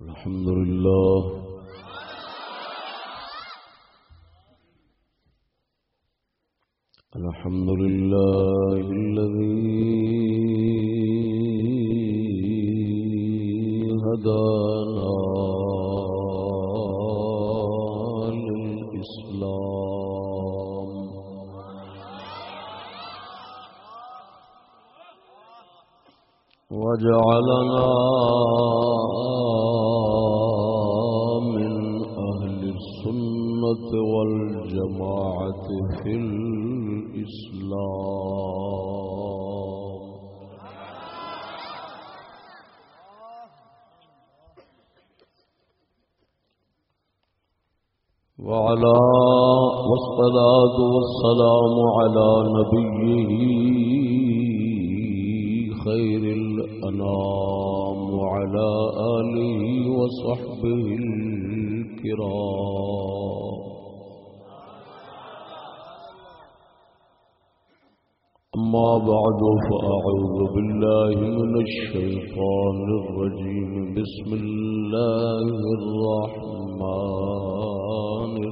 الحمد لله. الحمد لله الذي هدانا للإسلام. وجعلنا والسلام على نبيه خير الأنام وعلى آله وصحبه الكرام. أما بعد فأعوذ بالله من الشيطان الرجيم. بسم الله الرحمن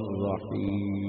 الرحيم.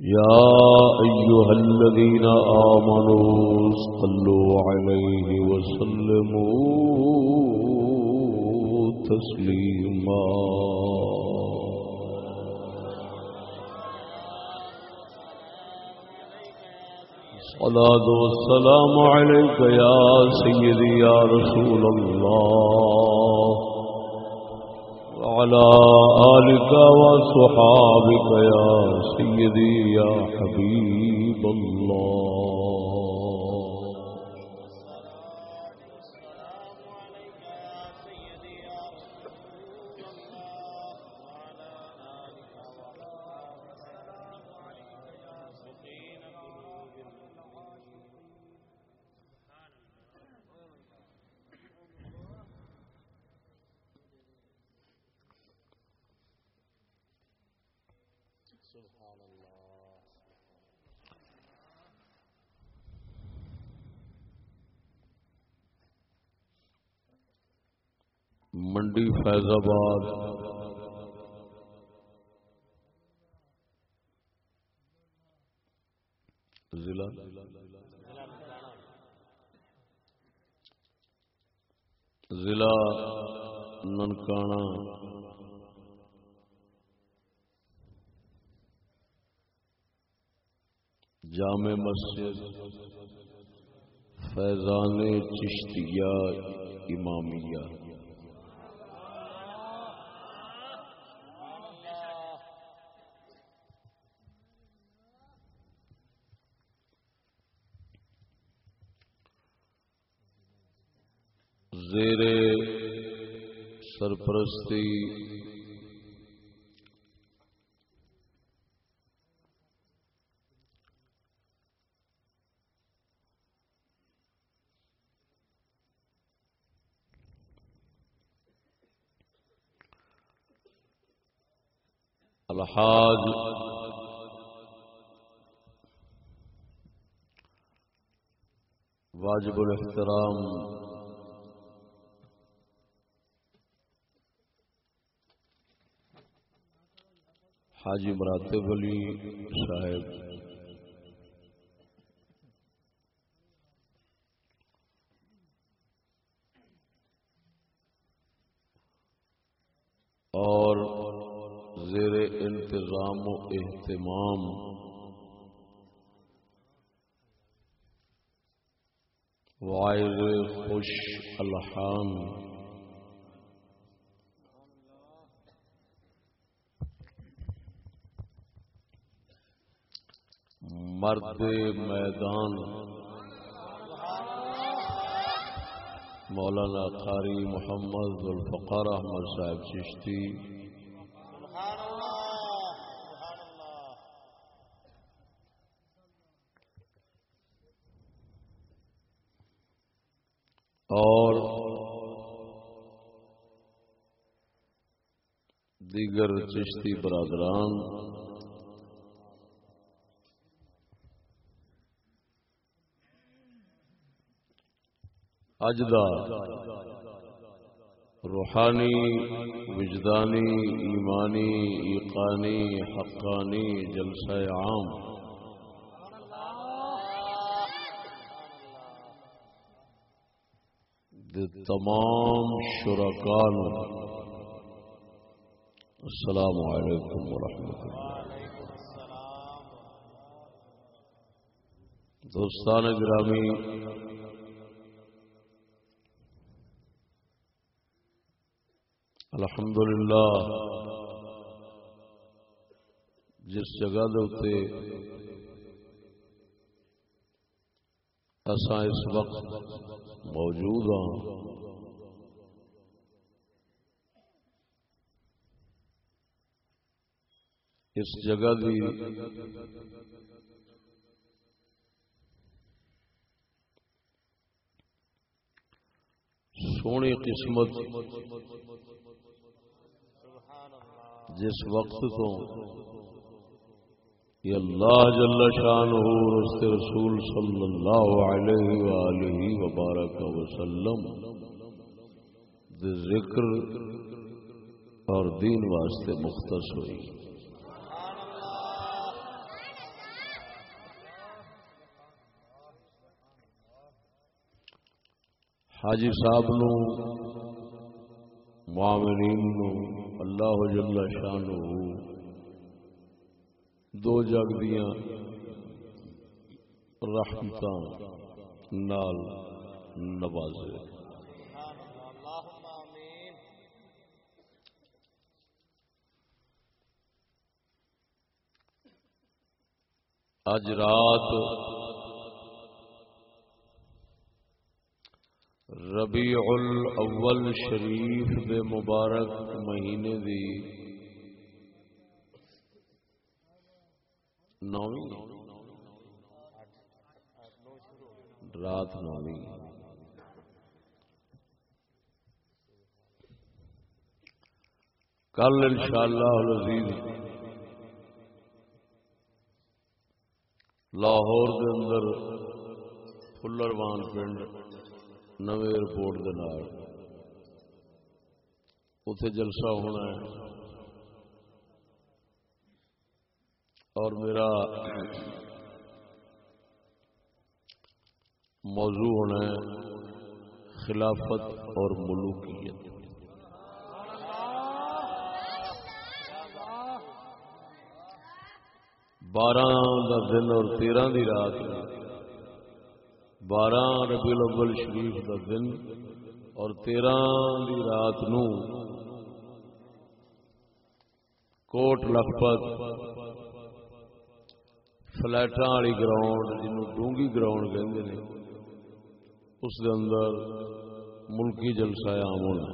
يا أيها الذين آمنوا صلوا عليه وسلموا تسليما. صلاة والسلام عليك يا سيدي يا رسول الله. وعلى آلك وصحابك يا سيدي يا حبيب الله. فیض آباد ضلع؟ ضلع ننکانہ۔ جامع مسجد فیضان چشتیہ امامیہ۔ سرپرستی الحاج. واجب الاحترام. حاجی مراتب علی صاحب۔ اور زیر انتظام و اہتمام۔ وائر خوش الحان مرد میدان۔ مولانا قاری محمد ذوالفقار احمد صاحب چشتی۔ اور دیگر چشتی برادران اج دا روحانی، وجدانی، ایمانی، ایقانی، حقانی، جلسہ عام۔ دے تمام شرکان السلام علیکم ورحمۃ اللہ۔ دوستان گرامی الحمدللہ جس جگہ دے اساں اس وقت موجود ہاں اس جگہ دی سونی قسمت جس وقت تو یہ اللہ جل شان رست رسول صلی اللہ علیہ وآلہ وبارک وسلم دے ذکر اور دین واسطے مختص ہوئی۔ حاجی صاحب نو معاملین نو اللہ جل شان دو جگ دیا رحمت نال نوازے۔ اج رات ربیع الاول شریف دے مبارک مہینے دی نویں؟ رات نویں۔ کل انشاءاللہ العزیز لاہور دے اندر فلروان پنڈ نو ایئرپورٹ اتے جلسہ ہونا ہے۔ اور میرا موضوع ہونا ہے خلافت اور ملوکیت۔ بارہ دن اور تیرہ دی رات۔ بارہ ربی الاول شریف کا دن اور تیرہ دی رات نو۔ کوٹ لکھپت فلائٹاں والی گراؤنڈ جنوں ڈونگی گراؤنڈ کہتے ہیں اس دے اندر ملکی جلسہ عام ہونا۔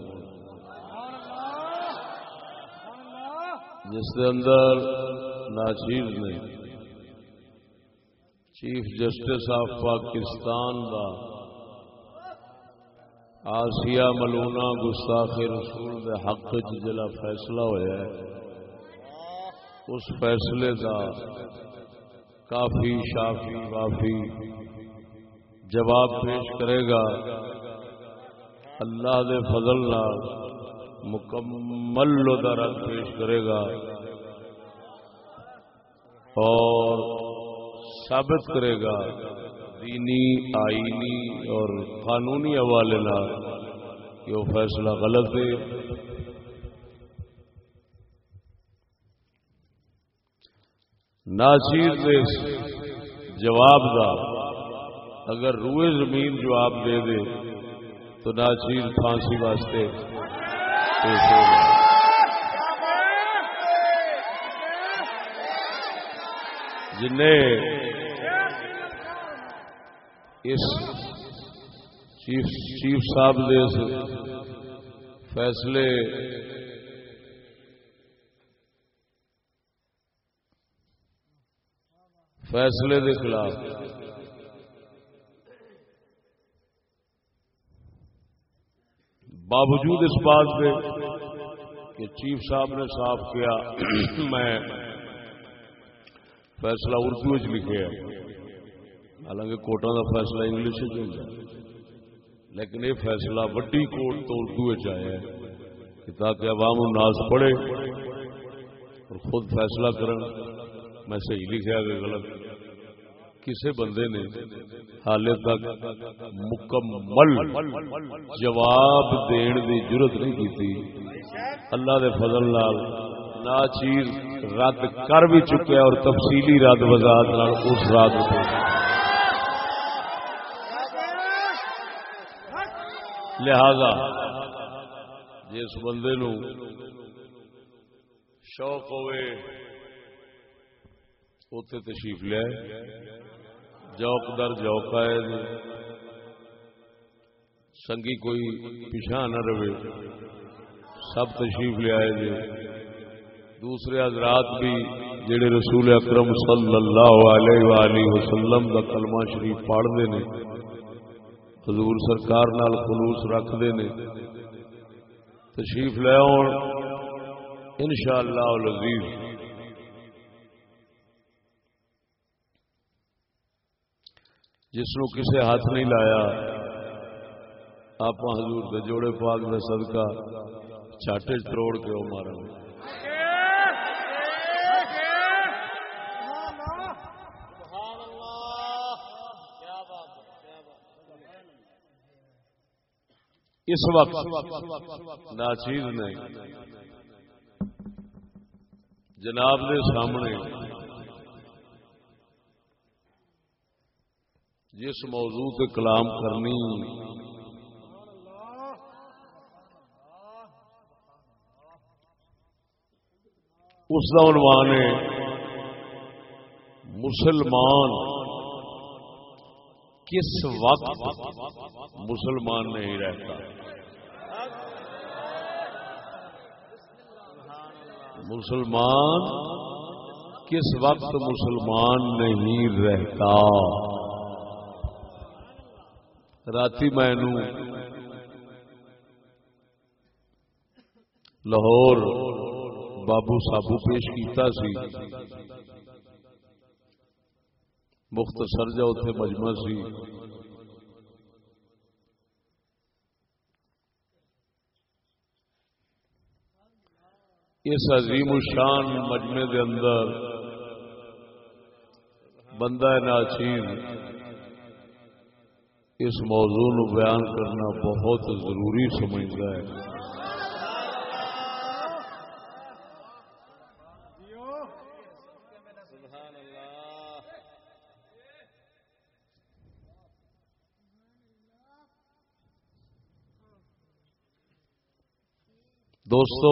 جس دے اندر ناچیز نے چیف جسٹس آف پاکستان دا آسیا ملونا گستاخ رسول دے حق جلا فیصلہ ہوا اس فیصلے دا کافی شافی وافی جواب پیش کرے گا۔ اللہ دے فضل مکمل رد پیش کرے گا۔ اور ثابت کرے گا دینی، آئینی اور قانونی حوالے کہ وہ فیصلہ غلط ہے۔ ناچیر دے جواب دا، اگر روئے زمین جواب دے دے تو ناچیر پھانسی واسطے پیش ہو جن اس چیف چیف صاحب دے فیصلے فیصلے دے خلاف باوجود اس بات کے کہ چیف صاحب نے صاف کیا، میں فیصلہ اردو چ لکھے حالانکہ کوٹا کا فیصلہ انگلش ہوتا لیکن یہ فیصلہ وڈی کوٹ تو اردو آیا ہے تاکہ عوام الناس پڑھے اور خود فیصلہ کرن۔ میں صحیح لکھا کہ غلط۔ کسی بندے نے حال تک مکمل جواب دین کی ضرورت نہیں کی اللہ دے فضل لال نا چیز رد کر بھی چکے اور تفصیلی رد وضاحت اس رات لہذا جس بندے نو شوق ہوئے اتے تشریف لے۔ جوک در جوک آئے۔ سنگی کوئی پیچھا نہ رہے۔ سب تشریف لے آئے جی۔ دوسرے حضرات بھی جڑے رسول اکرم صلی اللہ علیہ وآلہ وسلم کا کلمہ شریف پڑھتے ہیں۔ حضور سرکار نال خلوص رکھتے ہیں۔ تشریف لے آن ان شاء اللہ جس نو کسے ہاتھ نہیں لایا آپ حضور دے جوڑے پاک میں صدقہ چاٹے تروڑ کے وہ مارا اس وقت ناچیز نے جناب کے سامنے جس موضوع کے کلام کرنی اس کا عنوان ہے مسلمان کس وقت مسلمان نہیں رہتا؟ مسلمان کس وقت مسلمان نہیں رہتا؟ رات میں لاہور بابو سابو پیش کیتا سی۔ مختصر جا اتے مجمع سی۔ اس عظیم الشان مجمع دے اندر بندہ ناچیر اس موضوع نو بیان کرنا بہت ضروری سمجھتا ہے۔ دوستو،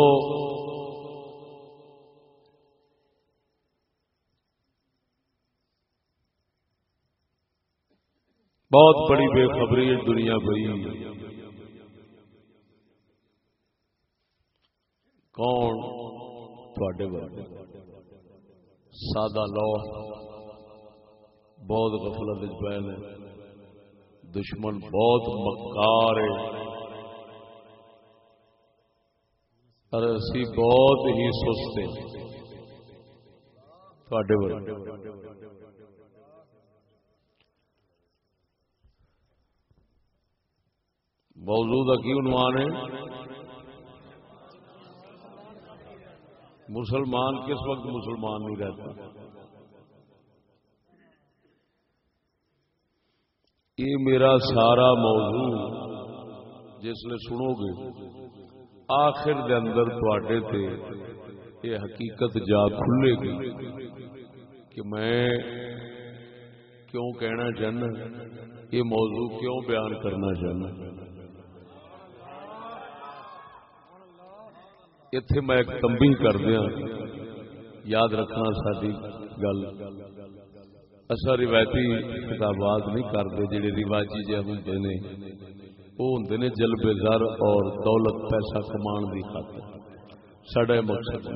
بہت بڑی بے خبری ہے دنیا بھائی۔ کون؟ تھوڑے بارے سادہ لو بہت غفلت پہ دشمن بہت مکار ہے۔ اور اسی بہت ہی سستے تھوڑے موضوع کی عنوان ہے مسلمان کس وقت مسلمان نہیں رہتا یہ میرا سارا موضوع جس نے سنو گے آخر دے اندر تواڈے تے یہ حقیقت جا کھلے گی کہ میں کیوں کہنا چاہنا، یہ موضوع کیوں بیان کرنا چاہنا؟ اتے میں ایک تمبی کر دیا یاد رکھنا ساری گل۔ اصا روایتی کتابات نہیں کرتے، جڑے رواجی جہ ہوں نے وہ ہوں نے جلبے زر اور دولت پیسہ کمان کی خاطر۔ سڈا مقصد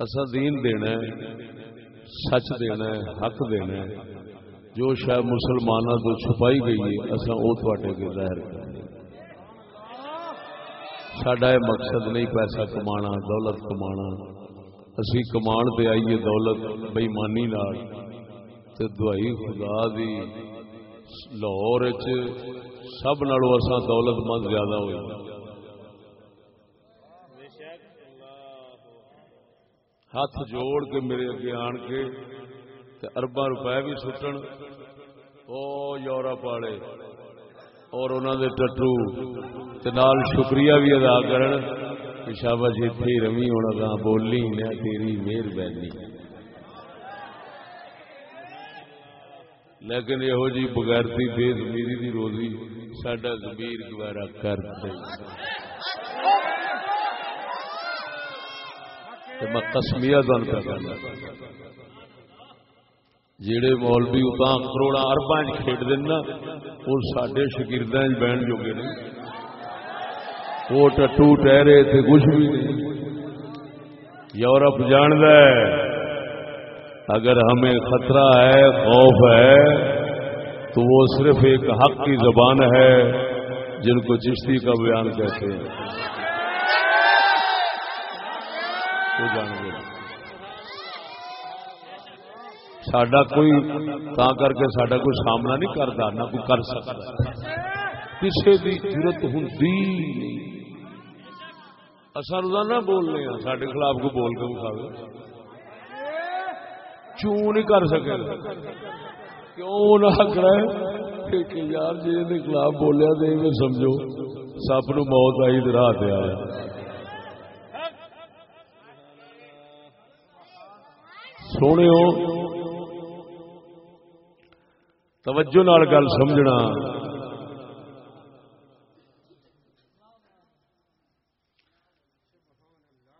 اصا دین دینا سچ دینا حق دینا جو شاید مسلمانوں تو چھپائی گئی ہے اصا وہ تے ظاہر کریں سڈا یہ مقصد نہیں پیسہ کما دولت کما اسی کمان پہ آئیے دولت بےمانی دوائی خدا دی۔ لاہور سب نالوں اصا دولت مند زیادہ ہوئی ہاتھ جوڑ کے میرے اگے آن کے اربا روپے بھی سٹن او یورپ والے اور انہوں نے ٹٹو نال شکریہ بھی ادا کرن شابش اتنے رمی ہونا بولی نہ تیری مہربانی لیکن یہو جی بغیرتی بے زمیری دی روزی سڈا زمیر گوارا کر میں کسمیا دن پہ کرنا جہے مولوی اتنا کروڑا اربا کھیڈ دینا وہ سڈے شکردہ بہن جوگے نے۔ وہ ٹٹو ٹہرے کچھ بھی نہیں۔ یورپ جان اگر ہمیں خطرہ ہے، خوف ہے، تو وہ صرف ایک حق کی زبان ہے، جن کو چشتی کا بیان کہتے ہیں۔ سڈا کوئی تا کر کے سڈا کوئی سامنا نہیں کرتا، نہ کوئی کر سکتا۔ کسی کی ضرورت ہوں اصا روزانہ بولنے ہیں سڈے خلاف کو بول کے بکھا چوں نہیں کر سکے۔ کیوں نہ کرے کہ یار جی کے خلاف بولیا دے میں سمجھو سب نو موت آئی تو راہ آیا۔ سونے توجہ نال گل سمجھنا۔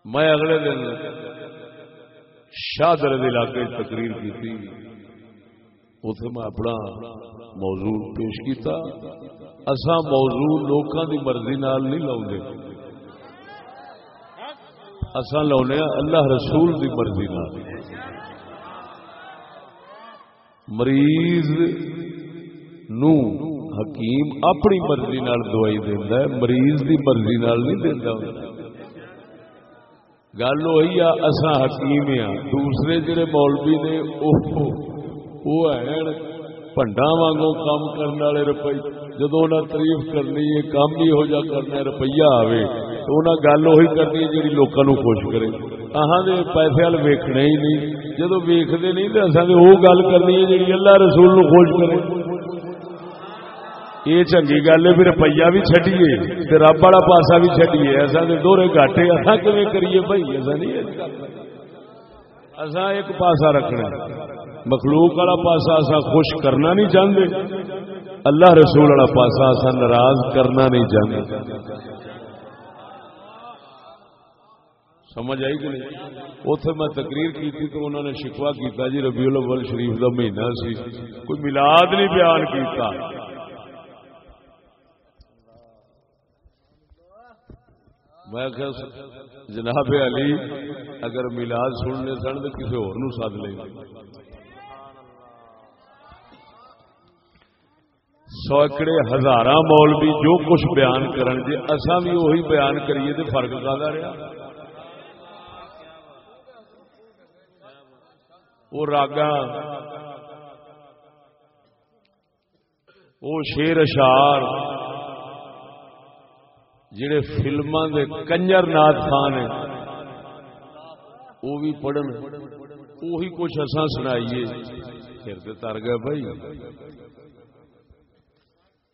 میں اگلے دن شاہدر علاقے تقریر کی تھی اتے میں اپنا موضوع پیش کیتا۔ اسا موضوع لوکاں دی مرضی نال نہیں لاؤں اسا لاؤنے اللہ رسول دی مرضی نال۔ مریض نو حکیم اپنی مرضی نال دوائی دینا ہے، مریض دی مرضی نال نہیں دینا گل وہی آ حکیم ہاں۔ دوسرے جڑے مولوی نے وہ ہیں پنڈا وانگوں کام کرنے والے روپیے جدو انہیں تعریف کرنی ہے، کام ہی ہو جا کرنا روپیہ آئے تو انہیں گل وہی کرنی ہے جی لوگوں خوش کرے۔ اہاں دے پیسے وال ویکھنے ہی نہیں۔ جدو ویکھتے نہیں تو اصل وہ گل کرنی ہے جی اللہ رسول نو خوش کرے۔ یہ چنگی گل ہے پھر روپیہ بھی چڈیے رب والا پاسا بھی چڈیے ایسا تو دوہرے گاٹے اصا کیون کریے بھائی ایسا نہیں اصا ایک پاسا رکھنا مخلوق والا پاسا اصا خوش کرنا نہیں چاہتے اللہ رسول والا پاسا اصا ناراض کرنا نہیں چاہتے سمجھ آئی کہ نہیں اتے میں تقریر کی تو انہوں نے شکوا کیتا جی ربیع الاول شریف کا مہینہ سی کوئی ملاد نہیں بیان کیتا میں جناب علی، اگر ملاد سننے سن تو کسی ہو سد لیں سوکڑے ہزار مولوی جو کچھ بیان کرن جی اصا بھی وہی بیان کریے تو فرق کا رہا وہ راگا وہ شیر اشار جڑے فلما دے کنجر نات خان ہیں وہ بھی پڑھن۔ وہی کچھ اصا سنائیے۔ سر سے تر گیا بھائی۔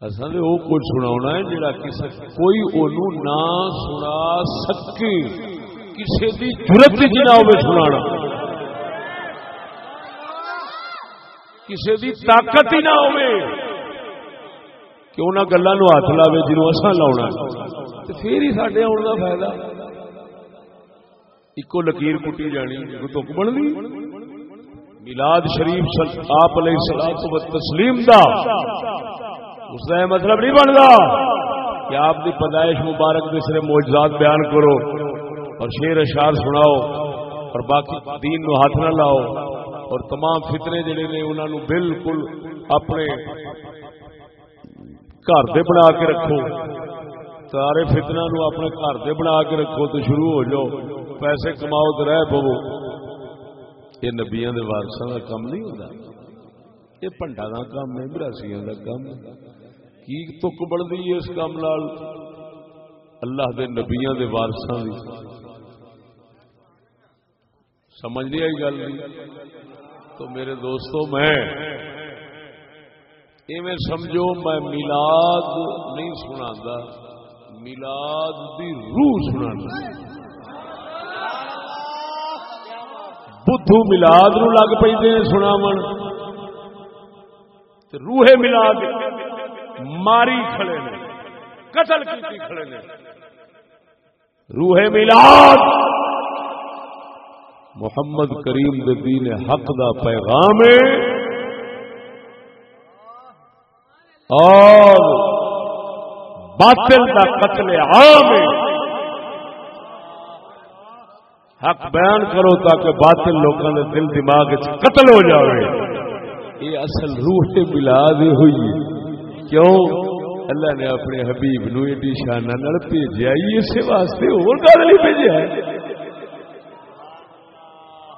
اصل وہ کچھ سنا ہے جڑا کسی کوئی انہوں نہ سنا سکے۔ کسی کی ضرورت جی نہ ہو سنا کسی کی طاقت ہی نہ ہو کہ انہوں گلوں ہاتھ لاوے جنوب اصا لاؤنا پھر ہی سڈے آنے کا فائدہ۔ ایکو لکیر کٹی جانی تک بن گئی ملاد شریف آپ علیہ سلام تسلیم دا۔ اس کا مطلب نہیں بنتا کہ آپ کی پیدائش مبارک دوسرے موجزات بیان کرو اور شیر اشار سناؤ اور باقی دین نو ہاتھ نہ لاؤ اور تمام فتنے جڑے نے انہوں بالکل اپنے گھر دے بنا کے رکھو سارے فتنہ نو اپنے گھر دے بنا کے رکھو تو شروع ہو جاؤ پیسے کماؤ تو رہ پو یہ نبیا کے وارسوں کا کام نہیں ہوتا یہ پنڈا کا کام ہے براسیا کا کام کی تک بڑھتی ہے اس کام لال اللہ دے نبیا کے وارسوں کی سمجھ نہیں آئی گل تو میرے دوستو میں ایویں سمجھو میں میلاد نہیں سنا میلاد دی روح سنا بدھو ملاد نو لگ پہ سنا من روح ملاد ماری کھڑے نے، قتل کی کھڑے نے۔ روح ملاد محمد کریم دین حق دا پیغام ہے۔ اور باطل دا قتل عام ہے۔ حق بیان کرو تاکہ باطل لوگوں کے دل دماغ قتل ہو جائے یہ اصل روح ملاد ہوئی کیوں؟ اللہ نے اپنے حبیب نو ایڈی شانہ بھیجا اسی واسطے اور گل نہیں بھیجا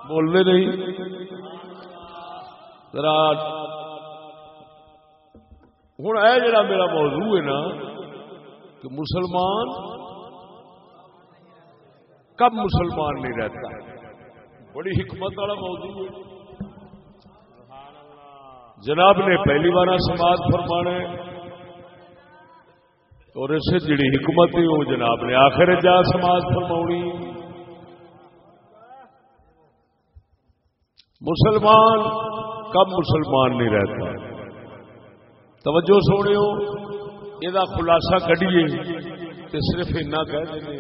بولنے نہیں۔ رات ہوں اے جڑا میرا موضوع ہے نا، کہ مسلمان کب مسلمان نہیں رہتا؟ بڑی حکمت والا موضوع ہے۔ جناب نے پہلی بار سماج فرمانے اور اسے جڑی حکمت ہے، وہ جناب نے آخر جا سماج فرما مسلمان کب مسلمان نہیں رہتا؟ توجہ سونے یہ خلاصہ کڈیے صرف اینا کہہ دیں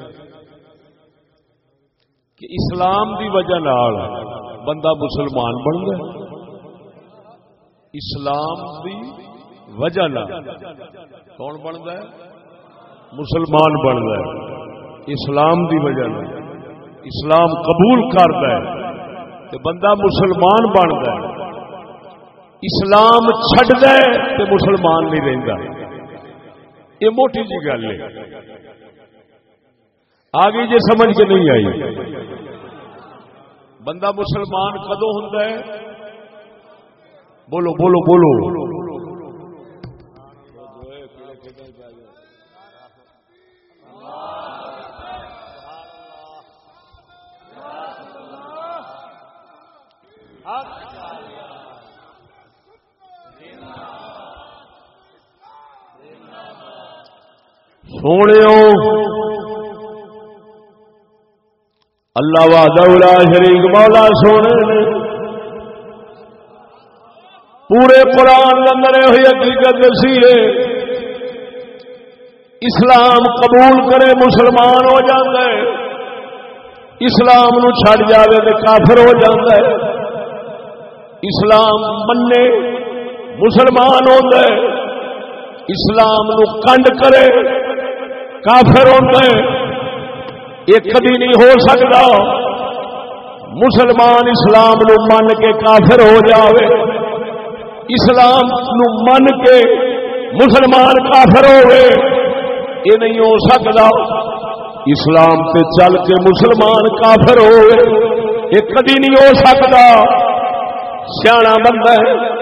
کہ اسلام دی وجہ نال بندہ مسلمان بن گیا اسلام دی وجہ نال کون بنتا ہے؟ مسلمان بن گیا اسلام دی وجہ نال۔ اسلام قبول کرتا ہے۔ کہ بندہ مسلمان بن گیا اسلام چڈ دے تو مسلمان نہیں رہتا یہ موٹی جی گل ہے۔ آگے جی سمجھ کے نہیں آئی۔ بندہ مسلمان کدو ہوں بولو بولو بولو۔ سونے اللہ وا شریک مولا سونے نے۔ پورے قرآن اندر ہوئی حقیقت دسی ہے۔ اسلام قبول کرے مسلمان ہو جاتا ہے۔ اسلام نو چھڑ جاوے تو کافر ہو جاتا ہے۔ اسلام منے مسلمان ہوتا ہے۔ اسلام نو کنڈ کرے۔ کافر ہوتا ہے یہ کبھی نہیں ہو سکتا۔ مسلمان اسلام نو من کے کافر ہو جاوے۔ اسلام نو من کے مسلمان کافر ہوئے یہ نہیں ہو سکتا۔ اسلام سے چل کے مسلمان کافر ہوئے یہ کدی نہیں ہو سکتا۔ سیاح بندہ ہے۔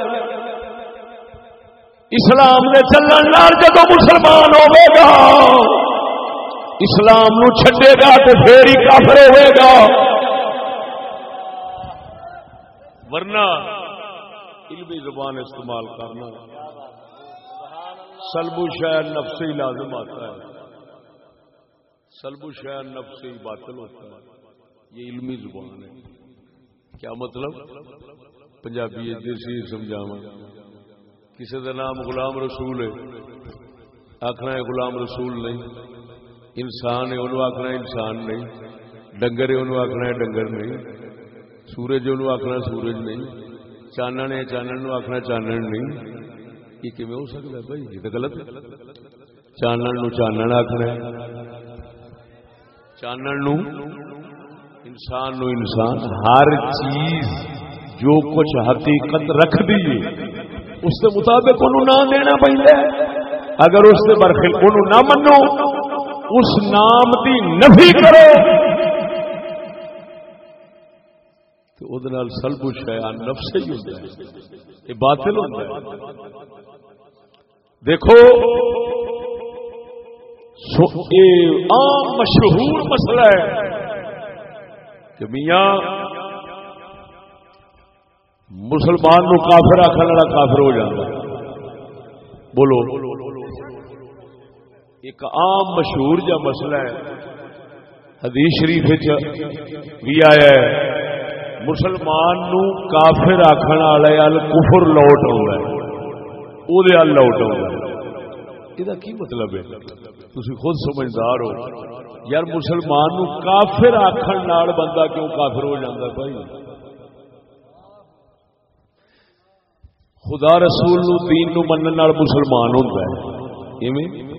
اسلام نے چلن جب مسلمان ہوئے گا۔ اسلام نو چھڈے گا تو پھر ہی کافر ہوئے گا۔ ورنہ علمی زبان استعمال کرنا سلب شہر نفس ہی لازم آتا ہے۔ سلب شہر نفس باطل ہوتا ہے۔ یہ علمی زبان ہے۔ کیا مطلب؟ پنجابی دیسی سمجھاوا کسی کا نام غلام رسول ہے؟ آخنا ہے غلام رسول نہیں۔ انسان ہے، انہوں آخنا انسان نہیں، ڈنگر ہے، انہوں آخنا ہے ڈنگر نہیں، سورج انہوں آخنا سورج نہیں، چانن ہے، چانن آخنا چانن نہیں۔ یہ کم ہو سکتا ہے بھائی؟ یہ تو غلط چانن چانن آخنا چانن انسان نو انسان ہر چیز جو کچھ حقیقت رکھ دیے اس کے مطابق انہوں نام دینا پہلے اگر اس کے برخل انہوں نہ منو اس نام کی نفی کرو۔ تو وہ سلب شیان نفس ہی ہوتا ہے۔ یہ باطل ہوتا ہے۔ دیکھو عام مشہور مسئلہ ہے کہ میاں مسلمان نو کافر آخر والا کافر ہو جاتا بولو۔ ایک عام مشہور جا مسئلہ ہے۔ حدیث شریف بھی آیا ہے۔ مسلمان نو کافر آخر والے ال کفر لوٹ آؤں وہ لوٹ آؤں یہ کی مطلب ہے؟ تھی خود سمجھدار ہو۔ یار مسلمان نو کافر آخر بندہ کیوں کافر ہو جاتا بھائی؟ خدا رسول نو دین نو منن مسلمان ہوتا ہے۔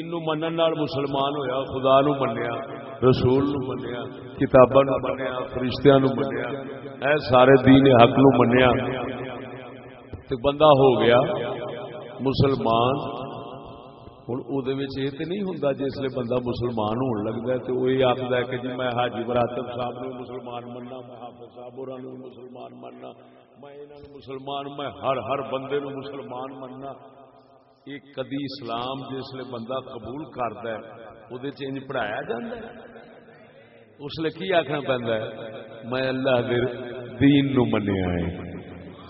دین نو منن نال مسلمان ہویا، خدا نو منیا، رسول نو منیا، کتاباں نو منیا، فرشتیاں نو منیا، اے سارے دین حق نو منیا۔ تے بندہ ہو گیا، مسلمان ہوں وہ یہ تو نہیں ہوں جسے بندہ مسلمان ہون لگتا ہے تو وہ یہ آخر ہے کہ جی میں حاجی براتب صاحب نو مسلمان مننا، میں حافظ صاحب اور مسلمان مننا، میں انہوں مسلمان، میں ہر ہر بندے نو مسلمان مننا۔ ایک کدی اسلام جسے بندہ قبول کرتا ہے وہ پڑھایا جا اس لیے کی آخنا پہنتا ہے؟ میں اللہ دے دین نو منیا ہے۔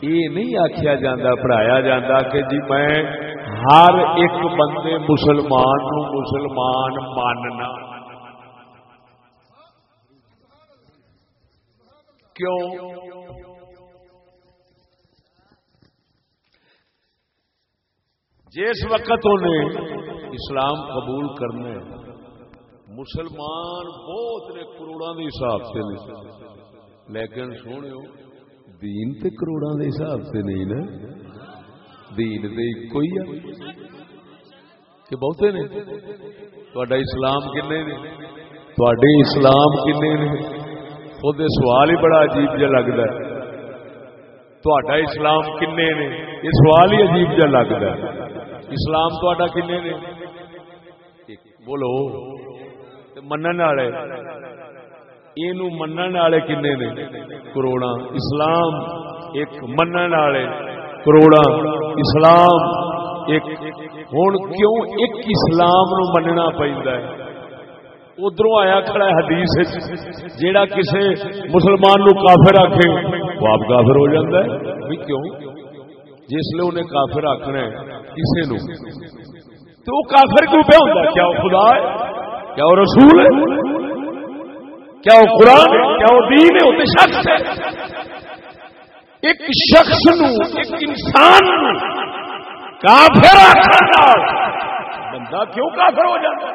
یہ نہیں آخیا جا پڑھایا جا کہ جی میں ہر ایک بندے مسلمان نو مسلمان ماننا۔ کیوں؟ جس وقت انہیں اسلام قبول کرنے، مسلمان بہت نے کروڑوں کے حساب سے نہیں لیکن سونے دین تے کروڑوں کے حساب سے نہیں نا۔ دین تے کوئی ہے۔ کہ بہتے نے؟ تھوڑا اسلام کنے نے؟ تھوڑے اسلام کنے نے؟ خود سوال ہی بڑا عجیب جہ لگتا ہے۔ تھوڑا اسلام کنے نے؟ یہ سوال ہی عجیب جہ لگتا ہے۔ اسلام تا کن نے؟ بولو۔ من والے۔ یہ من والے کن نے؟ کروڑا اسلام ایک من والے۔ کروڑا اسلام ایک۔ ہوں کیوں ایک اسلام نو مننا پہنتا ہے؟ ادھر آیا کھڑا ہے حدیث جیڑا کسے مسلمان نو کافر آخے وہ آپ کافر ہو جاتا ہے؟ کیوں؟ جس لیے انہیں کافر آخنا ہے کسی نو تو وہ کافر کیوں پہ ہوتا کیا وہ خدا ہے؟ کیا وہ رسول ہے؟ کیا وہ قرآن ہے؟ کیا وہ دین ہے؟ وہ شخص ہے۔ ایک شخص نو ایک انسان نو کافر آخر بندہ کیوں کافر ہو جاتا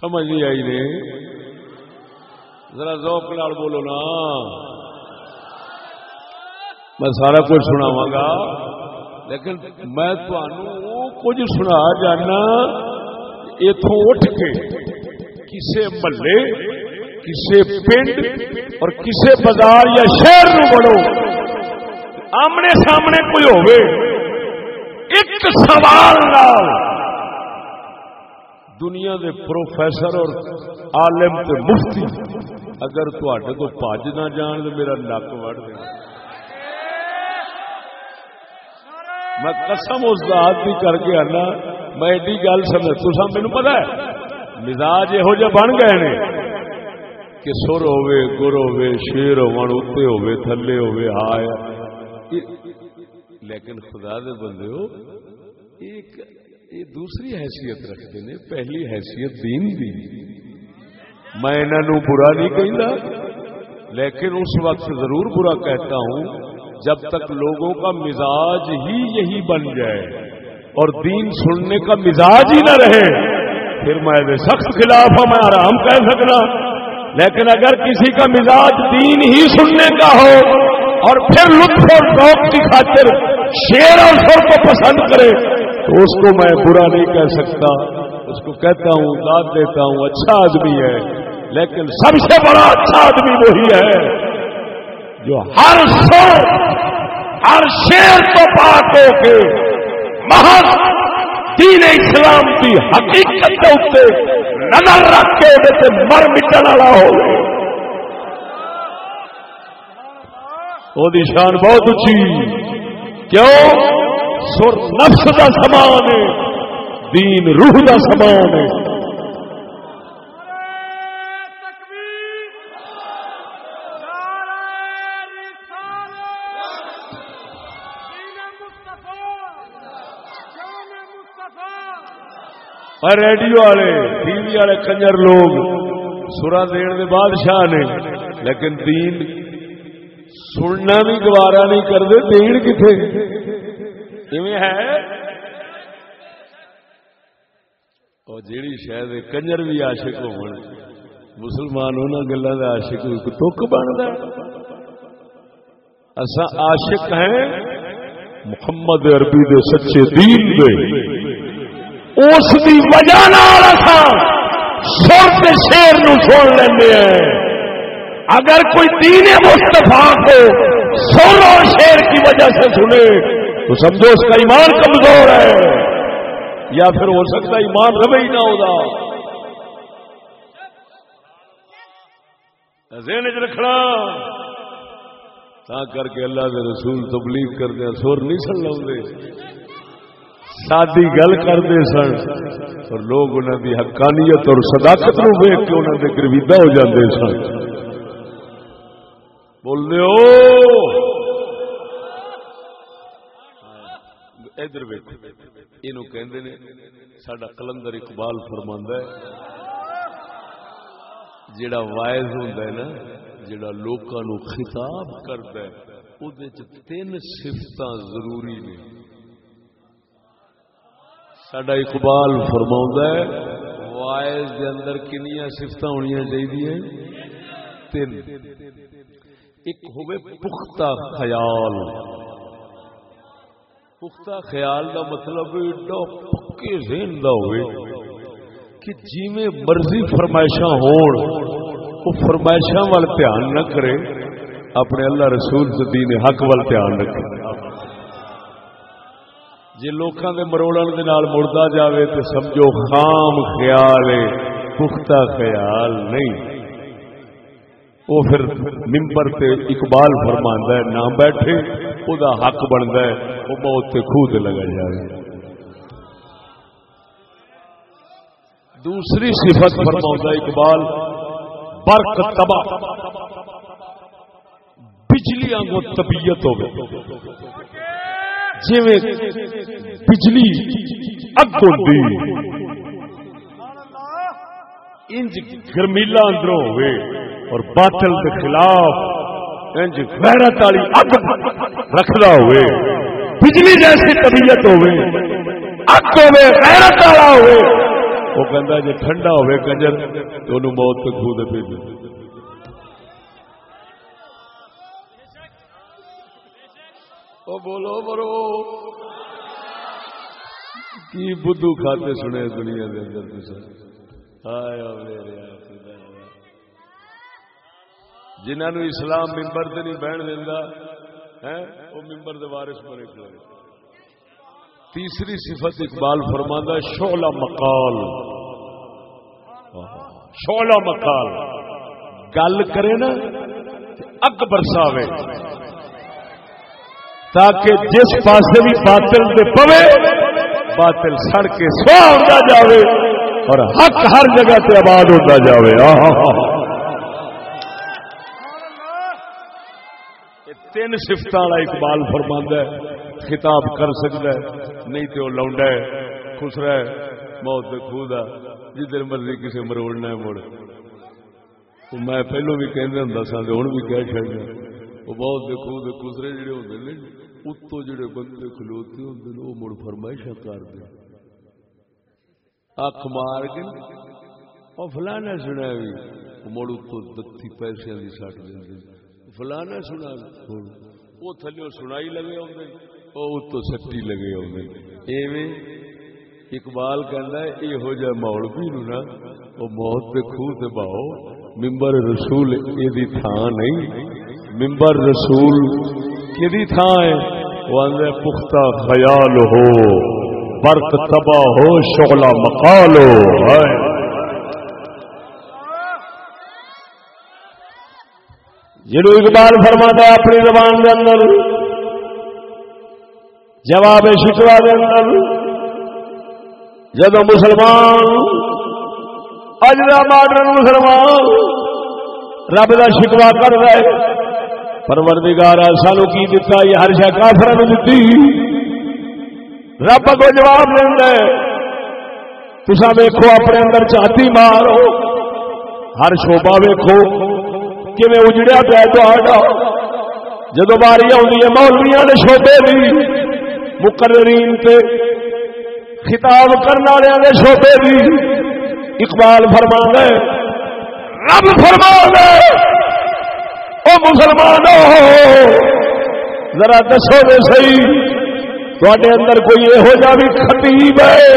سمجھ نہیں آئی نے؟ ذرا ذوق لال بولو نا۔ میں سارا کچھ سناوا گا۔ لیکن میں کچھ سنا جانا اتوں اٹھ کے کسے محلے، کسے پنڈ اور کسے بازار یا شہر نو بڑھو آمنے سامنے کوئی ہوئے ایک سوال لال دنیا دے پروفیسر اور عالم تے مفتی اگر تے کو پج نہ جان تو میرا نک وڑ دیں میں قسم اس ذات بھی کر کے آنا، میں ایڈی گل سمجھ تو مینو پتا ہے، مزاج یہو جہ بن گئے نے، کہ سر ہوے گر ہوے شیر ہوتے ہوے تھلے ہوے ہائے۔ لیکن خدا دے بندے ہو ایک، یہ دوسری حیثیت رکھتے ہیں پہلی حیثیت دین دی۔ میں انہوں برا نہیں کہتا لیکن اس وقت ضرور برا کہتا ہوں جب تک لوگوں کا مزاج ہی یہی بن جائے اور دین سننے کا مزاج ہی نہ رہے، پھر میں سخت خلاف ہوں میں آرام کہہ سکنا۔ لیکن اگر کسی کا مزاج دین ہی سننے کا ہو اور پھر لطف اور شوق کی خاطر شیر اور سر کو پسند کرے، تو اس کو میں برا نہیں کہہ سکتا۔ اس کو کہتا ہوں، داد دیتا ہوں اچھا آدمی ہے، لیکن سب سے بڑا اچھا آدمی وہی ہے۔ جو ہر سر، ہر شیر کو پاک ہو کے محض دین اسلام کی حقیقت کے اتنے نظر رکھ کے مر مٹن والا ہو وہ شان بہت اچھی کیوں؟ سر، نفس کا سامان ہے، دین، روح کا سامان ہے۔ اور ریڈیو والے، ٹی وی والے کنجر لوگ سورا دین دے بادشاہ نے، لیکن دین سننا بھی گوارا نہیں کرتے، دین کتنے ہے؟ اور جیڑی شاید کنجر بھی آشک ہو مسلمان ان گلوں کا آشک تک بنتا اصا عاشق ہیں محمد عربی دے سچے دین دے۔ اس کی وجہ سر کے شیر نو سن لیں اگر کوئی دین مستفا کو سر اور شیر کی وجہ سے سنے، تو سمجھو اس کا ایمان کمزور ہے۔ یا پھر ہو سکتا ایمان روی ہی نہ ہوگا ذہن چ رکھنا۔ کر کے اللہ کے رسول تبلیغ کرتے سر نہیں سن لوگ سادی گل کرتے سن، اور لوگ انہوں کی حقانیت اور صداقت نو ویک کے انہوں نے گرویدا ہو جاتے سن۔ بولنے ادھر یہ سڈا کلندر اقبال فرما جڑا وائز ہوں نا جڑا لوگوں خطاب کرتا ہے وہ تین سفت ضروری نے۔ سڈا اقبال فرما ہے، وائز دے اندر کنیا سفت ہونی چاہیے تین۔ ایک ہوئے پختہ خیال۔ پختہ خیال دا مطلب ایڈا پکے ذہن دا ہوئے کہ جی میں مرضی فرمائشاں ہون وہ فرمائشاں وال دھیان نہ کرے، اپنے اللہ رسول دین حق وال دھیان رکھے۔ جی لوگوں کے مروڑن کے نال مڑتا جاوے تو سمجھو خام خیال ہے، پختہ خیال نہیں۔ وہ پھر ممبر تے اقبال فرماندا ہے، نہ بیٹھے، او دا حق بنتا ہے وہ موت تے خود لگا جائے دوسری صفت فرما اقبال، برق تبا بجلی آنگو طبیعت ہوگی جی بجلی اگ ہوتی انج گرمیلا اندروں ہوئے اور باطل کے خلاف انج غیرت والی اگ رکھدا ہوئے۔ بجلی جیسی طبیعت ہوئے اگ ہوئے، غیرت والا ہوئے۔ وہ کہندا جے ٹھنڈا ہوئے کنجر، تو انہوں موت تک خود بھیج او بولو برو کی بدھو کھاتے سنے دنیا کے اندر جنہوں اسلام ممبر سے نہیں بہن دینا وہ ممبر دے وارث بنے کھڑے تیسری صفت اقبال فرماندہ شولا مکال شولا مکال گل کرے نا اگ برساوے تاکہ جس پاسے بھی باطل دے پوے، باطل سڑ کے سو ہوتا جاوے اور حق ہر جگہ سے آباد ہوتا جاوے۔ تین سفت والا اقبال فرماند ہے، خطاب کر سکتا ہے، نہیں تو لاڈا ہے، خسرا ہے، موت خود جدھر مرضی کسی مروڑنا ہے مڑ۔ میں پہلو بھی کہہ ہوں سا ہوں بھی کہہ چاہیے وہ بہت دیکھو خسرے جڑے ہوتے ہیں اتو جڑے بندے کھلوتے ہوں وہ مڑ فرمائشاں کرتے اکھ مار کے اور فلانا سنا بھی مڑ اتو دتی پیسے کی سٹ دیں فلانا سنا وہ تھلو سنائی لگے آدھے وہ اتو سٹی لگے آدھے ایویں اقبال کہنا یہو جہ مولوی نو نا وہ موت کے خوہ سے باؤ ممبر رسول یہ تھان نہیں ممبر رسول کہ تھان ہے وہ پختہ خیال ہو، برق تباہ ہو، شغلہ مقال ہو۔ جنو اقبال فرماتا ہے اپنی زبان کے اندر، جواب شکوا کے اندر جب مسلمان، اج کا ماڈرن مسلمان رب کا شکوا کر رہے پروردگار، سانو کی دتا؟ یہ ہر شا کافر دیتی رب کو جواب دینا تسا ویکو اپنے اندر چاہتی مارو۔ ہر شوبا ویکو کہ اجڑیا پیا تا جدو باری آئی ہے مولویا نے شوبے بھی مقررین تے خطاب کرنے والے شوبے بھی اقبال فرما رب فرما او مسلمان ذرا دسو دے سی تے اندر کوئی یہو جا بھی خطیب ہے،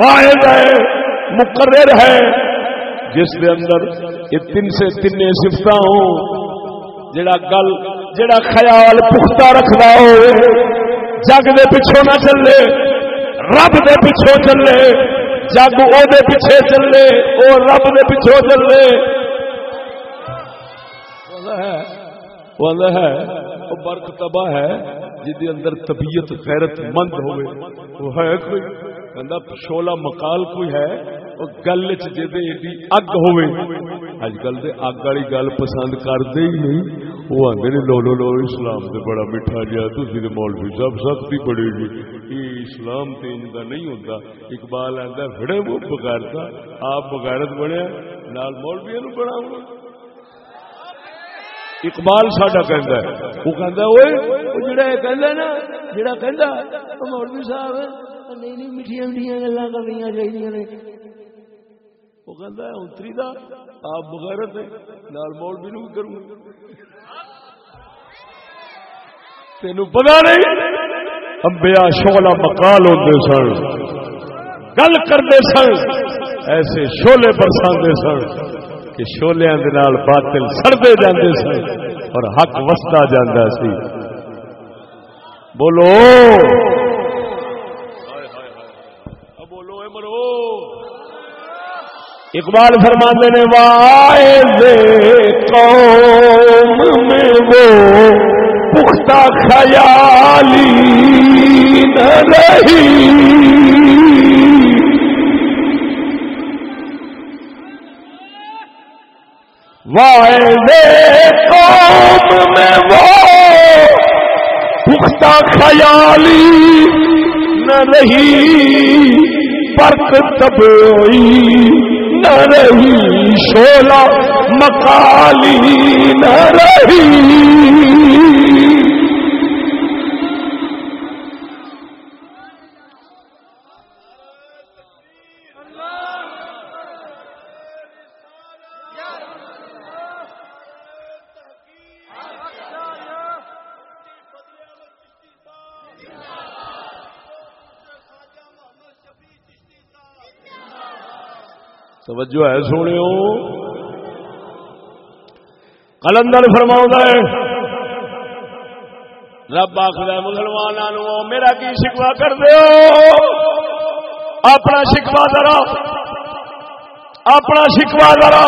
واحد ہے، مقرر ہے، جس کے اندر یہ تین سے تین سفت ہو جڑا گل، جڑا خیال پختہ رکھتا ہو جگ دے پچھوں نہ چلے، رب دے پچھوں چلے، جگ او دے پیچھے چلے، او رب دے پیچھوں چلے۔ وہ ہے وہ برق تباہ ہے جی اندر طبیعت غیرت مند ہوئے۔ وہ ہے کوئی، کہندا شولا مقال کوئی ہے وہ گل چ جے ایڈی اگ ہوئے۔ اج کل دے اگ والی گل پسند کرتے ہی نہیں۔ وہ آدھے نے، لو لو لو، اسلام سے بڑا میٹھا جہا تھی تو مولوی صاحب سختی بڑی جی یہ اسلام تین کا نہیں ہوتا اقبال آتا بڑے وہ بغیرتا، آپ بغیرت بنیا، نال مولوی نو بڑا اقبال ساڈا کہندا ہے۔ وہ کہندا اوئے؟ او جڑا اے کہندا نا، جڑا کہندا مولوی صاحب نہیں نہیں، میٹھیاں میٹھیاں گلاں کرنیاں چاہیے نے۔ وہ کہندا ہے، اتری دا، آپ بغیرت ہے نال مولوی نو کروں تین پتا نہیں امبیا شولا مکال ہوتے سن، گل کرتے سن، ایسے شولے برساندے سن۔ کہ شولیاں باطل سڑتے جاندے سن اور حق وستا جاندہ سی۔ بولو۔ بولو مرو اقبال فرماندے نے وائے قوم میں وہ پختہ خیالی نہ رہی۔ قوم میں وہ پختہ خیالی نہ رہی پرک تبوئی نہ رہی شولا مکالی نہ رہی۔ توجہ ہے سونے کلندر فرما ہے، رب آخر مسلمانوں میرا کی شکوا کر دو اپنا شکوا ذرا، اپنا شکوا ذرا،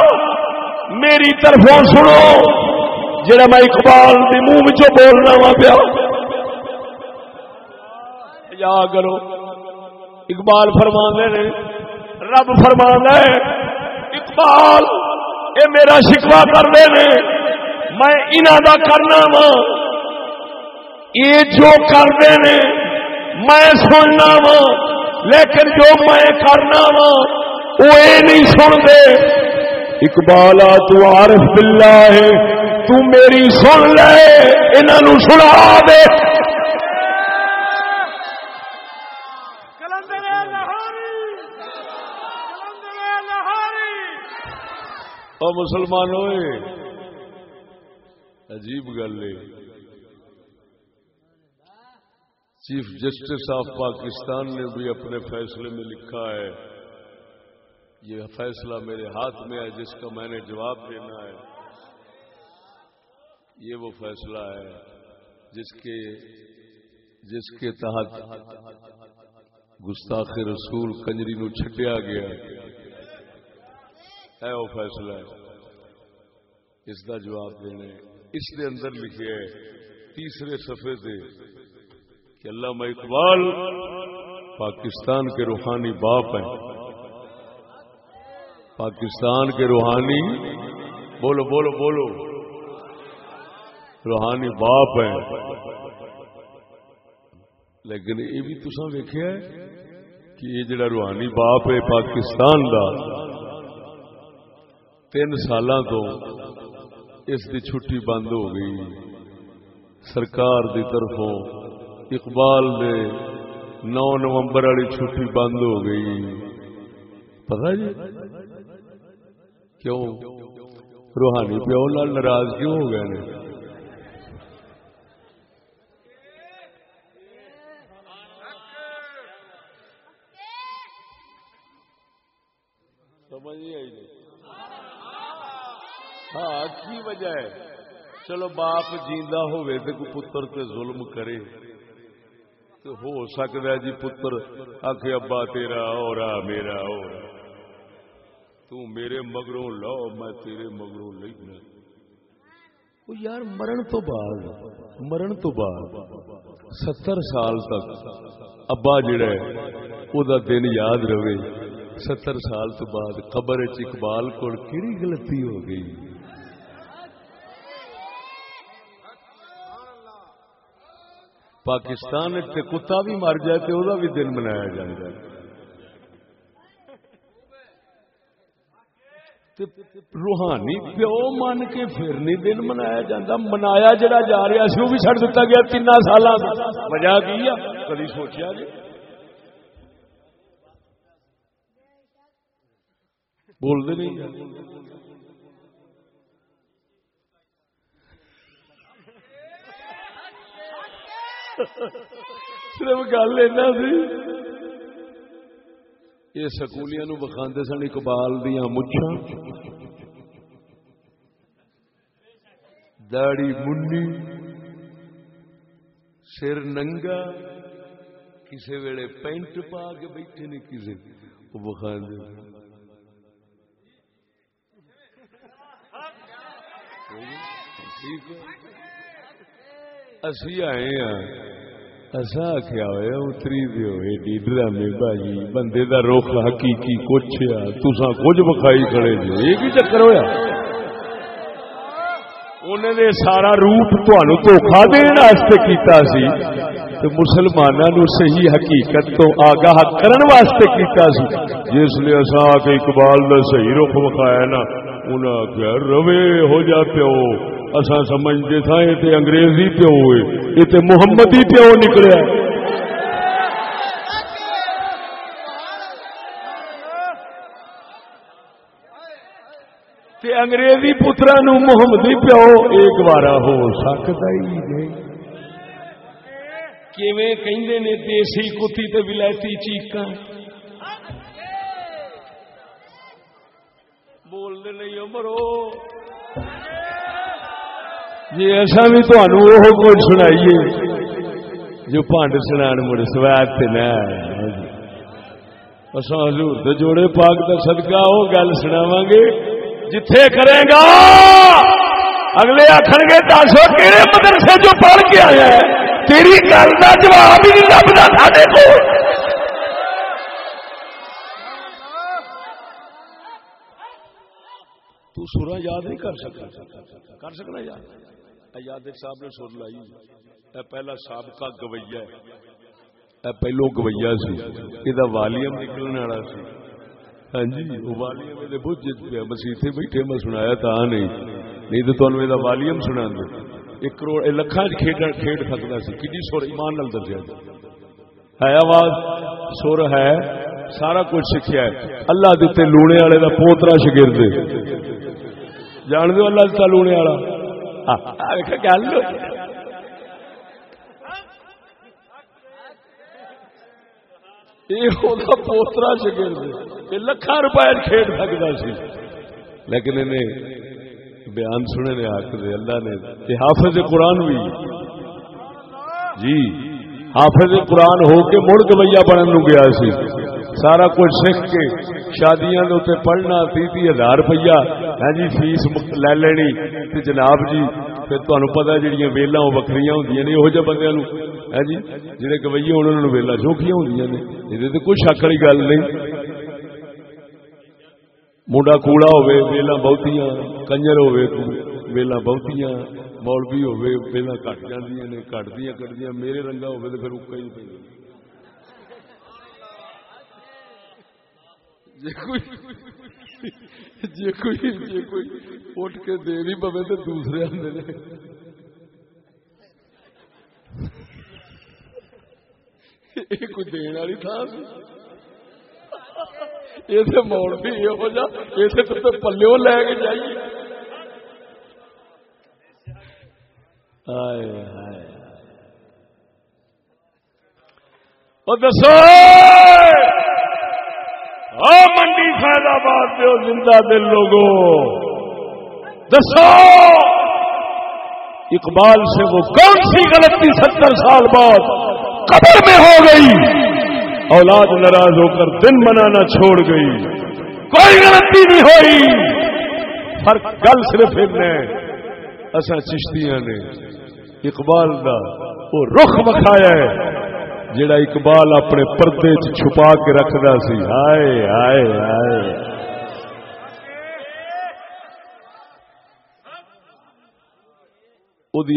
میری طرفوں سنو۔ جڑا میں اقبال کے منہ چ بولنا وا ہاں پیا۔ یا کرو۔ اقبال فرما نے رب فرما ہے اقبال، اے میرا شکوا کر دے نے، میں انہوں دا کرنا وا یہ جو کرتے ہیں میں سننا وا لیکن جو میں کرنا وا وہ یہ نہیں سنتے۔ اقبال، تو عارف بلا ہے، تو میری سن لے انہوں سنا دے۔ مسلمان ہوئے۔ عجیب گل ہے۔ چیف جسٹس آف پاکستان نے بھی اپنے فیصلے میں لکھا ہے۔ یہ فیصلہ میرے ہاتھ میں ہے، جس کا میں نے جواب دینا ہے۔ یہ وہ فیصلہ ہے جس کے جس کے تحت گستاخ رسول کنجری نو چھٹیا گیا۔ ہے وہ فیصلہ ہے اس کا جواب دینے۔ اس کے اندر لکھے تیسرے صفحے سے کہ اللہ اقبال پاکستان کے روحانی باپ ہیں۔ پاکستان کے روحانی، بولو بولو بولو۔ روحانی باپ ہیں۔ لیکن یہ بھی تصا ویخیا کہ یہ جڑا روحانی باپ ہے پاکستان کا تین سال تو اس کی چھٹی بند ہو گئی۔ سرکار دی طرفوں اقبال دے نو نومبر والی چھٹی بند ہو گئی۔ پتا جی؟ کیوں؟ روحانی پیو لال ناراض کیوں ہو گئے نے؟ ہاں کی وجہ ہے؟ چلو باپ جیندہ ہوئے تو کوئی پتر تے ظلم کرے۔ تو ہو سکتا ہے جی پتر آخ ابا تیرا ہو رہا میرا ہو رہا تو میرے مگروں لو میں تیرے مگروں لینا یار، مرن تو بعد، مرن تو بعد، ستر سال تک ابا جڑا ہے دا دن یاد رہے۔ ستر سال تو بعد قبر اقبال کو کہڑی غلطی ہو گئی؟ پاکستان کتا بھی مر جائے تو وہ بھی دن منایا جائے روحانی پیو من کے پھر نہیں دن منایا جاتا منایا جڑا جا رہا سی وہ بھی چڑ دتا گیا تین سال وجہ کی کدی سوچیا جی؟ بولتے نہیں۔ صرف گل ایسا سی۔ یہ سکولیاں بخا سن اقبال دیا مچھا داڑی منڈی سر ننگا کسی ویلے پینٹ پا کے بیٹھے نہیں کسی وہ بخا ٹھیک ہے۔ اسی آئے ہاں اصا آخیا ہوا اتری دیو ایڈی ڈرامے بھائی، بندے دا رخ حقیقی کچھ آ تسا کچھ بخائی کھڑے جو یہ کی چکر ہویا؟ انہوں نے سارا روپ تہن دھوکھا دن کیتا سی تو مسلمانوں صحیح حقیقت تو آگاہ کرن واسطے کیتا سی۔ جس لیے اصا آ کے اقبال کا صحیح رخ بخایا نا انہیں آخیا روے ہو جا پیو۔ اصا سمجھتے تھا یہ تے انگریزی پیو ہے یہ تے محمدی پیو نکلیا تے انگریزی پترا نو محمدی پیو ایک بار ہو سکتا ہی نہیں۔ کیویں نے دیسی کتی تے ولایتی چیقاں بولنے نہیں مرو جی ایسا بھی تمہوں کچھ سنائیے جو پانڈ سنا مڑ سواد سے نہ حضور تو جوڑے پاک کا صدقہ وہ گل سناو گے جتھے کرے گا اگلے آخر گے دسو کہڑے مدرسے جو پڑھ کے آیا ہے تیری گل کا جواب ہی نہیں لبتا سارے کو تو سورا یاد نہیں کر سکتا کر سکنا یاد یاد صاحب نے سر لائی۔ اے پہلا سابقہ گویا اے پہلو گویا سی۔ یہ والیم نکلنے والا سی۔ ہاں جی وہ والیم بج پیا مسیح بیٹھے میں سنایا تھا نہیں۔ نہیں تو تمہیں یہ والیم سنا دے۔ ایک کروڑ لکھان کھیڈ کھیڈ سکتا سی۔ کی سر ایمان نال دسیا ہے آواز؟ سر ہے۔ سارا کچھ سیکھا ہے۔ اللہ دیتے لونے والے کا پوترا شگرد جان دو اللہ دیتا لونے والا۔ گل پوترا شگرد لکھان روپئے کھیڈ سکتا سی۔ لیکن انہیں بیان سنے نے حق دے، اللہ نے حافظ قرآن بھی جی حافظ قرآن ہو کے مڑ گویا بننے گیا سی۔ سارا کچھ سکھ کے شادیاں دے پڑھنا تی تی ہزار روپیہ۔ ہاں جی فیس لے لینی۔ تے جناب جی پھر تمہیں پتا جہاں ویلا وہ وکری ہوں نے، یہو جہ بندے ہے ہاں جی جہے گوئی ہونے ویلا چوکھیاں ہوں نے۔ یہ کوئی شک والی گل نہیں۔ منڈا کوڑا ہوے ویلا بہتیاں۔ کنجر ہوے ویلا بہتیاں۔ مولوی ہوے ویلا کٹ جاندیاں نے کٹدیاں کٹدیاں میرے رنگا ہوے تے پھر اکا ہی پہ جی کوئی جی کوئی جی کوئی اٹھ کے دے نہیں پوے تو دوسرے آدھے نے یہ کوئی دن والی تھان اسے موڑ بھی یہ جا اسے تو پلو لے کے جائیے دسو منڈی فائدہ باد دو زندہ دل لوگو۔ دسو۔ اقبال سے وہ کون سی غلطی ستر سال بعد قبر میں ہو گئی؟ اولاد ناراض ہو کر دن منانا چھوڑ گئی۔ کوئی غلطی نہیں ہوئی۔ فرق گل صرف اصا چشتیاں نے۔ اقبال دا وہ رخ بکھایا ہے۔ جڑا اقبال اپنے پردے چ چھپا کے رکھدا سی۔ ہائے ہائے ہائے۔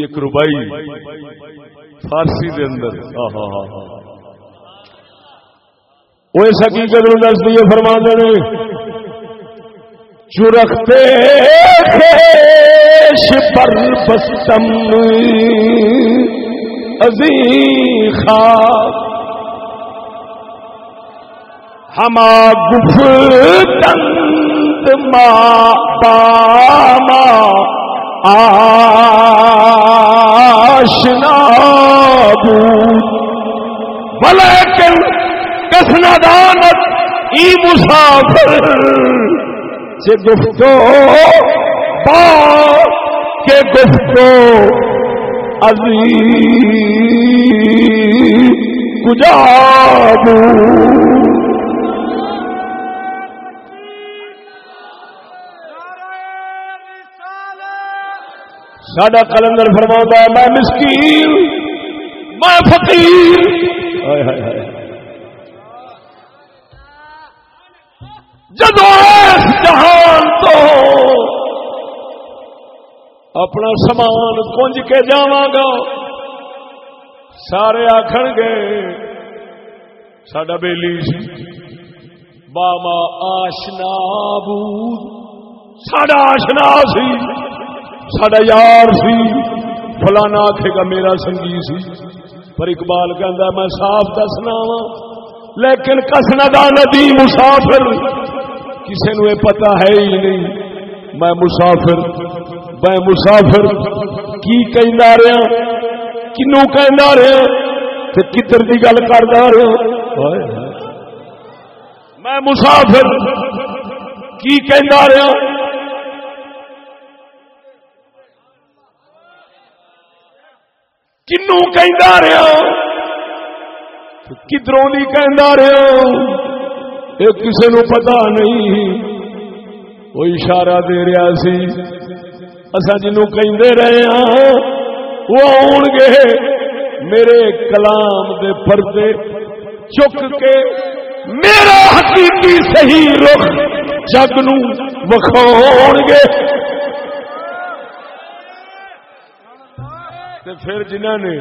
ایک روبائی فارسی دے اندر۔ ہاں وہ اس حقیقت دس دیے فرما دے چرختے پر بستم۔ عظیم خواب ہما گفتند ما باما آشنا بود۔ ولیکن کسنا دانت ای مسافر سے گفتو با کے گفتو ابھی کجا ساڈا کلندر فرما میں مسکین میں فقیر۔ جدو جہان تو۔ اپنا سامان کنج کے جا سارے آخر گے سڈا بیلی سی۔ باما آشنا بود سڈا آشنا سی سڈا یار سی۔ فلانا آخے گا، میرا سنگی سی۔ پر اقبال کہ میں صاف دسنا وا لیکن کسنا دا ندی مسافر کسی نو پتا ہے ہی نہیں۔ میں مسافر میں مسافر کی کہنا رہا؟ کنو کہنا رہا؟ تے کدھر کی گل کرتا رہا؟ میں مسافر کی کہنا رہا؟ کنو کہنا رہا؟ کدھروں کی کہنا رہا؟ یہ کسی نو پتا نہیں۔ وہ اشارہ دے رہا سی۔ اصا جنو کہ رہے ہاں وہ آن گے میرے کلام دے پردے چک کے میرا حقیقی صحیح رخ جگ نو گے۔ تے پھر جنہ نے،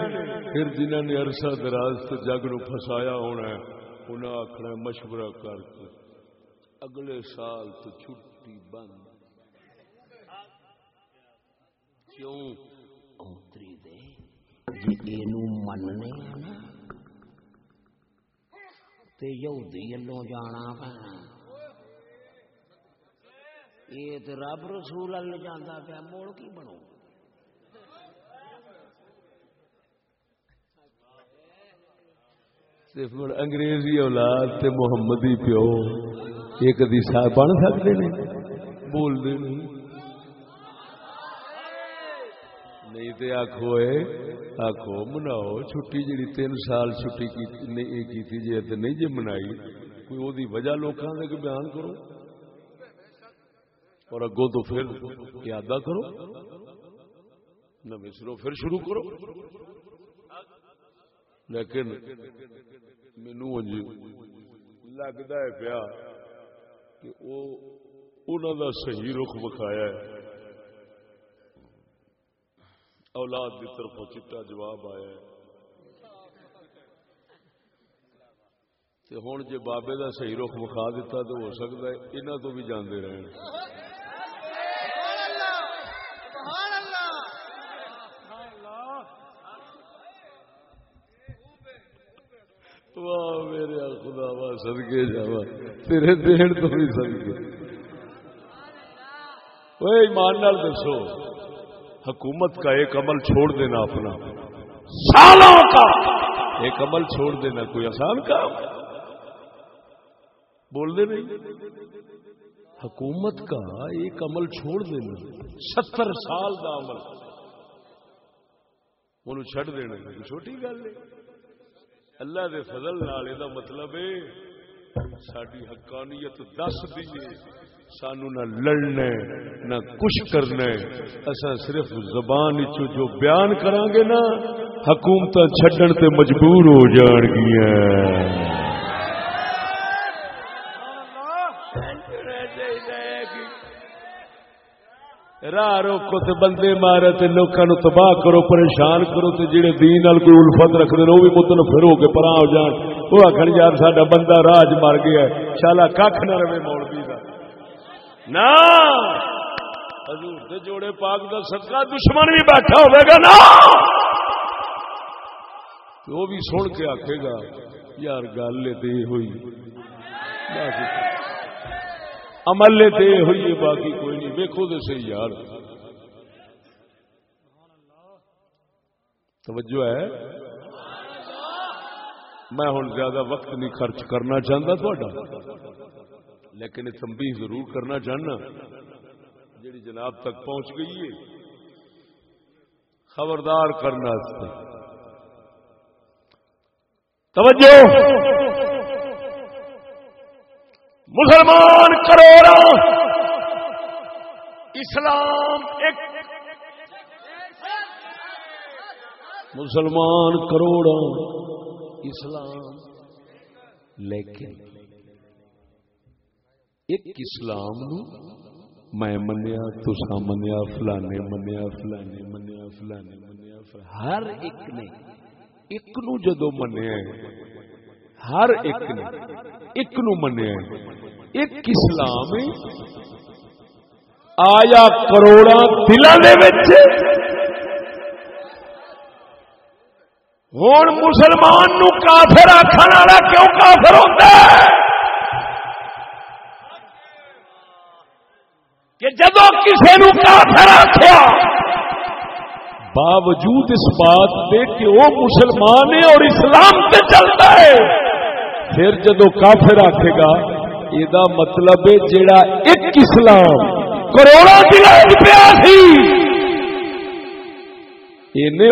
پھر جنہ نے عرصہ دراز تو جگ نو پھسایا ہونا ہے انہیں آخنا مشورہ کر کے اگلے سال تو چھٹی بند۔ کیوں؟ اونتری دے۔ جی مننے نا۔ تے یہودی جانا پینا یہ تے رب رسول اللہ جاندا پیا موڑ کی بنو؟ صرف انگریزی اولاد تے محمدی پیو ایک دی سا بن سکتے نے؟ بول دے نہیں۔ نہیں تے آخو آخو مناؤ، چھٹی جی تین سال چھٹی کی جی تے نہیں جی منائی، کوئی وہ وجہ لوگوں کے بیان کرو اور اگوں تو پھر یادہ کرو نہ سرو پھر شروع کرو لیکن مینو لگتا ہے پیا کہ وہ دا صحیح رخ بکھایا ہے۔ اولاد کی طرف چٹا جواب آیا ہوں جی بابے دا صحیح رخ بکھا دیتا تو ہو سکتا ہے انہوں تو بھی جانے رہے میرے خدا وا سدکے جا تیرے دین تو بھی سدکے وہ ایمان نال دسو۔ حکومت کا ایک عمل چھوڑ دینا اپنا۔ سالوں کا ایک عمل چھوڑ دینا، کوئی آسان کام؟ بول دے نہیں۔ حکومت کا ایک عمل چھوڑ دینا، ستر سال کا عمل۔ وہ چڑ دینا چھوٹی گل ہے اللہ دے فضل نال مطلب ہے ساری حقانیت دس دیے سانو نہ لڑنا نہ کچھ کرنا اصا صرف زبان جو بیان کران گے نا حکومت چھڈن تے مجبور ہو جان گیا راہ روکو تے بندے مارے تے لوکاں نو تباہ کرو، پریشان کرو تے جڑے دین نال کوئی الفت رکھدے نے او بھی متنفر مطلب ہو کے پراں ہو جان۔ او آکھن یار، ساڈا بندہ راج مر گیا ہے، شالا ککھ نہ رہے مولوی دا۔ نا! حضور دے جوڑے پاک دا صدقہ، دشمن بھی بیٹھا ہوے گا، نا! وہ بھی سن کے آکھے گا، یار گل تے ہوئی۔ عمل تے ہوئی باقی کوئی نہیں۔ ویکو تو صحیح یار۔ توجہ ہے؟ میں ہوں زیادہ وقت نہیں خرچ کرنا چاہتا تھوڑا لیکن یہ تمبی ضرور کرنا چاہنا جی جناب تک پہنچ گئی ہے۔ خبردار کرنا توجہ۔ مسلمان کروڑا۔ اسلام ایک مسلمان کروڑا۔ اسلام لیکن ایک اسلام میں منیا تسا منیا، فلانے منیا فلانے منیا فلانے منیا ہر ایک نے ایک نو جدو منیا ہر ایک نے ایک نو منیا ایک اسلام آیا کروڑا دلوں ہوں مسلمان نو کافر آخر والا کیوں کافر ہوتا ہے؟ کہ جدو کسی نو کافر آخیا باوجود اس بات پہ کہ وہ مسلمان ہے اور اسلام پہ چلتا ہے، پھر جدو کافر آخے گا یہ مطلب ہے جڑا ایک اسلام کروڑا دلاج پیا سی۔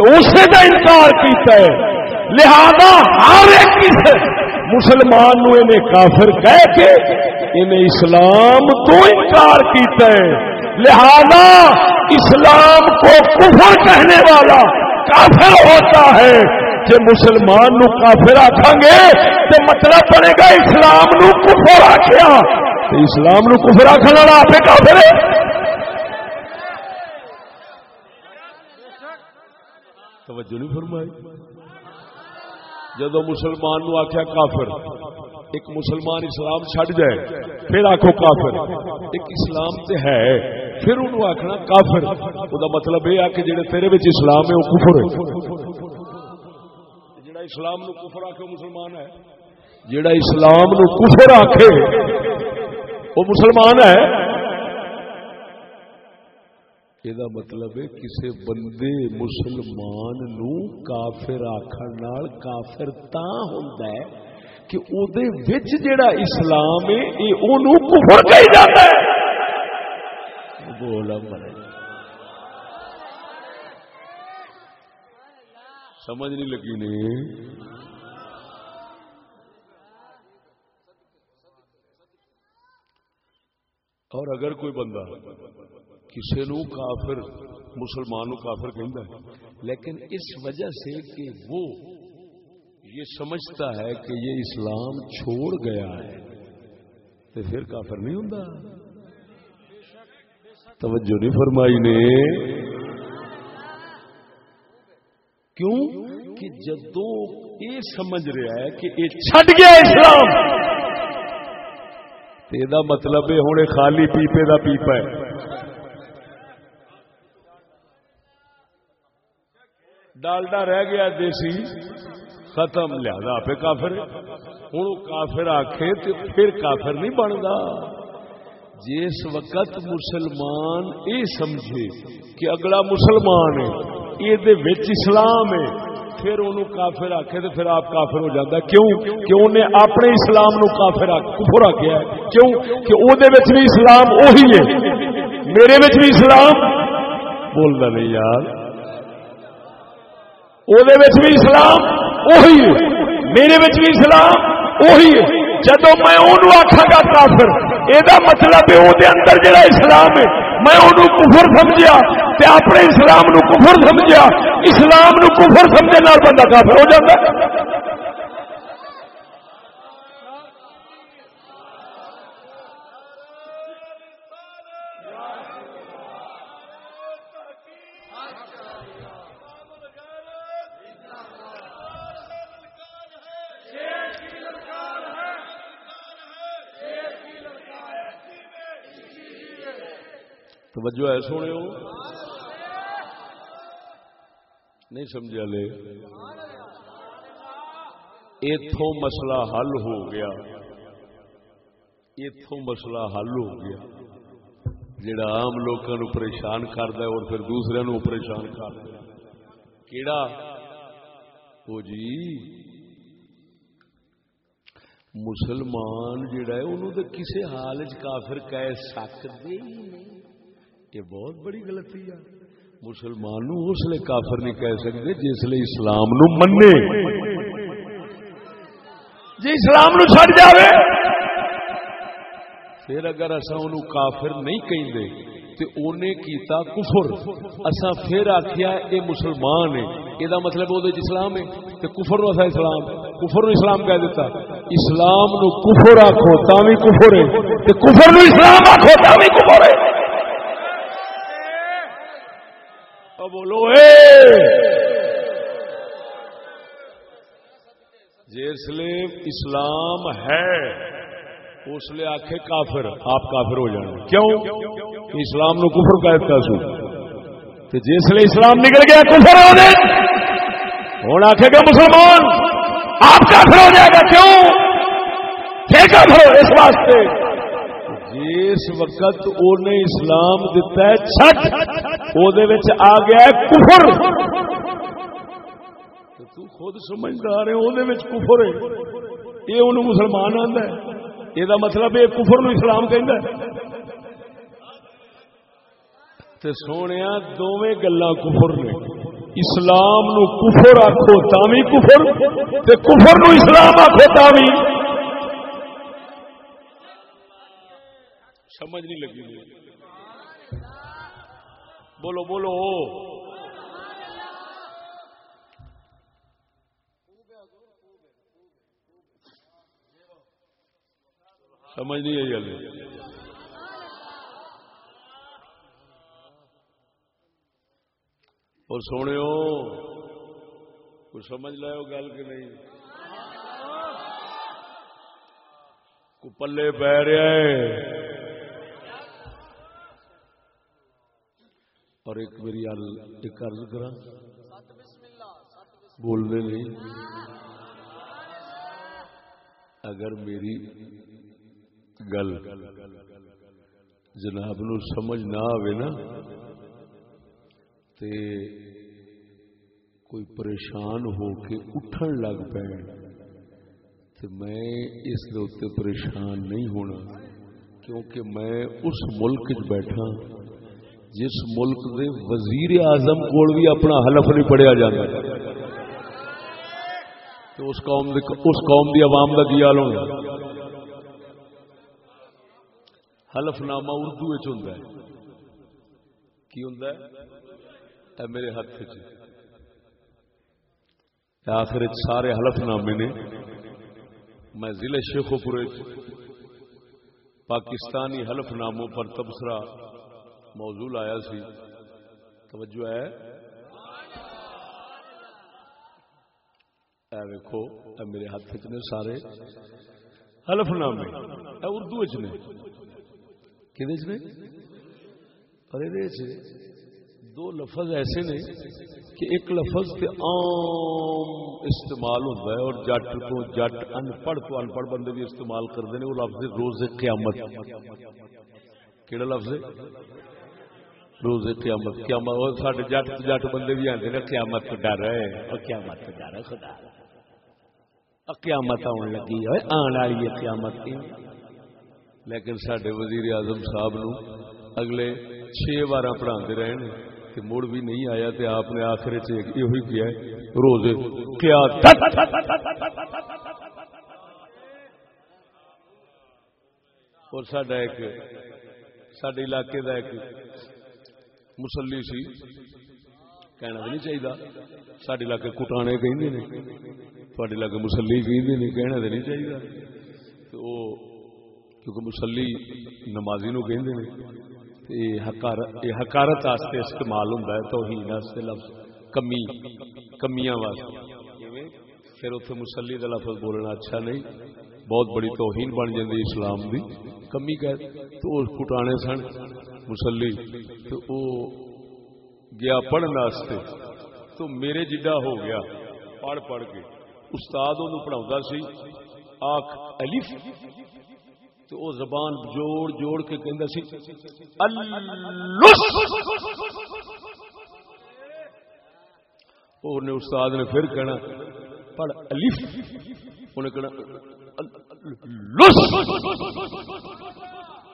اسے کا انکار کیتا ہے۔ لہذا ہر ایک مسلمان نو انہیں کافر کہہ کے انہیں اسلام تو انکار کیتا ہے۔ لہذا اسلام کو کفر کہنے والا کافر ہوتا ہے۔ جی مسلمان نو کافر آخان گے تو مطلب بنے گا اسلام نو کفر آخیا اسلام نو کفر آخر والا آپ کافر ہے۔ توجہ نہیں فرمائی۔ جدو مسلمان نو آخیا کافر، ایک مسلمان اسلام چڈ جائے، پھر آخو کافر۔ ایک اسلام تے ہے، پھر انہوں آخنا کافر۔ وہ مطلب یہ آ کہ جڑے تیرے بچ اسلام ہے، وہ کفر ہے۔ جڑا اسلام نو کفر آخ مسلمان ہے۔ جڑا اسلام نو کفر آخے وہ مسلمان ہے۔ یہ مطلب ہے کسی بندے مسلمان نو کافر آخر نال کافر تا ہوندا ہے کہ او دے وچ جڑا اسلام ہے اے اونوں کفر کہی جاتا ہے بولا مرے سمجھ نہیں لگی نہیں اور اگر کوئی بندہ کسی نو کافر، مسلمان کافر کہتا ہے۔ لیکن اس وجہ سے کہ وہ یہ سمجھتا ہے کہ یہ اسلام چھوڑ گیا ہے، تو پھر کافر نہیں ہوں توجہ نہیں فرمائی نے۔ کیوں؟ کہ جدو یہ سمجھ رہا ہے کہ یہ چھٹ گیا اسلام مطلب ہے ہوں خالی پیپے کا پیپا ہے۔ ڈالڈا رہ گیا دیسی، ختم لیا پہ کافر ہوں کافر آخے تو پھر کافر نہیں بنتا جس وقت مسلمان یہ سمجھے کہ اگلا مسلمان ہے، یہ اسلام ہے، پھر انہوں کافر آخے تو پھر آپ کافر ہو جاتا کیوں؟ کہ انہیں اپنے اسلام نو کافر کفر آخیا کیوں؟ کہ وہ بھی اسلام وہی ہے۔ میرے بھی اسلام؟ بولنا نہیں یار۔ وہ بھی اسلام اہی میرے بھی اسلام اہی جدو جب میں انہوں آخا گا کافر یہ مطلب ہے وہ اندر جڑا اسلام ہے میں انہوں کفر سمجھا اپنے اسلام نو کفر سمجھا اسلام نو کفر سمجھنے بندہ کافر ہو جاتا توجہ ہے سونے ہو نہیں سمجھا لے۔ اتوں مسئلہ حل ہو گیا۔ اتوں مسئلہ حل ہو گیا۔ جڑا عام لوگوں پریشان کرتا ہے اور پھر دوسرے نو پریشان کرتا کیڑا؟ وہ جی۔ مسلمان جڑا ہے، انہوں تو کسی حال کافر کہہ سکتے ہی نہیں۔ یہ بہت بڑی غلطی ہے۔ مسلمان اس لیے کافر نہیں کہہ سکتے جس لیے اسلام نو منے۔ جی اسلام نو چھڑ جاوے۔ پھر اگر اصا ان کافر نہیں کہیں تو انہیں کیتا کفر اصا پھر آخیا یہ مسلمان ہے یہ مطلب وہ اسلام ہے تو کفر نو اسلام، کفر نو اسلام کہہ دیتا اسلام نو کفر آخو تا بھی کفر ہے کفر نو اسلام آخو تا بھی کفر ہے بولو جس لیے جی اسلام ہے، اس لیے آخ کافر، آپ کافر ہو جانے۔ کیوں؟ اسلام نو کفر کہتا سو۔ جس لیے اسلام نکل گیا، کفر ہو ہوں آخے گا مسلمان، آپ کافر ہو جائے گا۔ کیوں؟ کافر ہو، اس واسطے۔ جس وقت انہیں اسلام دتا ہے چھٹ وہ آ گیا ہے کفر۔ تو خود سمجھدار ہے وہ کفر ہے۔ یہ انہوں مسلمان آتا ہے۔ یہ مطلب یہ کفر نو اسلام کہ سونے دونوں گلا کفر نے۔ اسلام نو کفر آخو تھی کفر کفر نو اسلام آخو تھی سمجھ نہیں لگی بولو بولو۔ سمجھ نہیں آئی گل اور سونے کوئی سمجھ لو گل کہ نہیں؟ کو پلے پی رہا ہے اور ایک میری ایک عرض کرا. بولنے نہیں. اگر میری گل جناب نو سمجھ نہ آئے نا تے کوئی پریشان ہو کے اٹھن لگ پے تو میں اس دے پریشان نہیں ہونا کیونکہ میں اس ملک بیٹھا۔ جس ملک دے وزیر اعظم کو بھی اپنا حلف نہیں پڑھیا جاتا تو اس قوم دی اس قوم دی عوام کا کی حال ہونا؟ حلف نامہ اردو ہوں کی ہوں میرے ہاتھ آخر سارے حلف نامے نے میں ضلع شیخوپور پاکستانی حلف ناموں پر تبصرہ موضوع آیا سی۔ توجہ ہے۔ اے ویکو میرے ہاتھ چ نے سارے۔ حلف نامے اے اردو چ نے۔ پر دو لفظ ایسے نے کہ ایک لفظ تے عام استعمال ہوتا ہے اور جٹ تو جٹ ان پڑھ تو ان پڑھ بندے بھی استعمال کرتے ہیں وہ لفظ روز قیامت۔ کہڑا لفظ ہے؟ روز قیامت قیامت سارے جٹ جٹ بندے بھی آتے ہیں قیامت ڈر ہے۔ اور قیامت ڈر ہے خدا۔ قیامت آن لگی ہے آن والی ہے قیامت کی لیکن سڈے وزیر اعظم صاحب نو اگلے چھ بار پڑھا رہے کہ مڑ بھی نہیں آیا تو آپ نے آخر یہ کیا روز کیا اور سڈا ایک سڈے علاقے کا ایک مسلی سی کہنا نہیں چاہیے سڈے علاقے کٹانے کہ تھوڑے مسلی کہیں کہنا تو نہیں چاہیے تو وہ کیونکہ مسلی نمازی نو کہیں یہ حکارت واسطے استعمال ہوتا ہے توہین واسطے لفظ کمی کمیاں واسطے پھر اتنے مسلی کا لفظ بولنا اچھا نہیں بہت بڑی توہین بن جاتی اسلام کی کمی کہ تو کٹانے سن مسلی تو وہ گیا پڑھنے تو میرے جڈا ہو گیا پڑھ پڑھ کے استاد پڑھا سی آخ الف تو وہ زبان جوڑ جوڑ کے کہہ سی اور نے استاد نے پھر کہنا پڑھ الف انہیں کہنا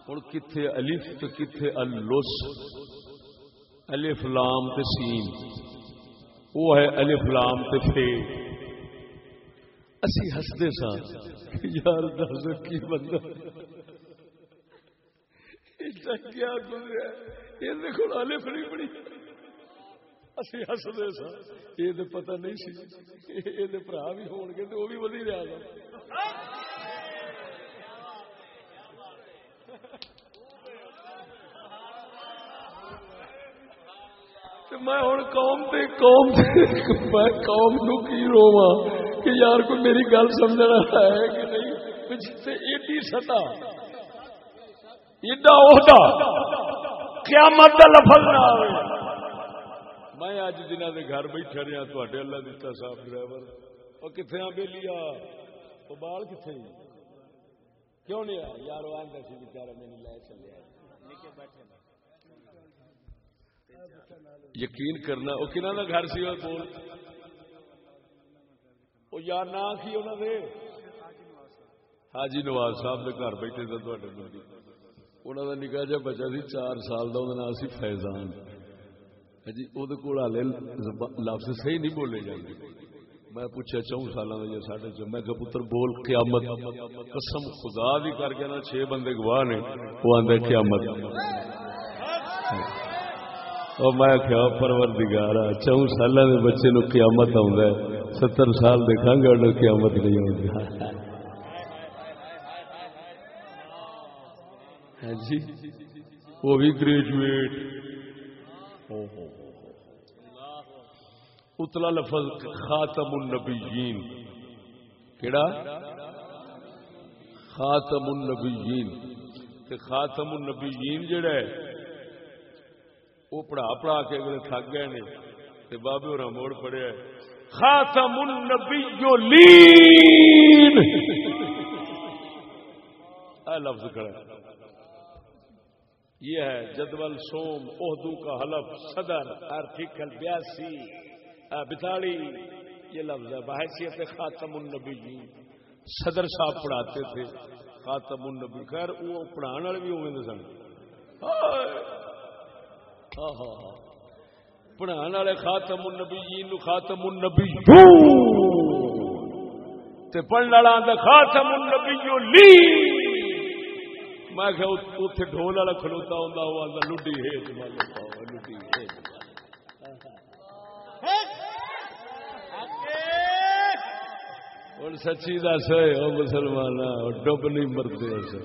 ہوں کتنے الف تو کتنے الس الف لام تے سین۔ وہ ہے الف لام تے فے۔ اسی ہستے سا یار دس کی بندہ۔ کیا گزریا یہ دیکھو آلے فری بڑی اسی ہستے سا یہ پتہ نہیں سی۔ یہ برا بھی ہو گے تو وہ بھی ودی رہا تھا میں ہوں قوم تے قوم میں قوم نو کی رواں کہ یار کو میری گل سمجھ رہا ہے کہ نہیں؟ ایڈی سطح ایڈا عہدہ قیامت کا لفظ نہ آئے میں اج جنہ کے گھر بیٹھے رہا ہاں، تے اللہ دتا صاحب ڈرائیور، وہ کتنے آ بے لیا؟ وہ بال کتنے کیوں نہیں آیا؟ یار وہ آدھا سی بچارا میری لے چلے یقین کرنا وہ کنہ کا گھر سی وہ بول وہ یار نہ کی انہوں نے حاجی نواز صاحب کے گھر بیٹھے تھے تے بندی انہوں کا نکا جا بچا سی چار سال کا وہ سی فیضان۔ جی وہ لفظ صحیح نہیں بولے جائیں میں پوچھا چون سال کا ساڈے چ میں پتر بول قیامت، قسم خدا بھی کر کے نا چھ بندے گواہ نے، وہ آدھے قیامت۔ اور میں کیا پرور دگارا چون سال کے بچے نو قیامت آ ستر سال دیکھا گا قیامت نہیں ہوگی ہاں جی وہ بھی گریجویٹ۔ اتلا لفظ خاتم النبیین. کیڑا؟ خاتم النبیین. تے خاتم النبیین جڑا ہے وہ پڑھا پڑھا کے اگلے تھک گئے نے، تے بابے اور موڑ پڑیا ہے، خاتم النبیین اے لفظ کھڑا ہے۔ یہ ہے جدول سوم اہدو کا حلف، صدر، آرٹیکل بیاسی. بتاڑی یہ لفظ ہے، بحیثیت خاتم النبی جی صدر صاحب پڑھاتے تھے، خاتم النبی۔ خیر، وہ پڑھانے والے بھی ہوئے سن۔ ہاں، ہاں، ہاں۔ پڑھانے والے خاتم النبی جی خاتم النبی پڑھنے والا آتا خاتم النبی لی میں کہ اتنے ڈھول والا کھلوتا ہوں وہ آتا لڈی ہے لڈی ہے ہوں سچی دس وہ مسلمان ڈب نہیں مرتے ایسے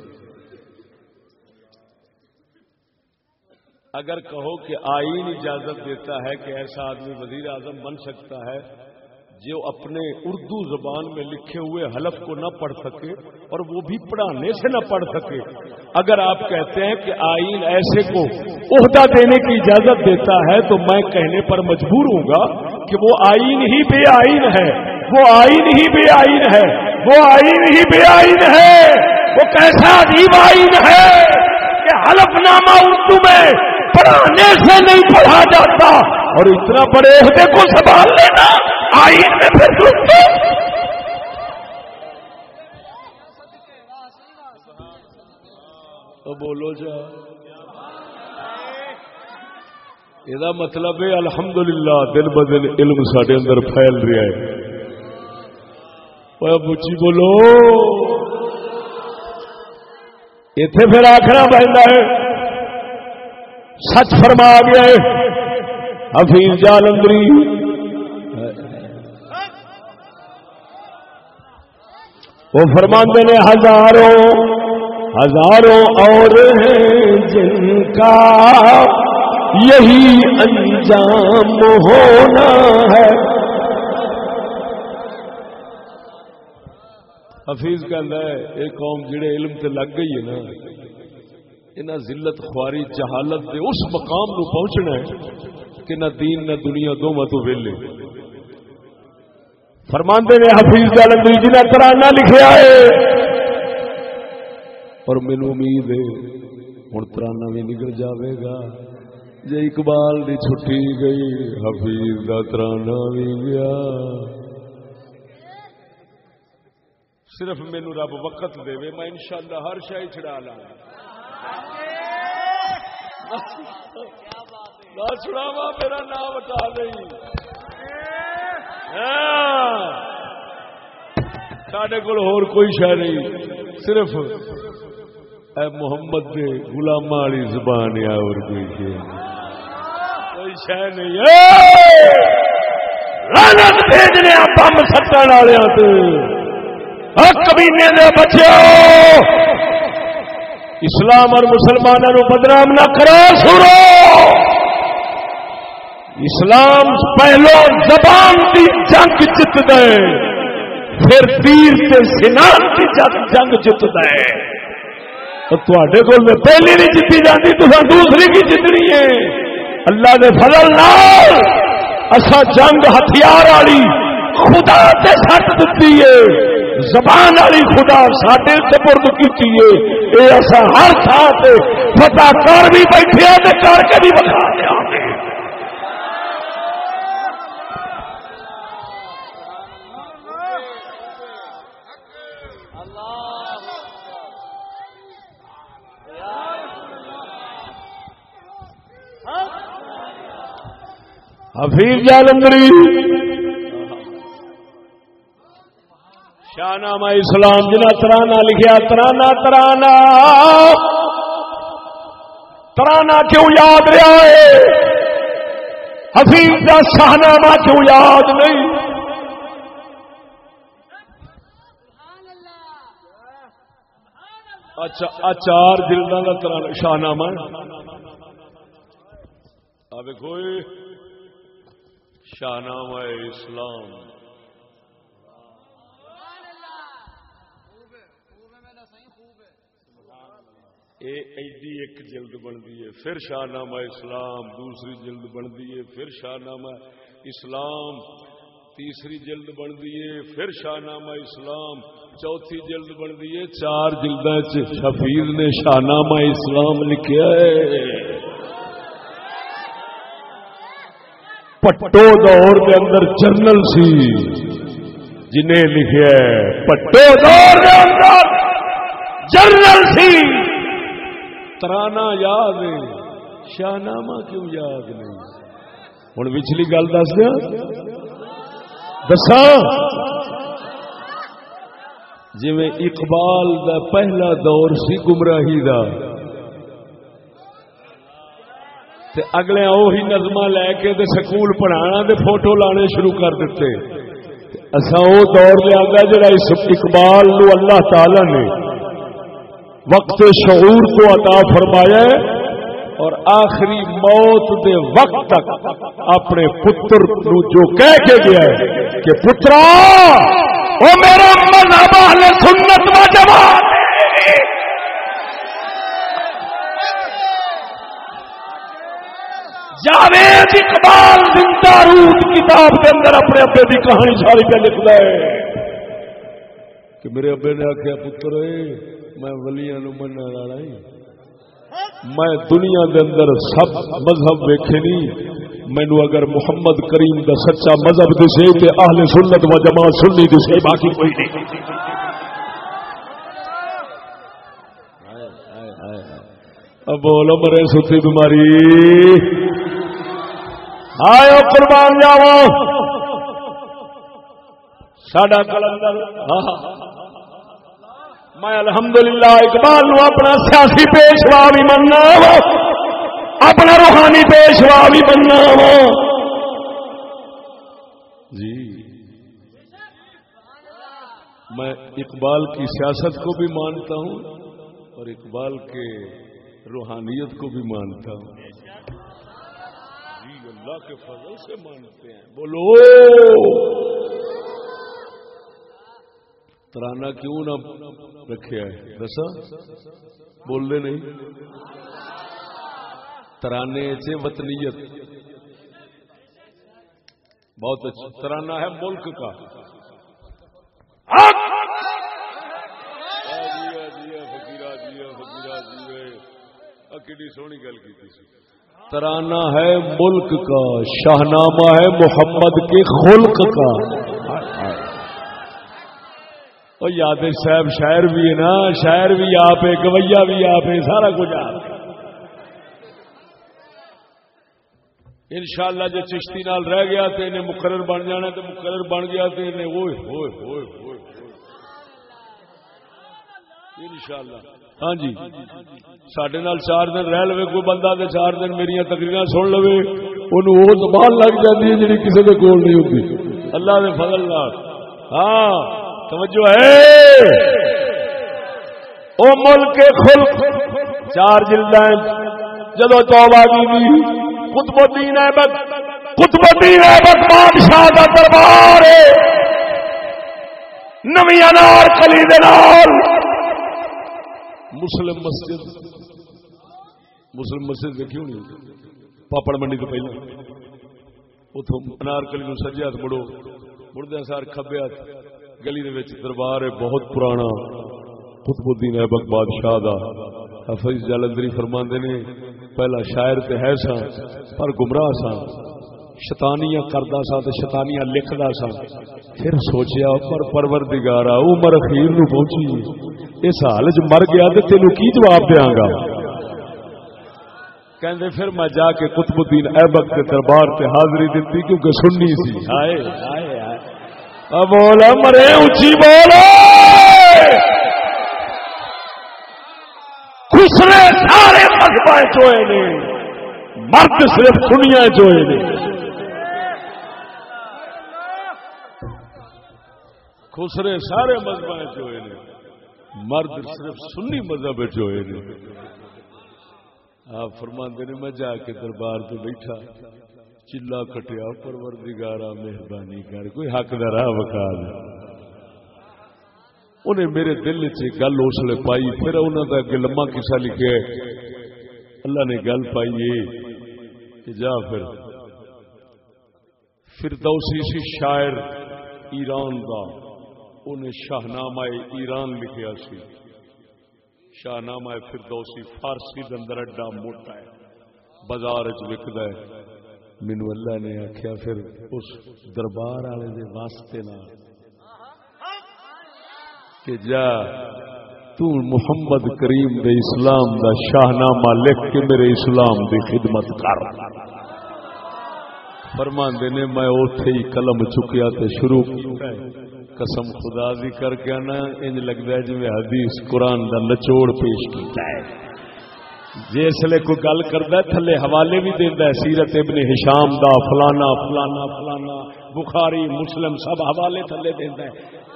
اگر کہو کہ آئین اجازت دیتا ہے کہ ایسا آدمی وزیر اعظم بن سکتا ہے جو اپنے اردو زبان میں لکھے ہوئے حلف کو نہ پڑھ سکے اور وہ بھی پڑھانے سے نہ پڑھ سکے۔ اگر آپ کہتے ہیں کہ آئین ایسے کو عہدہ دینے کی اجازت دیتا ہے تو میں کہنے پر مجبور ہوں گا کہ وہ آئین ہی بے آئین ہے۔ وہ آئین ہی بے آئین ہے۔ وہ آئین ہی بے آئین ہے۔ وہ کیسا عجیب آئین ہے کہ حلف نامہ اردو میں پڑھانے سے نہیں پڑھا جاتا۔ اور اتنا بڑے عہدے کو سنبھال لینا، آئین میں پھر تو بولو جا۔ یہ مطلب ہے، الحمدللہ، دن ب دن علم سڈے اندر پھیل رہا ہے۔ بچی جی، بولو۔ اتے پھر آخر پہنتا ہے، سچ فرما گیا ہے۔ حفیظ جالندری وہ فرماندے نے ہزاروں ہزاروں اور ہیں جن کا یہی انجام ہونا ہے۔ حفیظ کہہ ایک قوم جڑے علم تے لگ گئی ہے نا انہیں ذلت، خواری، جہالت دے اس مقام نو پہنچنا ہے۔ کہ نہ دین نہ دنیا دو متو ویلے۔ فرماندے نے حفیظ جالندری جی نے ترانہ لکھا ہے۔ اور مینو امید ہے ہوں ترانہ بھی نکل جاوے گا۔ جی اقبال دی چھٹی گئی حفیظ کا ترانہ بھی گیا۔ صرف مینو رب وقت دے میں انشاءاللہ ہر شاہی چڑھا لا چھڑاوا میرا نام بتا دیں۔ ہاں۔ سڈے کو کوئی شہ نہیں، صرف اے محمد کے گلام والی زبان ہے اور کوئی شہ کوئی شہ نہیں۔ ہاں۔ بھیجنے بمب سٹن والے کمینے ہاں، دے بچے اسلام اور مسلمانوں بدنام نہ کرو سورو اسلام پہلو زبان کی جنگ جت دے، پھر تیر سے سنان کی جنگ جنگ جت دے۔ تے کو پہلی نہیں جیتی جاتی تو دوسری کی جتنی ہے۔ اللہ نے فضل نال اصا جنگ ہتھیار والی خدا سے سٹ دیتی ہے۔ زبان والی خدا سڈے سپرد کی یہ اصا ہر تھان سے فتح کر بھی بیٹھے کر کے بھی بتا دیا حفیظ جالندری شاہ نامہ اسلام جنا ترانا لکھیا ترانا ترانا ترانا کیوں یاد رہا ہے؟ حفیظ کا شاہ نامہ کیوں یاد نہیں؟ اچھا, اچھا، چار جلدوں کا ترانا شاہ نامہ کوئی شاہنامہ اسلام۔ اے ایڈی ایک جلد بنتی ہے، پھر شاہ نامہ اسلام، دوسری جلد بنتی ہے، پھر شاہ نامہ اسلام، تیسری جلد بنتی ہے، پھر شاہ نامہ اسلام، چوتھی جلد بنتی ہے، چار جلد شفیر نے شاہ نامہ اسلام لکھا ہے۔ پٹو دور کے اندر جنرل سی۔ جنہیں لکھا پٹو دور کے اندر جنرل سی۔ ترانا یاد ہے، شاہنامہ کیوں یاد نہیں؟ ہوں پچھلی گل دس دیا۔ دسا جی اقبال دا پہلا دور سی، گمراہی دا۔ تے اگلے اوہی نظم لے کے تے سکول پڑھانا تے فوٹو لانے شروع کر دیتے۔ اصا وہ دور لیا جڑا اقبال نو اللہ تعالی نے وقت شعور کو عطا فرمایا ہے اور آخری موت دے وقت تک اپنے پتر نو جو کہہ کے گیا ہے کہ پترا، او میرا مذہب اہل سنت و جماعت! جاوید اقبال زندہ روت کتاب کے اندر اپنے ابے کی کہانی ساری پہ لکھتا ہے کہ میرے ابے نے آخیا پتر میں ولیاں من والا میں دنیا دے اندر سب مذہب ویکھے نہیں مینو اگر محمد کریم دا سچا مذہب دسے تے اہل سنت و جماعت سننی دسے، باقی کوئی نہیں۔ اب بولو مرے ستی بیماری۔ آئے قربان جاؤ۔ ساڈا کلندر۔ میں الحمدللہ اقبال نو اپنا سیاسی پیشوا بھی مننا اپنا روحانی پیشوا بھی مننا جی۔ میں اقبال کی سیاست کو بھی مانتا ہوں اور اقبال کے روحانیت کو بھی مانتا ہوں۔ اللہ کے فضل سے مانتے ہیں۔ بولو۔ ترانا کیوں نہ رکھا ہے دسا بولنے نہیں۔ ترانے سے وطنیت۔ بہت اچھا۔ ترانا ہے ملک کا۔ جی، جی، جی، سونی گل کی ترانا ہے ملک کا، شاہنامہ ہے محمد کے خلق کا۔ وہ یاد صاحب شاعر بھی ہے نا، شاعر بھی آپ ہے گویا بھی آپ ہے سارا کچھ آپ ان شاء اللہ جی چشتی نال رہ گیا تو انہیں مقرر بن جانا تو مقرر بن گیا تو انہیں ہوئے ہوئے ہوئے ہوئے۔ ان شاء اللہ ہاں جی۔ سڈے چار دن رہ لو کوئی بندہ تو چار دن میری تقریر سن لو ان زبان لگ جاتی ہے جی کسی کے کول نہیں ہوتی اللہ کے فضل نال۔ ہاں توجہ ہے۔ او ملک خلق، چار جلد جدو توبہ کی قطب الدین احمد، قطب الدین احمد بادشاہ کا دربار نوی انار کلی دے نال۔ مسلم مسجد. مسلم مسجد دیکھی ہونی پاپڑ منڈی تو پہلے۔ اتوں انار کلی سجے ہاتھ مڑو۔ مڑدیا سار کبے ہاتھ۔ گلی دے وچ دربار ہے بہت پرانا۔ قطب الدین ایبک بادشاہ دا۔ حفظ جلندری فرماندے نے، پہلا شاعر تے ہے سا پر گمراہ سا شیطانیاں کردا سا تے شیطانیاں لکھدا سا پھر سوچیا، پر پروردگارا عمر اخیر نو پہنچی۔ اس حال وچ مر گیا تے تینو کی جواب دیاں گا؟ کہندے پھر میں جا کے قطب الدین ایبک کے دربار تے حاضری دتی کیونکہ سننی سی۔ ہائے ہائے بول مرے اچھی بول خسرے سارے مذہب چوئے نے۔ مرد صرف سنیا چوئے نے۔ خسرے سارے مذہب چوئے نے۔ مرد صرف سنی مذہب چوئے نے۔ آپ فرماندے نے، میں جا کے دربار پہ بیٹھا، چلا کٹیا پروردگارا مہربانی کر، کوئی حق دا راہ وکھا دے۔ انہیں میرے دل چ گل اس لیے پائی، پھر انہوں کا اگے لما کسا لکھے اللہ نے گل پائی کہ جا پھر۔ فردوسی سی شاعر ایران دا۔ انہیں شاہنامہ ایران لکھیا سی۔ شاہنامہ فردوسی فارسی دے اندر اڈا موٹا ہے، بازار چ وکدا ہے۔ مینو اللہ نے آخیا پھر اس دربار والے دے واسطے نہ کہ جا، تو محمد کریم دے اسلام دا شاہنامہ لکھ کے میرے اسلام دی خدمت کر۔ فرمان دینے میں اوتھے ہی قلم چکیا تے شروع۔ کیتا ہے قسم خدا دی کر کے نا، انج لگتا ہے جی حدیث قرآن دا نچوڑ پیش کیتا ہے۔ جسے کوئی گل کرتا ہے، تھلے حوالے بھی دینا ہے، سیرت ابن ہشام دا، فلانا فلانا فلانا، بخاری، مسلم، سب حوالے تھلے دینا ہے۔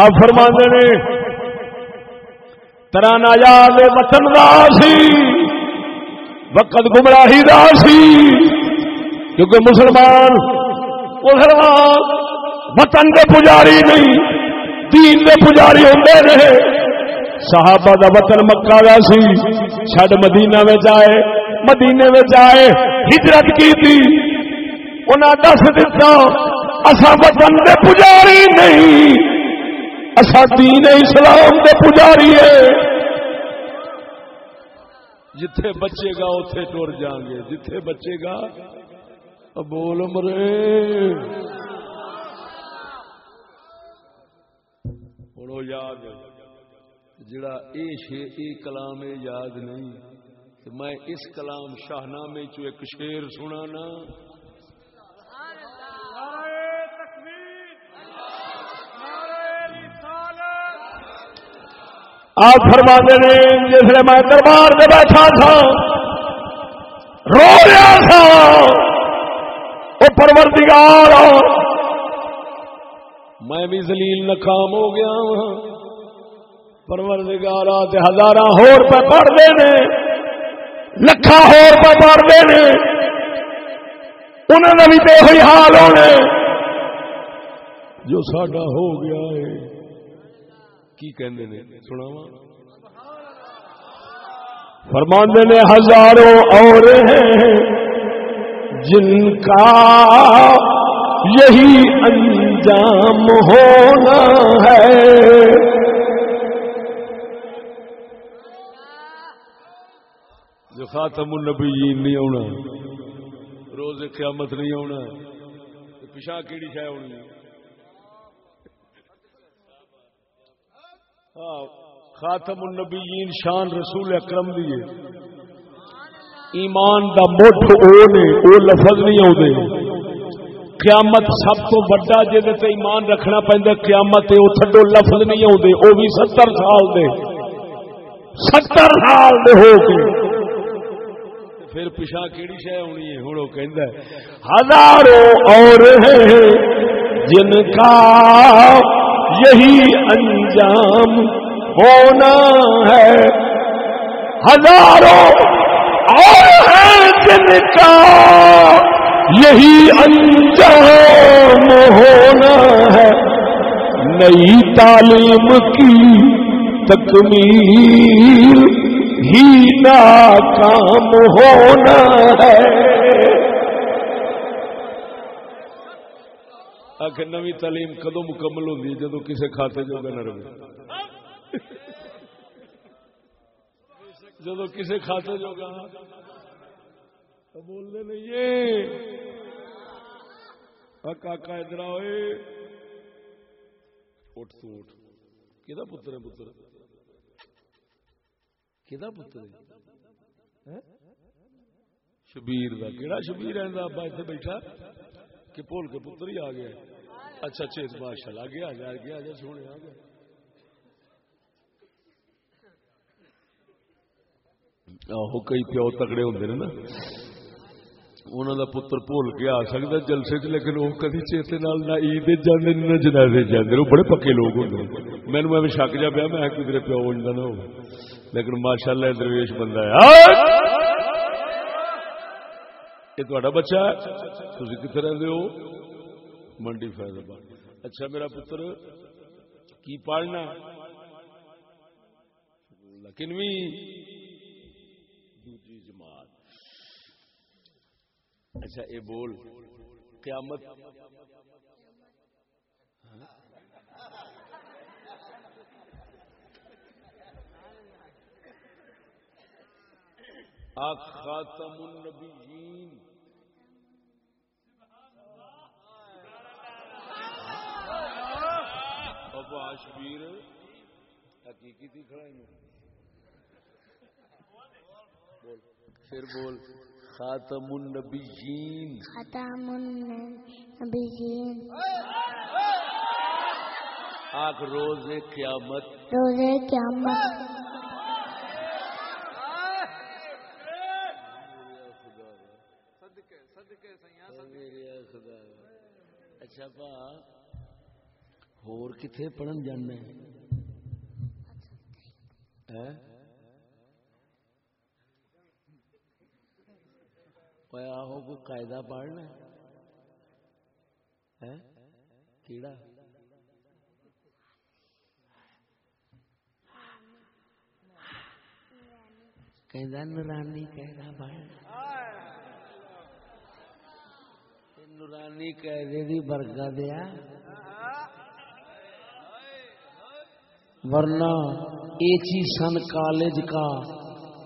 آپ فرما نے ترانا یاد وطن دا سی، وقت گمراہی دا سی، کیونکہ مسلمان مسلمان وطن کے پجاری نہیں، دین کے پجاری ہوتے رہے۔ صحابہ دا وطن مکہ دا سی، چھڈ مدینہ میں جائے مدینے میں جائے ہجرت کی تھی انہیں دس دتا اصا وطن کے پجاری نہیں۔ اصا دین اسلام کے پجاری ہے۔ جتھے بچے گا اتے ٹر جان گے۔ جتھے بچے گا بول مرے۔ ہوں یاد جڑا اے شے، اے کلام اے یاد نہیں تو میں اس کلام شاہنامے چو ایک شیر سنا نا آپ فرما دے جس میں دربار میں بیٹھا تھا، رو رہا تھا۔ وہ پروردگار! میں بھی زلیل ناکام ہو گیا ہوں پروردگار ہزار ہور پہ پڑھ دے نے۔ لکھا ہور پہ پڑھ دے نے۔ انہوں نے بھی تو ہوئی حال ہونے۔ جو ساڈا ہو گیا ہے۔ کی کہندے نے؟ سناوا فرماندے نے ہزاروں اور ہیں۔ جن کا یہی انجام ہونا ہے۔ جو خاتم النبیین نہیں آنا روز قیامت نہیں آنا پچھا کیڑی شہ ہونی؟ ہاں خاتم النبیین شان رسول اکرم دیے ایمان دا مٹھ او نے، او لفظ نہیں آتے قیامت سب تو بڑا جہد تے ایمان رکھنا پہنتا قیامت وہ تھڈو لفظ نہیں آتے وہ بھی ستر سال دے۔ ستر سال دے ہو کے۔ پھر پچھا کیڑی شہ ہونی ہے ہوں وہ کہ ہزاروں اور ہیں جن کا یہی انجام ہونا ہے۔ ہزاروں اور ہے جن کا یہی انجام ہونا ہے۔ نئی تعلیم کی تکمیل ہی ناکام ہونا ہے۔ آخر نوی تعلیم کدو مکمل ہوتی ہے؟ جدو کسی کھاتے جو نہ رہے۔ جدو کسی کھاتے جو گا، تو بولنے نہیں کاکا ادھر ہوئے اٹھ تو اٹھ۔ کہ پتر ہے پتر؟ کہ پتر ہے؟ شبیر کا کہڑا شبیر ہے ابا اتنے بیٹھا؟ کہ بول کے پتر ہی آ گیا۔ اچھا چیت ماشاء اللہ گیا جا گیا جا سونے آ گیا۔ آہو، کئی پیو تگڑے ہوں نا۔ انہوں کا پتر بھول کے آ سکتا جلسے چ لیکن وہ کدی چیتے نہ عید جانے نہ جنازے جانے وہ بڑے پکے لوگ ہوں مینو میں شک جا پیا، میں کدھر پیو بنتا نہ ہو۔ لیکن ماشاء اللہ درویش بندہ ہے۔ یہ تا بچہ ہے۔ تھی کتنے رہتے ہو؟ منڈی فیض آباد اچھا میرا پتر، کی پڑھنا کنویں دوسری جماعت اچھا یہ بول۔ قیامت۔ خاتم النبیین۔ ابا شبیر حقیقی تھی کھڑا بول۔ پھر بول۔ خاتم النبیین۔ ختم النبیین۔ آخ روز قیامت۔ روز قیامت۔ اچھا پا ہور پڑھن جانا آہو کو قاعدہ پڑھنا کیڑا؟ کہ نورانی، قاعدہ پڑھنا۔ نورانی دی برگا دیا ورنہ ایچی سن کالج کا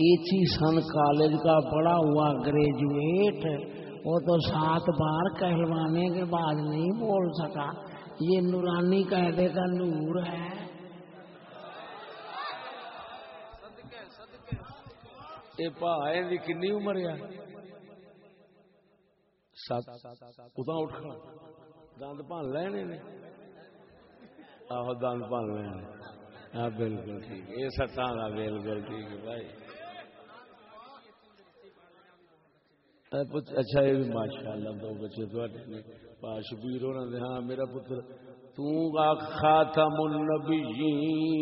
ایچی سن کالج کا بڑا ہوا گریجویٹ، وہ تو سات بار کہلوانے کے بعد نہیں بول سکا۔ یہ نورانی قیدے کا نور ہے۔ کنی عمر ہے۔ اتنا اٹھ دند بھن لینے نے۔ آہو دند بھن لینے۔ ہاں بالکل ٹھیک۔ یہ سٹا کا بالکل ٹھیک ہے بھائی۔ اچھا یہ بھی ماشاء اللہ دو بچے پاش بیر ہونا دے ہاں میرا پتر تو خاتم النبیین۔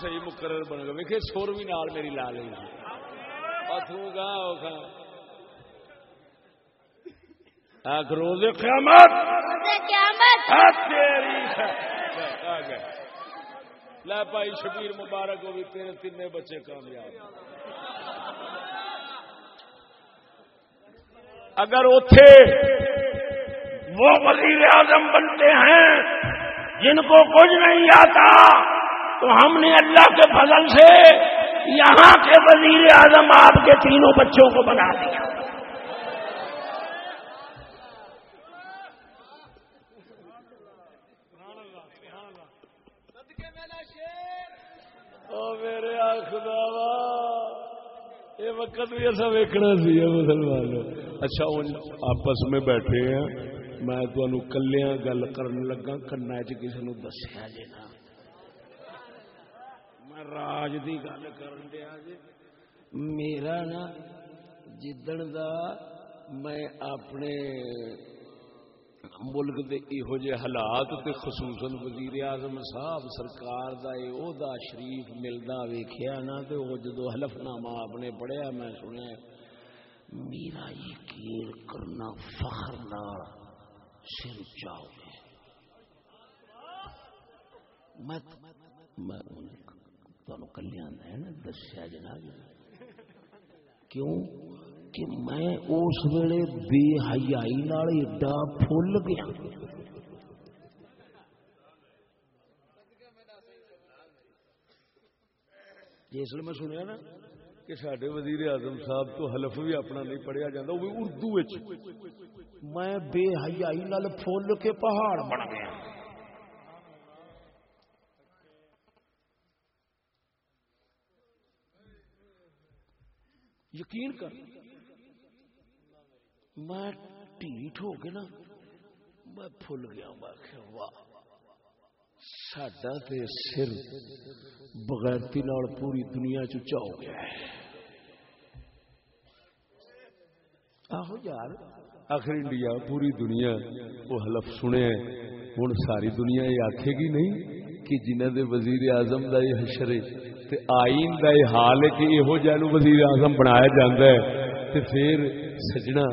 صحیح مقرر بن گیا ویکے سور بھی نال میری لا لی گا روز قیامت۔ لے پائی شبیر مبارک ہو بھی تیرے تین بچے کامیاب اگر اتے وہ وزیر اعظم بنتے ہیں، جن کو کچھ نہیں آتا، تو ہم نے اللہ کے فضل سے یہاں کے وزیر اعظم آپ کے تینوں بچوں کو بنا دیا میرے خدا یہ وقت بھی ایسا ویکنا سی مسلمان اچھا آپس میں بیٹھے ہیں۔ میں تمہیں کلیا گل کرن لگا کنا چ کسی نے دسیا جی نا راج دی گل کر دیا جی میرا نا جدن دا میں اپنے ملک دے یہو جے حالات تے خصوصاً وزیر اعظم صاحب سرکار دا اے دا شریف ملدا ویکھیا نا تے او جدو حلف نامہ اپنے پڑھیا میں سنیا میرا یقین کرنا فخر نال سر چاؤ گے میں میں تمہیں کلیا ہے دسیا جناب، کیوں؟ کہ میں اس ویلے بے حیائی ایڈا فل گیا۔ جی، جس میں سنیا نا کہ سڈے وزیر اعظم صاحب تو حلف بھی اپنا نہیں پڑھیا جاتا وہ بھی اردو میں بے حیائی فل کے پہاڑ بن گیا۔ یقین کر۔ میں ٹھیٹ ہو کے نا میں پھل گیا، میں واہ، ساڈا تے سر بغیرتی نال پوری دنیا چا ہو گیا ہے۔ آہو یار، آخر انڈیا پوری دنیا وہ حلف سنے ہوں ساری دنیا یہ آخے گی نہیں کہ جنہ دے وزیر اعظم دا یہ حشر ہے تے آئین دا یہ حال ہے کہ یہو جہ نو وزیر اعظم بنایا جاندا ہے۔ تے پھر سجنا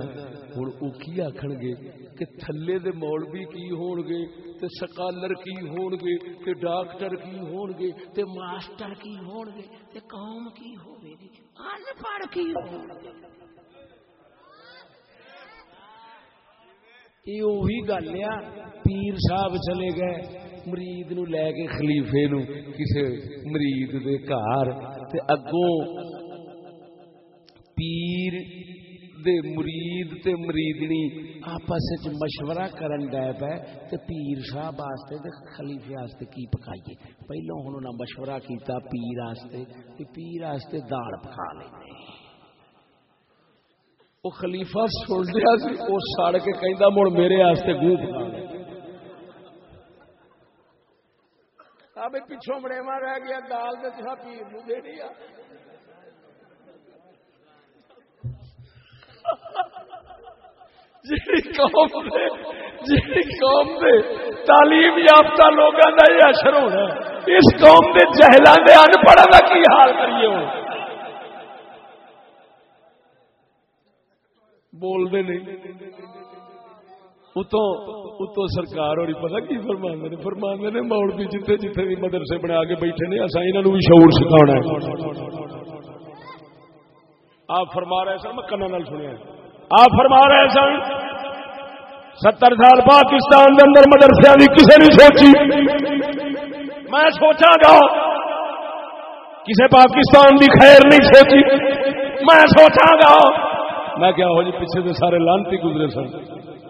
ہن او کی آکھن گے کہ تھلے دے مولوی کی ہون گے تے سکالر کی ہون گے تے ڈاکٹر کی ہون گے تے ماسٹر کی ہون گے تے قوم کی ہوے گی ان پڑھ کی ہون گے یہ وہی گل آ پیر صاحب چلے گئے مرید نو لے کے خلیفے نو کسے مرید دے گھر تے اگوں پیر دے مرید تے مریدنی آپس وچ مشورہ کرن گئے پے تے پیر صاحب واسطے تے خلیفے واسطے کی پکائیے؟ پہلو ہن انہاں مشورہ کیتا پیر واسطے تے پیر واسطے دال پکا لینے وہ خلیفہ سن لیا سی وہ سڑ کے کہندا مڑ میرے واسطے گوں پکا لے۔ اب پچھوں مڑےوا رہ گیا، دال تے تھا پیر نو دینی آ۔ جی قوم دے جی قوم دے۔ تعلیم یافتہ لوگوں کا یہ اثر ہونا اس قوم دے جہلاں دے ان پڑھا کا کی حال کریے ہوں بول دے نہیں۔ اتوں اتوں سرکار اور پتا کی فرمانے نے؟ فرمانے نے موڑ بھی جتنے جتنے بھی مدرسے بنا کے بیٹھے نے اصا انہوں بھی شعور سکھانا ہے۔ آپ فرما رہے سن، میں کنا سنیا آپ فرما رہے سن، ستر سال پاکستان کے اندر مدرسے کی کسی نے سوچی میں سوچا گا کسی پاکستان کی خیر نہیں سوچی میں سوچا گا، میں کیا ہو جی پیچھے سے سارے لانتی گزرے سن۔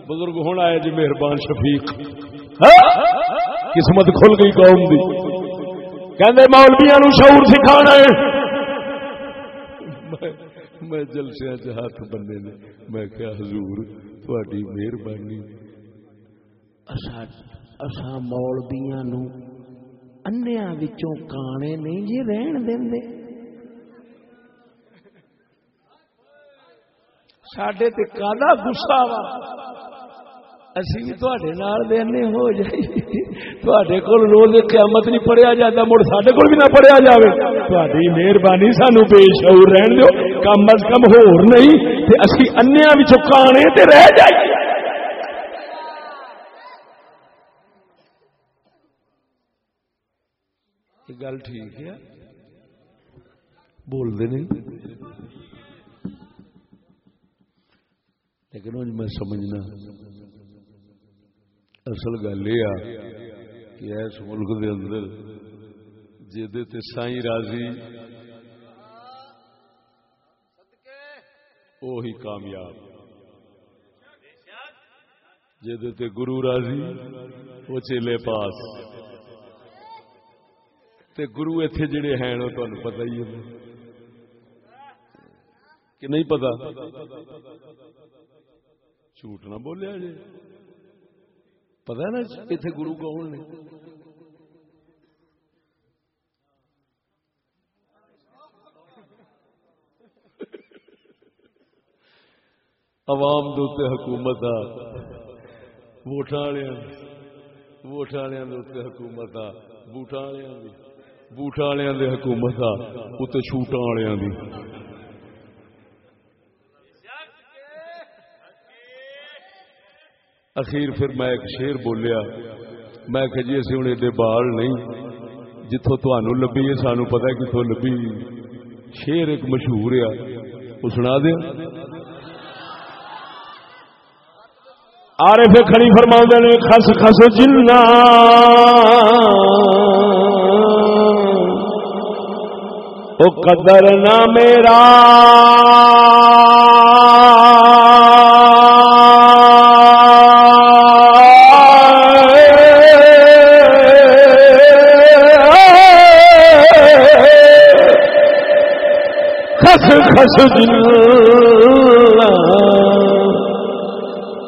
بزرگ ہونا آئے جی مہربان شفیق۔ ہاں؟ قسمت کھل گئی قوم دی۔ کہ مولویا نو شعور سکھانا ہے۔ میں جلسیا چ ہاتھ بننے نے، میں کیا حضور تھوڑی مہربانی۔ اصا مولبیاں نو انیا وچوں کانے نہیں جی رہن دیں سڈے تے کالا گسا وا۔ اسی بھی تھوڑے نال دینے ہو جائیے تھوڑے کول روز قیامت نہیں پڑھیا جاتا، مڑ سڈے کول بھی نہ پڑھیا جاوے۔ تھوڑی مہربانی سانو بے شعور رہن دیو۔ کم از کم ہور نہیں، تے اسی انیا وچوں کانے تے رہ جائیے گل ٹھیک ہے۔ بول دے نہیں۔ لیکن میں سمجھنا۔ اصل گل یہ کہ اس ملک دے اندر جہد سائی راضی وہی کامیاب۔ جہد گرو راضی وہ چیلے پاس۔ تے گرو اتنے جڑے ہیں وہ تمہیں پتا ہی ہے۔ کہ نہیں پتا جھوٹ نہ بولیا جی پتا نا جی، اتنے گرو کون نے؟ عوام دوتے حکومت آ ووٹ ووٹ والے حکومت آ بوٹا والے بوٹا والے حکومت آ اتنے چھوٹا والے اخیر پھر میں ایک شیر بولیا۔ میں کہ جی اسی ہوں ایڈے بال نہیں جتوں تمہوں لبھی ہے سانو پتا کتوں لبھی۔ شیر ایک مشہور ہے۔ وہ سنا دیا۔ آرے پھر کھڑی فرما نے، خس خس جنا وہ قدر نہ میرا۔ خس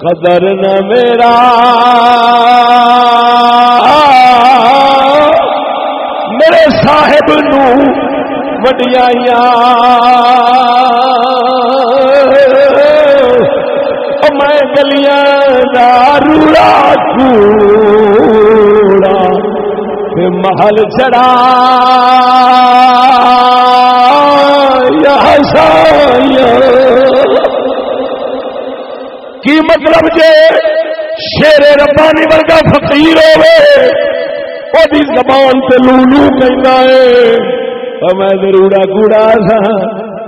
قدر نہ میرا۔ میرے صاحب نو وڈیائی میں گلیاں دارو چوڑا نے محل چڑھا کی مطلب جے شیر ربانی ورگا فقیر ہوئے۔ وہ زبان سے لولو کہنا ہے۔ میں روڑا کوڑا سا۔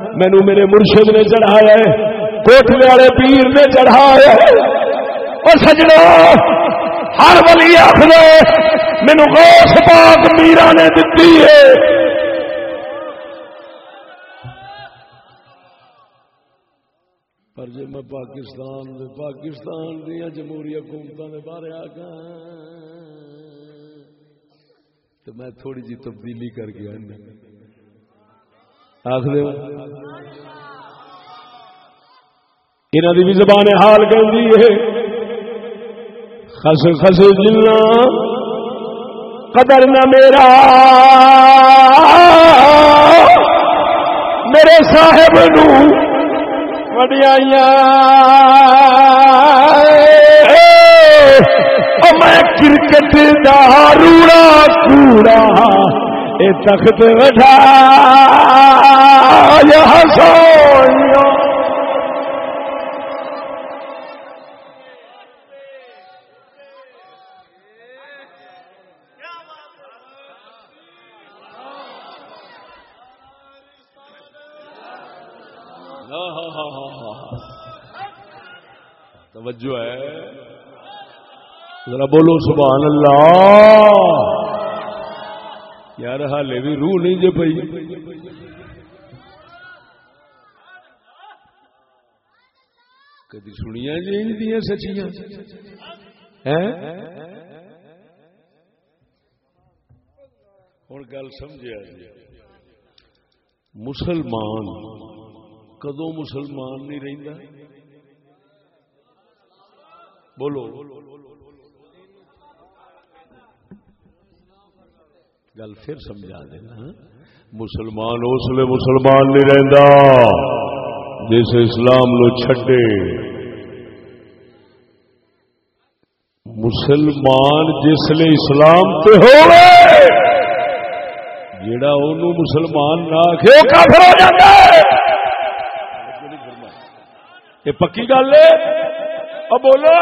مینو میرے مرشد نے چڑھایا کوٹلے والے پیر نے چڑھایا ہے۔ اور سجنا، ہر ولی آخر مینو غوث پاک میرا نے دتی ہے۔ پر جی میں پاکستان دے پاکستان دیا جمہوری حکومتوں کے بارے آ گیا تو میں تھوڑی جی تبدیلی کر گیا آخر انہوں بھی زبان حال کہ خس خس جنا قدر نہ میرا۔ میرے صاحب نو وڈیائی میں کرکٹ داروڑا کوڑا اے تخت وٹھا سو توجہ ہے۔ ذرا بولو سبحان اللہ۔ یار حالے بھی روح نہیں جی پی کدی سنیا جی دیا سچیاں؟ ہوں گل سمجھا جی مسلمان کدو مسلمان نہیں رہتا بولو۔ گل پھر سمجھا دینا ہاں؟ مسلمان اس لیے مسلمان نہیں رہتا جس اسلام نو چھڈے۔ مسلمان جس لیے اسلام تے ہو جڑا ان مسلمان نہ آخ کافر ہو جاتا ہے یہ پکی گل ہے۔ اور بولو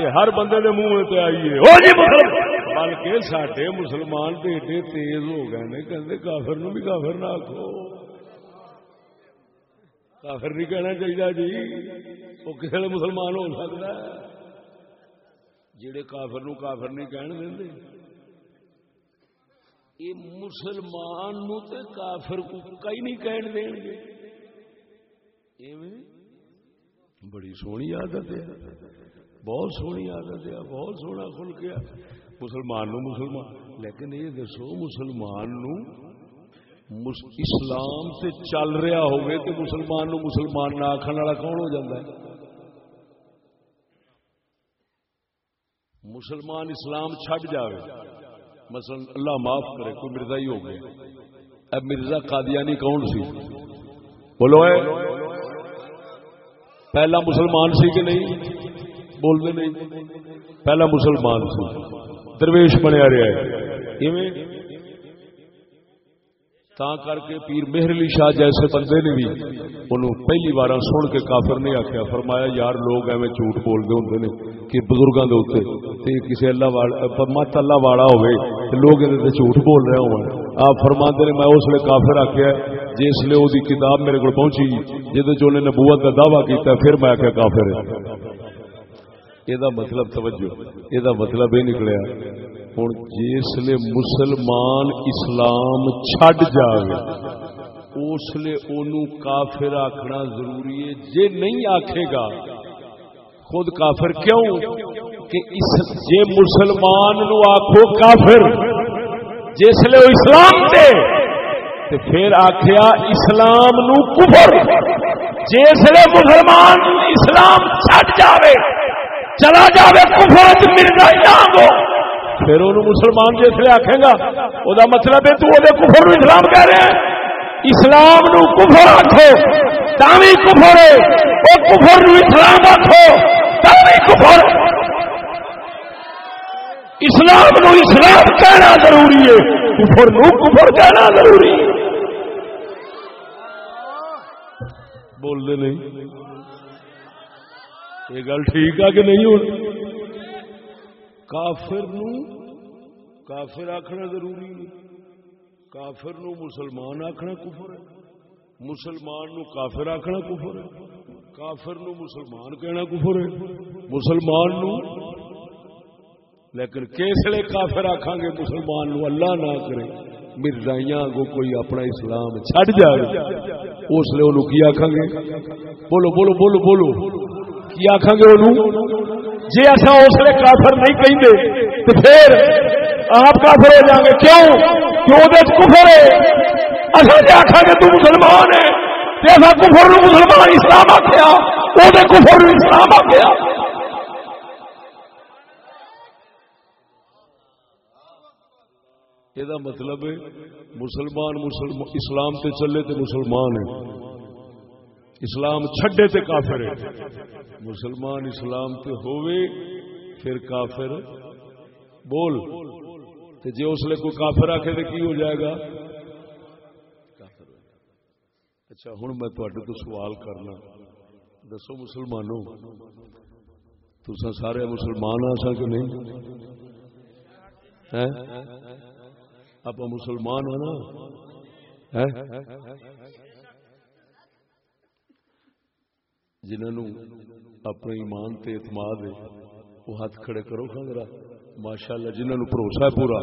یہ ہر بندے دے منہ تے آئیے ہو جی بلکہ سڈے مسلمان تو ایڈے تیز ہو گئے نے کہ کافر نو بھی کافر نہ آخو کافر نہیں کہنا چاہیے جی۔ وہ کسی نے مسلمان ہو سکتا ہے۔ جڑے کافر نو کافر نہیں کہن دیں یہ مسلمان نو تے کافر کو کئی نہیں کہن دیں گے ایویں بڑی سونی عادت ہے۔ بہت سونی عادت ہے۔ بہت سونا کھل گیا مسلمان نو مسلمان۔ لیکن یہ دسو، مسلمان نو اسلام سے چل رہا ہوگی تو مسلمان نو مسلمان نہ آخر والا کون ہو جاتا ہے؟ مسلمان اسلام چھڈ جاوے۔ مثلا اللہ معاف کرے، کوئی مرزا ہی ہو گیا۔ اب مرزا قادیانی کون سی؟ بولو ہے پہلا مسلمان سی کہ نہیں؟ بولتے نہیں۔ پہلا مسلمان سی۔ درویش بنیا رہا ہے۔ تا کر کے پیر مہر علی شاہ جیسے بندے نے بھی انہوں پہلی بار سن کے کافر نہیں آخیا فرمایا، یار لوگ ایویں جھوٹ بولتے ہوں نے کہ بزرگوں کے اتنے کسی اللہ والا مت اللہ والا ہوئے لوگ یہ جھوٹ بول رہے ہو آپ فرما نے، میں اس لیے کافر آخیا جس لیے وہ کتاب میرے کو پہنچی جہد نبوت کا دعوی کیتا پھر میں آخیا کافر یہ مطلب توجہ یہ مطلب یہ نکلیا ہوں جس مسلمان اسلام چڈ جائے اس لیے کافر آخنا ضروری ہے۔ جے نہیں آکھے گا، خود کافر کیوں؟ کہ اس، جے مسلمان نو آخو کافر جس لیے وہ اسلام دے تو پھر آخیا اسلام نو کفر۔ جس لیے مسلمان اسلام چھٹ جاوے، چلا جاوے کفر مرزا اسلام ہو۔ پھر وہ مسلمان جس لیے آخے گا وہ مطلب ہے تو وہ کفر نو اسلام کہہ رہے ہیں۔ اسلام نو کفر آخو تاوی کفر ہے۔ وہ کفر نو اسلام آخو تاوی کفر اسلام نو اسلام کہنا ضروری ہے، کفر نو کفر کہنا ضروری ہے۔ بول دے نہیں۔ یہ گل ٹھیک ہے کہ نہیں ہو کافر نو، کافر آخنا ضروری ہے۔ کافر نو مسلمان آخنا کفر ہے۔ مسلمان نو کافر آخنا کفر ہے۔ کافر نو مسلمان کہنا کفر ہے۔ مسلمان نو لیکن کیسے کافر آخان گے مسلمان نو اللہ نہ کرے، مرزائیاں کو کوئی اپنا اسلام چھڈ جائے۔ اس لیے انہوں کی آخان گے؟ بولو بولو بولو بولو۔ کی آخان گے انہوں؟ جی اصا اس لیے کافر نہیں کہیں گے تو پھر آپ کافر ہو جائیں گے۔ کیوں؟ کیوں کفر ہے۔ اصل آخان گے؟ تو مسلمان ہے۔ جیسا کفر مسلمان اسلام آخیا وہ کفر اسلام آخیا یہ مطلب ہے مسلمان مسلمان اسلام تے چلے تے مسلمان ہے اسلام چھڈے تے کافر ہے مسلمان اسلام تے ہوئے پھر کافر بول۔ تے جے اس لیے کوئی کافر آکھے تے کی ہو جائے گا؟ اچھا ہوں میں تو سوال کرنا۔ دسو مسلمانوں تو سارے مسلمان آ سا کہ نہیں؟ آپ مسلمان ہیں نا۔ جنہوں اپنے ایمان تے اعتماد ہے، وہ ہاتھ کھڑے کرو خاندرا ماشاء اللہ جنہوں بھروسہ ہے پورا۔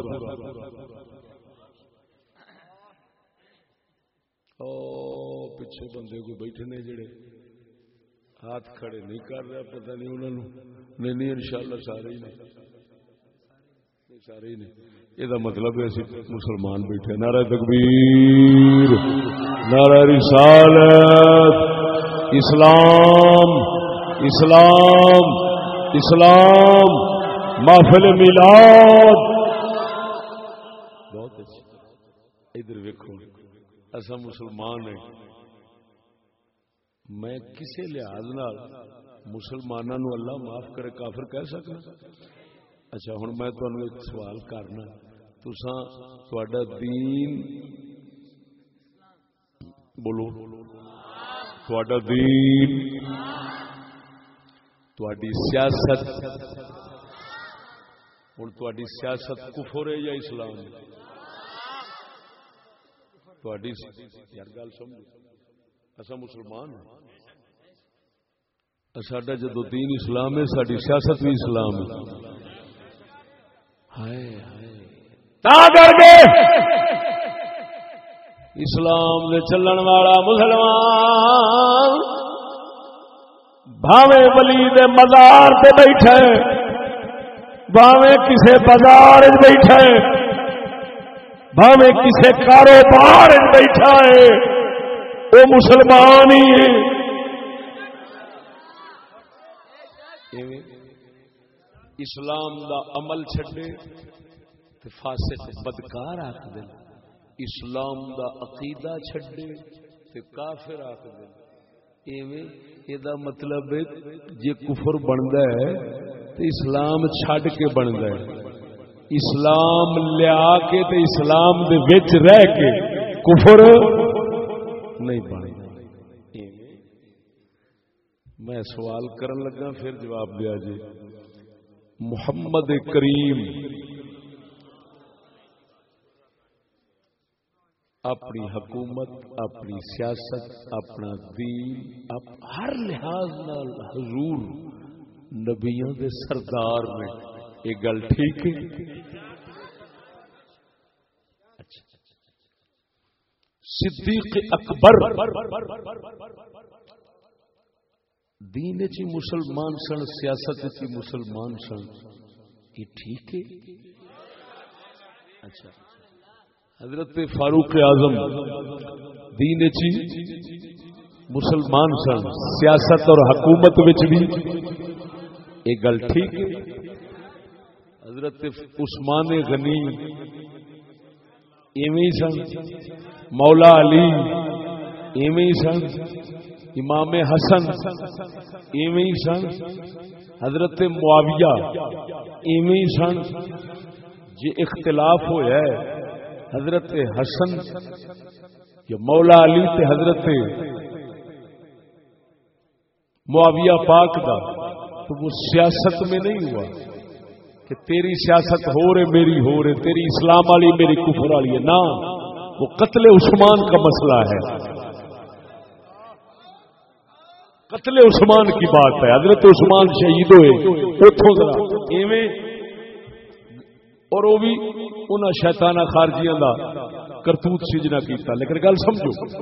پچھے بندے کو بیٹھے نے جڑے۔ ہاتھ کھڑے نہیں کر رہے، پتہ نہیں انہوں نے نہیں ان شاء اللہ سارے ہی نہیں۔ سارے ہی نہیں یہ مطلب ہے مسلمان بیٹھے نعرہ تکبیر، نعرہ رسالت۔ اسلام اسلام اسلام۔ محفل میلاد۔ بہت اچھا ادھر ویکو ایسا مسلمان ہے میں کسی لحاظ مسلمانوں اللہ معاف کرے کافر کہہ سکتا اچھا ہوں میں تمہیں ایک سوال کرنا تسا دین بولو۔ تھوڑا دین سیاست۔ ہوں تھی سیاست کفر ہے یا اسلام یار گل سمجھ اصا مسلمان ہاں۔ اچھا، سڈا جدو دین اسلام ہے ساری سیاست بھی اسلام ہے۔ کر کے اسلام دے چلن والا مسلمان بھاوے بلی دے مزار سے بیٹھے بھاوے کسے بازار بیٹھے بھاوے کسے کاروبار بیٹھا ہے۔ وہ مسلمان ہی ہے۔ اسلام دا عمل چھڈے تے فاسق بدکار آخ دے۔ اسلام دا عقیدہ چھڈے تے کافر آخ دے۔ ایویں یہ مطلب جی کفر بنتا ہے تو اسلام چھڈ کے بنتا ہے۔ اسلام لیا کے تے اسلام دے وچ رہ کے کفر نہیں بن میں سوال کرن لگا پھر جواب دیا جی محمد کریم۔ اپنی حکومت، اپنی سیاست، اپنا دین، اپ، ہر لحاظ نال حضور نبیوں دے سردار نے یہ گل ٹھیک ہے؟ اچھا۔ صدیق اکبر۔ دین چی مسلمان سن، سیاست چی مسلمان سن، یہ ٹھیک ہے؟ اچھا۔ حضرت فاروق اعظم دین چی مسلمان سن، سیاست اور حکومت بھی یہ گل ٹھیک ہے؟ حضرت عثمان غنی ایویں سن، مولا علی ایویں سن امام حسن، ایویں سن۔ حضرت معاویہ، ایویں سن۔ جی اختلاف ہویا ہے، حضرت حسن یا مولا علی تے حضرت معاویہ پاک دا، تو وہ سیاست میں نہیں ہوا کہ تیری سیاست ہو رہے، میری ہو رہے، تیری اسلام والی میری کفر والی ہے۔ نہ، وہ قتل عثمان کا مسئلہ ہے۔ قتل عثمان کی بات ہے۔ حضرت عثمان شہید ہوئے۔ اتوں ذرا۔ ایویں اور وہ بھی انہاں شیطانہ خارجیاں دا کرتوت سجنا کیتا۔ لیکن گل سمجھو۔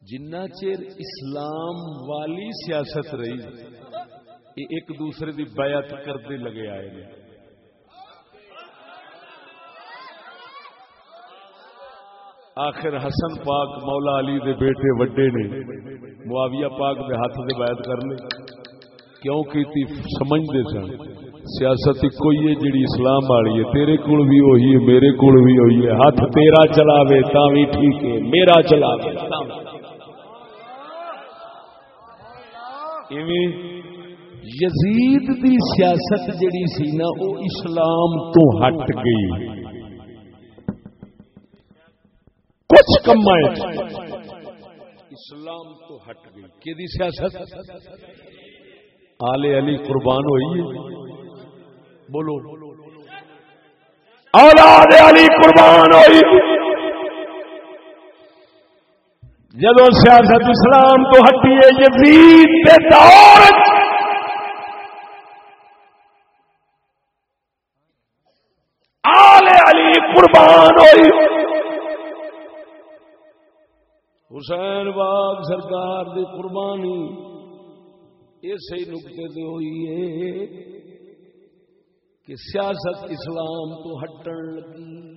جنہ چیر اسلام والی سیاست رہی ایک دوسرے دی بیعت کرتے لگے آئے نے۔ آخر حسن پاک مولا علی دے بیٹے وڈے نے، معاویہ پاک دے ہاتھ دے بیعت کر کرنے کیوں کیتی؟ سمجھدے سن۔ سیاست کوئی ہے جڑی اسلام والی ہے۔ تیرے کول بھی وہی ہے، میرے کول بھی وہی ہے۔ ہاتھ تیرا چلاوے تا بھی ٹھیک ہے، میرا چلاوے تا ایویں یزید دی سیاست جڑی سی نا وہ اسلام تو ہٹ گئی۔ کچھ کما اسلام تو ہٹ گئی۔ کہ سیاست؟ آل علی قربان ہوئی بولو۔ اولاد علی قربان ہوئی۔ جدو سیاست اسلام تو ہٹی ہے، یزید دے دور۔ آل علی قربان ہوئی۔ حسین باغ سرکار دی قربانی اسی نقطے سے ہوئی ہے کہ سیاست اسلام تو ہٹن لگی۔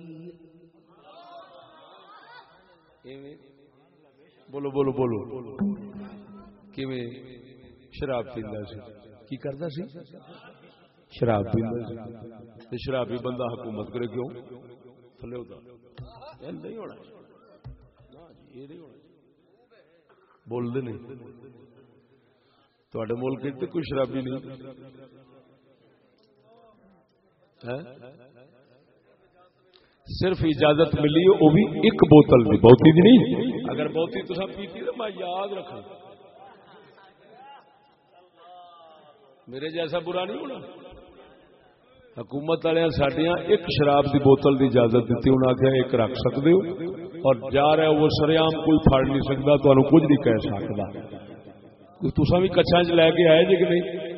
بولو بولو بولو۔ کیویں؟ شراب پیندا سی۔ کی کردا سی؟ شراب پیندا سی۔ شرابی بندہ حکومت کرے کیوں؟ تھلے ہوتا۔ نہیں ہونا۔ یہ نہیں ہونا۔ جی، بول دے نہیں تھوڑے ملک تے کوئی شرابی نہیں صرف اجازت ملی وہ بھی ایک بوتل دی بہتی دی نہیں اگر بہتی تو پیتی تو میں یاد رکھوں میرے جیسا برا نہیں ہونا حکومت والے سڈیا ایک شراب دی بوتل دی اجازت دیتی انہیں آخیا ایک رکھ سکتے ہو۔ اور جا رہا وہ سریام کوئی پھڑ نہیں سکتا تمہیں کچھ نہیں کہہ سکتا تصا بھی کچھا چ لے کے آئے جی کہ نہیں؟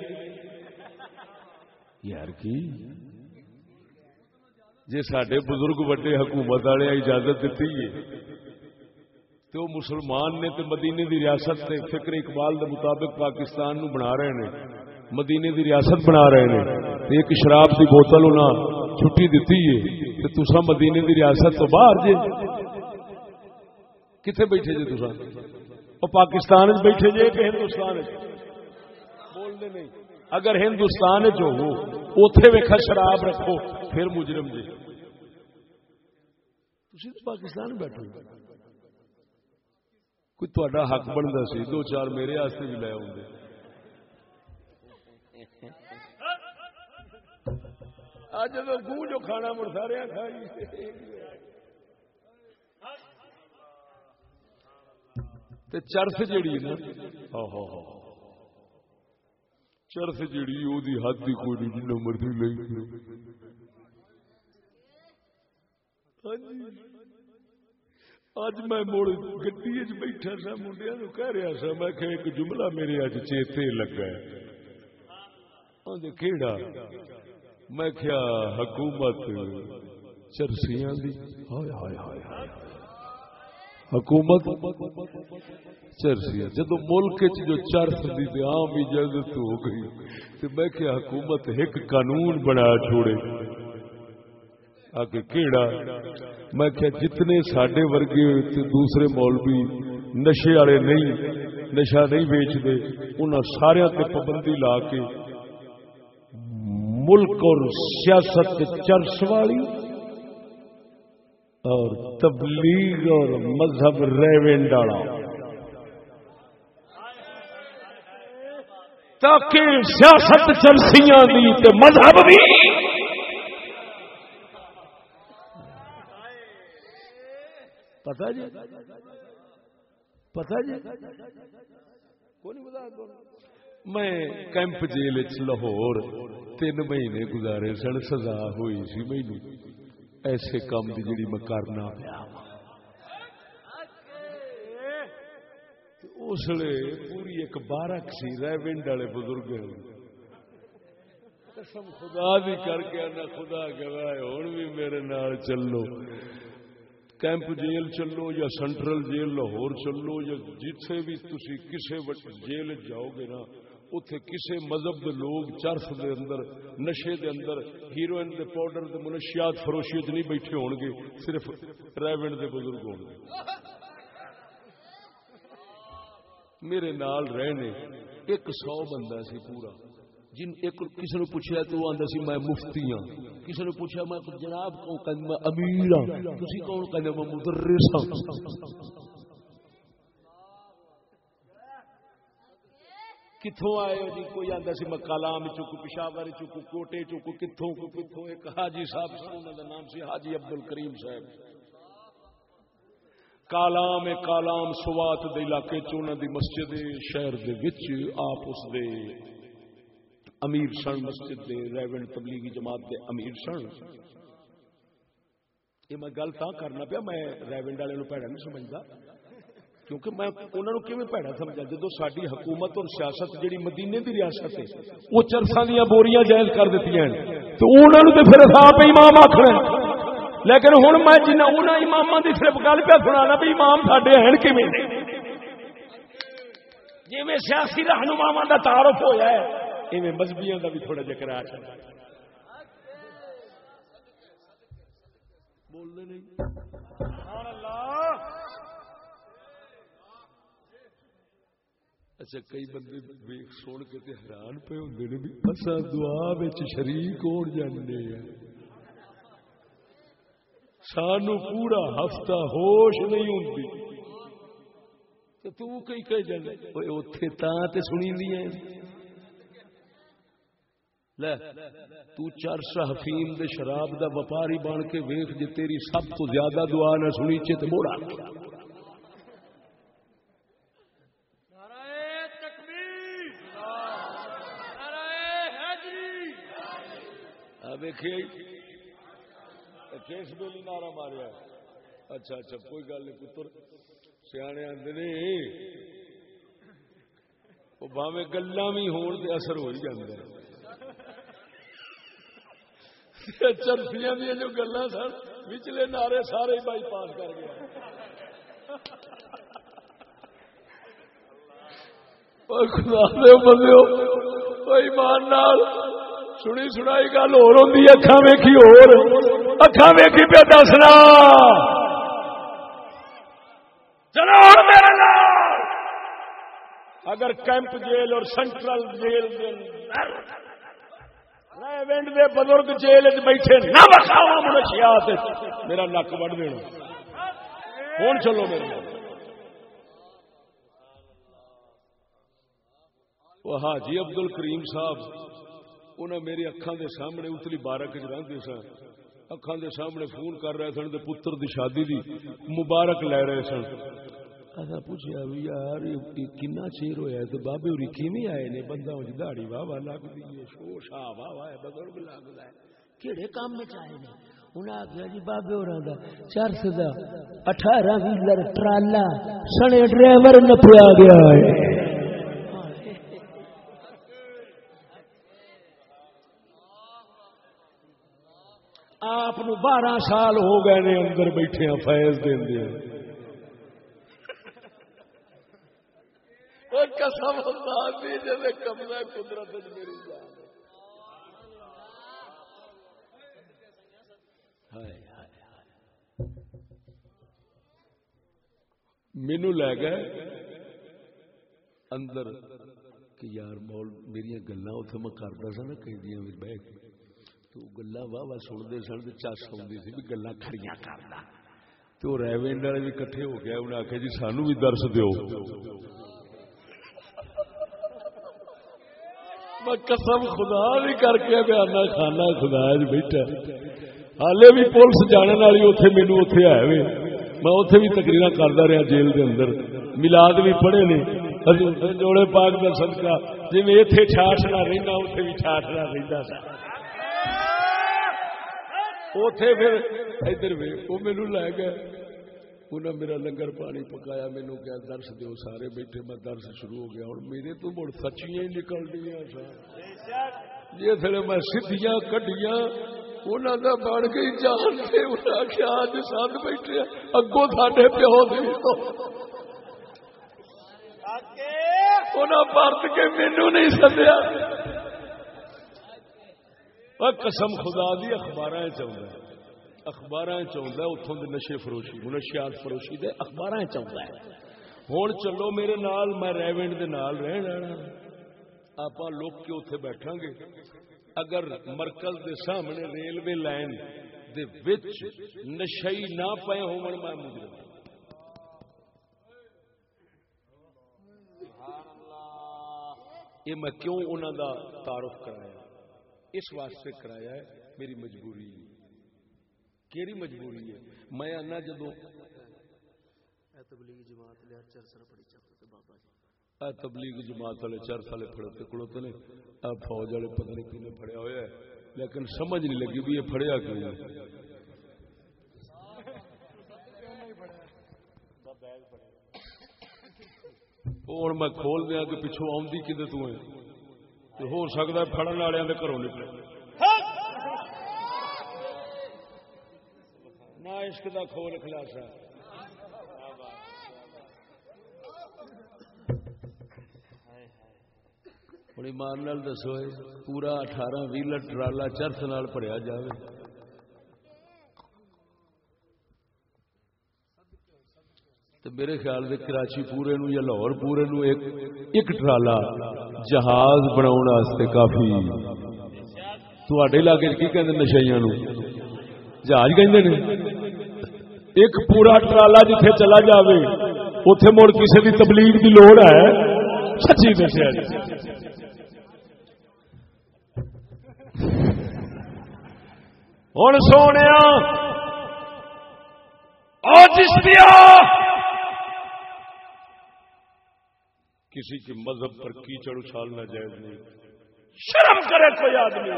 یار کی؟ جی سڈے بزرگ وڈے حکومت والے اجازت دیتی ہے تو مسلمان نے تو مدینے دی ریاست تے فکر اقبال دے مطابق پاکستان نو بنا رہے ہیں مدینے دی ریاست بنا رہے ہیں ایک شراب دی بوتل انہاں چھٹی دیتی ہے تے تسا مدینے دی ریاست تو باہر جے۔ کتنے بیٹھے جے تسا وہ پاکستان بیٹھے جے کہ ہندوستان بول دے نہیں۔ اگر ہندوستان جو ہو اتے ویکا شراب رکھو، پھر مجرم جی تھی تو پاکستان بیٹھو کوئی تا حق بنتا سی؟ دو چار میرے واسطے بھی لے آؤں اج تو گوں جو کھانا مڑ سارے کھائی چرس جیڑی نا۔ ہاں، ہاں،, ہاں ہاں چرس جیڑی وہ حد ہی کوئی نہیں جن مرضی لے ہاں جی۔ اج میں مڑ گڈی بیٹھا سا منڈیا نو کہہ رہا سا، میں کہ ایک جملہ میرے اج چیتے لگا جی، کیڑا؟ میں کیا حکومت چرسیاں دی؟ ہائے ہائے ہائے ہائے۔ حکومت چرسیاں۔ جدو ملک جو چرس دی تے عام اجازت ہو گئی، تے میں کیا حکومت ایک قانون بنا چھوڑے؟ آگے کیڑا؟ میں کیا جتنے ساڈے ورگے دوسرے مولوی نشے والے نہیں نشا نہیں بیچتے انہاں سارے تے پابندی لا کے ملک اور سیاست چرس والی اور تبلیغ اور مذہب ریوینڈ والا تاکہ سیاست چرسیاں دی تے مذہب بھی۔ پتا جی؟ پتا جی؟ میں کیمپ جیل لاہور تین مہینے گزارے سن، سزا ہوئی سی مینو ایسے کام کی جڑی میں کرنا پیا۔ اس لیے پوری ایک بارک سی ریونڈ والے بزرگ۔ قسم خدا بھی کر کے آنا، خدا گواہ ہوں بھی میرے نال چلو۔ کیمپ جیل چلو یا سینٹرل جیل لاہور چلو یا جتھے بھی تسی کسے جیل جاؤ گے نا اتے کسے مذہب دے لوگ چرس دے اندر، نشے دے اندر، ہیروئن دے، پاؤڈر دے، منشیات فروشی چ نہیں بیٹھے ہون گے، صرف ریونڈ دے بزرگ ہون گے۔ میرے نال رہنے، ایک سو بندہ سی پورا۔ جن ایک کسی نے پوچھا تو وہ آتا سی، میں مفتی ہاں۔ کسی نے پوچھا میں جناب کون کہ میں امیر ہاں۔ تسی کون کہ میں مدرس ہاں۔ کتوں آئے ہو جی؟ کوئی آتا سی میں کلام چکو پشاور چکو کوٹے چکو کتوں کو کتوں ایک حاجی صاحب انہوں کا نام سی حاجی عبد الکریم صاحب۔ کالام کالام سوات دے علاقے چ دی مسجد شہر دے وچ آپ اس دے امیر سن، مسجد دے ریونڈ تبلیغی جماعت دے امیر سن۔ یہ میں گل تا کرنا پیا، میں ریونڈ والے نو پیڑا نہیں سمجھدا۔ کیونکہ میں انہوں نے پیڑا سمجھا؟ جدو ساری حکومت اور سیاست جیڑی مدینے دی ریاست ہے، وہ چرساں دیا بوریاں جائز کر دیتی ہیں۔ تو انہوں نے پھر آپ امام آخر لیکن ہوں میں جنہیں انہوں امام کی صرف گل پہ سنا بھی امام سڈے ہیں کم جی میں سیاسی رہنما کا تعارف ہوا ہے، ایویں مذہبیاں کا بھی تھوڑا جکر آ چاہتا بولنے نہیں۔ اچھا کئی بندے ویخ سن کے تے حیران پہ ہوں نے بھی اصا دعا شریک ہو جانے سانو پورا ہفتہ ہوش نہیں ہوں تو کئی کئی جانے اتے تے سنی ہے لے، تو چرس حفیم دے شراب دا وپاری بن کے ویخ جی تیری سب تو زیادہ دعا نہ سنی چت موڑا ویکھے کیس بولی نعرہ ماریا۔ اچھا اچھا کوئی گل نہیں پتر۔ سیانے آدھے وہ باوے گلا بھی ہون دے اثر ہو ہی جاندے۔ چرفیاں دیا جو گلا سن پچھلے نعرے سارے بائی پاس کر گیا۔ خدا دے بندے ایمان نال۔ سنی سنائی گل ہو اکھا ویکھی ہور اکھا ویکھی پہ دسنا اگر کیمپ جیل اور سینٹرل جیل ونڈ دے بزرگ جیل بیٹھے نہ بخاوا منشیات میرا نک وڈ دینا ہوں چلو میرے وہ حاجی عبد الکریم صاحب انہیں میری اکھان دے سامنے اتلی بارک چ سن۔ اکھان دے سامنے فون کر رہے سن دے پتر دی شادی دی مبارک لے رہے سن۔ اچھا پوچھا بھی یار کنا چیر ہوا تو بابے ہوری کیویں آئے نے؟ بندہ ہوں دہڑی واہ واہ لگتی ہے شو شاہ واہ واہ بزرگ لگتا ہے۔ کہڑے کام میں چاہے نے؟ انہیں آخیا جی بابے ہو چرس کا اٹھارہ ویلر ٹرالا سنے ڈرائیور نپیا گیا ہے۔ آپ بارہ سال ہو گئے نے اندر بیٹھے ہیں، فیض دیں قسم جیسے قبضہ قدرت میری مینو لے گئے اندر کہ یار مول میری گلا اتنے میں کرتا سا نا کہ بہ کے تو گلا واہ واہ سنتے سن چس آتی سی بھی گلا کھڑیاں کرتا تو ریونڈ والے بھی کٹھے ہو گیا انہیں آخیا جی سانو بھی درس دو میں قسم خدا بھی کر کے بیانا کھانا خدا بیٹھا۔ ہالے بھی پولیس جانے والی اتے مینو اتے آئے وے میں اتے بھی تقریر کرتا رہا جیل کے اندر۔ ملاد بھی پڑھے نے۔ جوڑے پاک کا صدقہ۔ جی میں اتے چھاٹنا رہنا اتے بھی چھاٹنا رہتا سا۔ اتے پھر ادھر وے وہ میرے لے گئے۔ انہیں میرا لنگر پانی پکایا مینو کیا درس دیو سارے بیٹھے میں درس شروع ہو گیا۔ اور میرے تو مڑ سچیاں ہی نکل دیا جی تھے میں سدیاں کڈیاں انہوں نے بڑھ گئی جان سے انہیں آخیا آج ساتھ بیٹھے اگوں ساڈے پیو انہیں پرت کے۔ مینو نہیں سدیا قسم خدا دی اخبار چاہتا ہے اخبار چاہتا ہے اتوں کے نشے فروشی منشیات فروشی دے اخبار چاہتا ہے ہوں چلو میرے نال میں ریونڈ دے نال رہنا آپ لوگ کے اتنے بیٹھا گے اگر مرکز دے سامنے ریلوے لائن دے وچ نشئی نہ پے ہو میں مجرم یہ میں کیوں انہوں دا تعارف کرایا اس واسطے کرایا ہے میری مجبوری کیری مجبوری ہے؟ میں آنا جدو تبلیغ جماعت لے چرسر پڑی چاہتے بابا جی۔ تبلیغ جماعت والے چرس والے پڑتے کڑوتے نے۔ فوج والے پتہ نہیں کنے پڑیا ہوا ہے لیکن سمجھ نہیں لگی بھی یہ پڑیا کیوں ہوں میں کھول دیا کہ پچھو آدھی کدے تو ہے ہو سکتا ہے فڑن والوں کے گھروں نکلے نہ عشق کا کھول خلاصہ ہوں ایمان نال دسو پورا اٹھارہ ویلر ٹرالا چرس نال بھریا جائے تو میرے خیال سے کراچی پورے نو یا لاہور پورے نو ایک ایک ٹرالا جہاز بنا کافی۔ تھوڑے علاقے کی کہ نشائیاں جہاز کہ ایک پورا ٹرالا جتھے چلا جاوے اتے مڑ کسی کی تبلیغ کی لوڑ ہے۔ سچی دسیا جی۔ ہوں سونے اور جس دیا کسی کے مذہب پر کیچڑ اچھالنا جائز نہیں۔ شرم کرے کوئی آدمی۔